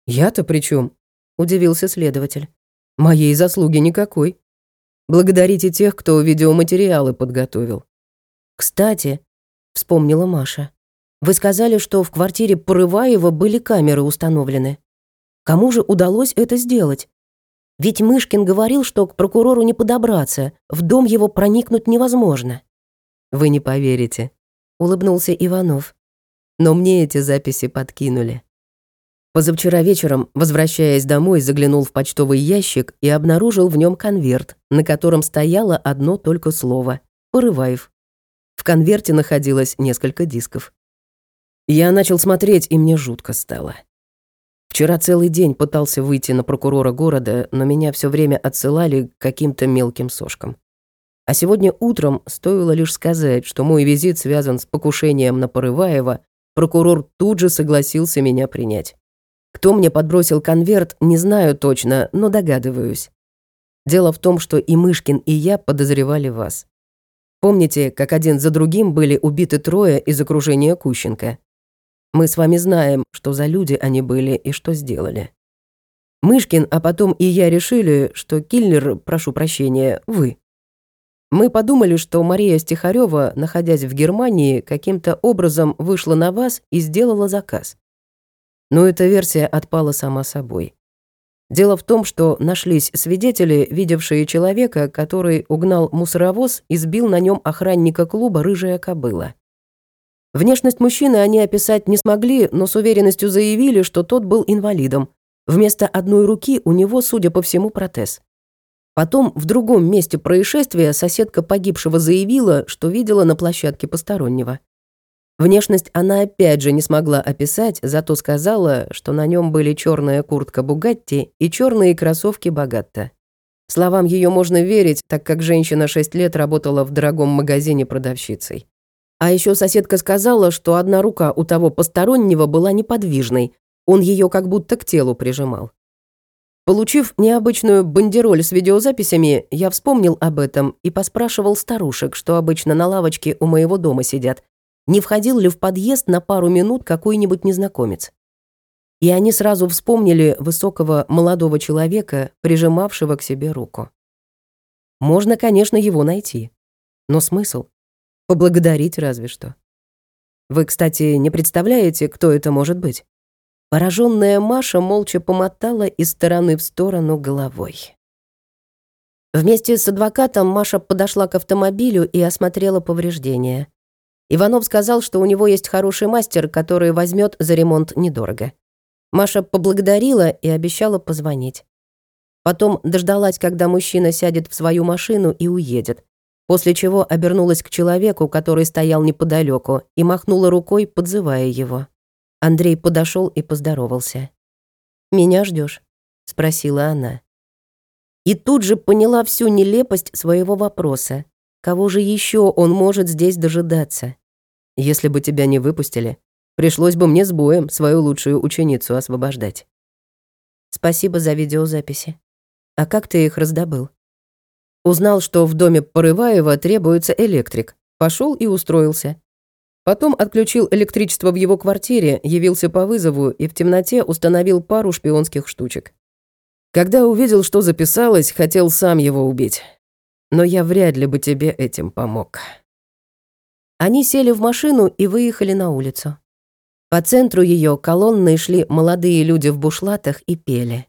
«Я-то при чем? удивился следователь. «Моей заслуги никакой. Благодарите тех, кто видеоматериалы подготовил». «Кстати», — вспомнила Маша, «вы сказали, что в квартире Порываева были камеры установлены. Кому же удалось это сделать? Ведь Мышкин говорил, что к прокурору не подобраться, в дом его проникнуть невозможно». «Вы не поверите», — улыбнулся Иванов. «Но мне эти записи подкинули». Позавчера вечером, возвращаясь домой, заглянул в почтовый ящик и обнаружил в нем конверт, на котором стояло одно только слово «Порываев». В конверте находилось несколько дисков. Я начал смотреть, и мне жутко стало. Вчера целый день пытался выйти на прокурора города, но меня все время отсылали к каким-то мелким сошкам. А сегодня утром стоило лишь сказать, что мой визит связан с покушением на Порываева, прокурор тут же согласился меня принять. Кто мне подбросил конверт, не знаю точно, но догадываюсь. Дело в том, что и Мышкин, и я подозревали вас. Помните, как один за другим были убиты трое из окружения Кущенко? Мы с вами знаем, что за люди они были и что сделали. Мышкин, а потом и я решили, что киллер, прошу прощения, вы. Мы подумали, что Мария Стихарева, находясь в Германии, каким-то образом вышла на вас и сделала заказ. Но эта версия отпала сама собой. Дело в том, что нашлись свидетели, видевшие человека, который угнал мусоровоз и сбил на нем охранника клуба «Рыжая кобыла». Внешность мужчины они описать не смогли, но с уверенностью заявили, что тот был инвалидом. Вместо одной руки у него, судя по всему, протез. Потом в другом месте происшествия соседка погибшего заявила, что видела на площадке постороннего. Внешность она опять же не смогла описать, зато сказала, что на нем были черная куртка Бугатти и черные кроссовки Богатта. Словам ее можно верить, так как женщина 6 лет работала в дорогом магазине продавщицей. А еще соседка сказала, что одна рука у того постороннего была неподвижной, он ее как будто к телу прижимал. Получив необычную бандероль с видеозаписями, я вспомнил об этом и поспрашивал старушек, что обычно на лавочке у моего дома сидят, не входил ли в подъезд на пару минут какой-нибудь незнакомец. И они сразу вспомнили высокого молодого человека, прижимавшего к себе руку. Можно, конечно, его найти. Но смысл? Поблагодарить разве что. Вы, кстати, не представляете, кто это может быть? Пораженная Маша молча помотала из стороны в сторону головой. Вместе с адвокатом Маша подошла к автомобилю и осмотрела повреждения. Иванов сказал, что у него есть хороший мастер, который возьмет за ремонт недорого. Маша поблагодарила и обещала позвонить. Потом дождалась, когда мужчина сядет в свою машину и уедет, после чего обернулась к человеку, который стоял неподалеку, и махнула рукой, подзывая его. Андрей подошел и поздоровался. «Меня ждешь? спросила она. И тут же поняла всю нелепость своего вопроса. Кого же еще он может здесь дожидаться? Если бы тебя не выпустили, пришлось бы мне с боем свою лучшую ученицу освобождать. Спасибо за видеозаписи. А как ты их раздобыл? Узнал, что в доме Порываева требуется электрик. Пошел и устроился. Потом отключил электричество в его квартире, явился по вызову и в темноте установил пару шпионских штучек. Когда увидел, что записалось, хотел сам его убить. Но я вряд ли бы тебе этим помог. Они сели в машину и выехали на улицу. По центру ее колонной шли молодые люди в бушлатах и пели.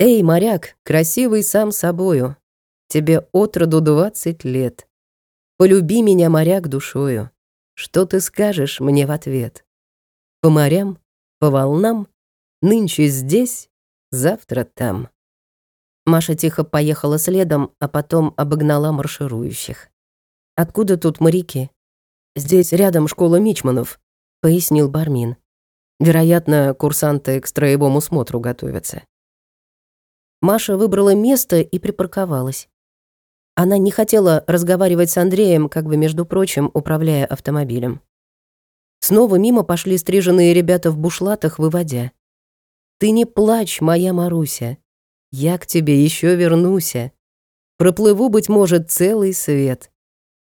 «Эй, моряк, красивый сам собою, тебе от роду двадцать лет. Полюби меня, моряк, душою, что ты скажешь мне в ответ? По морям, по волнам, нынче здесь, Завтра там». Маша тихо поехала следом, а потом обогнала марширующих. «Откуда тут моряки?» «Здесь рядом школа Мичманов», — пояснил Бармин. «Вероятно, курсанты к строевому смотру готовятся». Маша выбрала место и припарковалась. Она не хотела разговаривать с Андреем, как бы, между прочим, управляя автомобилем. Снова мимо пошли стриженные ребята в бушлатах, выводя. Ты не плачь, моя Маруся. Я к тебе еще вернуся. Проплыву, быть может, целый свет.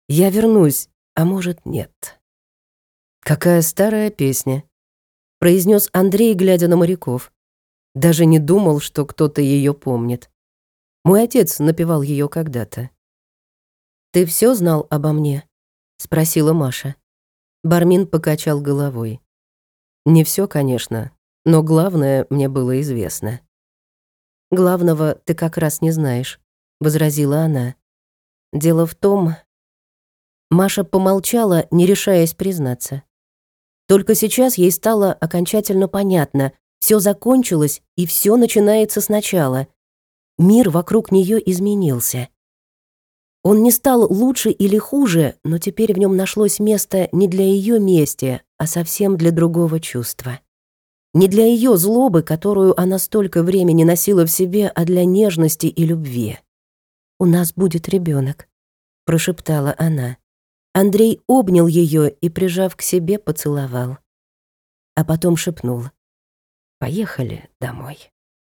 Я вернусь, а может, нет. Какая старая песня, произнес Андрей, глядя на моряков. Даже не думал, что кто-то ее помнит. Мой отец напевал ее когда-то. Ты все знал обо мне? спросила Маша. Бармин покачал головой. Не все, конечно, но главное мне было известно. «Главного ты как раз не знаешь», — возразила она. «Дело в том...» Маша помолчала, не решаясь признаться. Только сейчас ей стало окончательно понятно. Все закончилось, и все начинается сначала. Мир вокруг нее изменился. Он не стал лучше или хуже, но теперь в нем нашлось место не для ее мести, а совсем для другого чувства. Не для ее злобы, которую она столько времени носила в себе, а для нежности и любви. «У нас будет ребенок, прошептала она. Андрей обнял ее и, прижав к себе, поцеловал. А потом шепнул. «Поехали домой».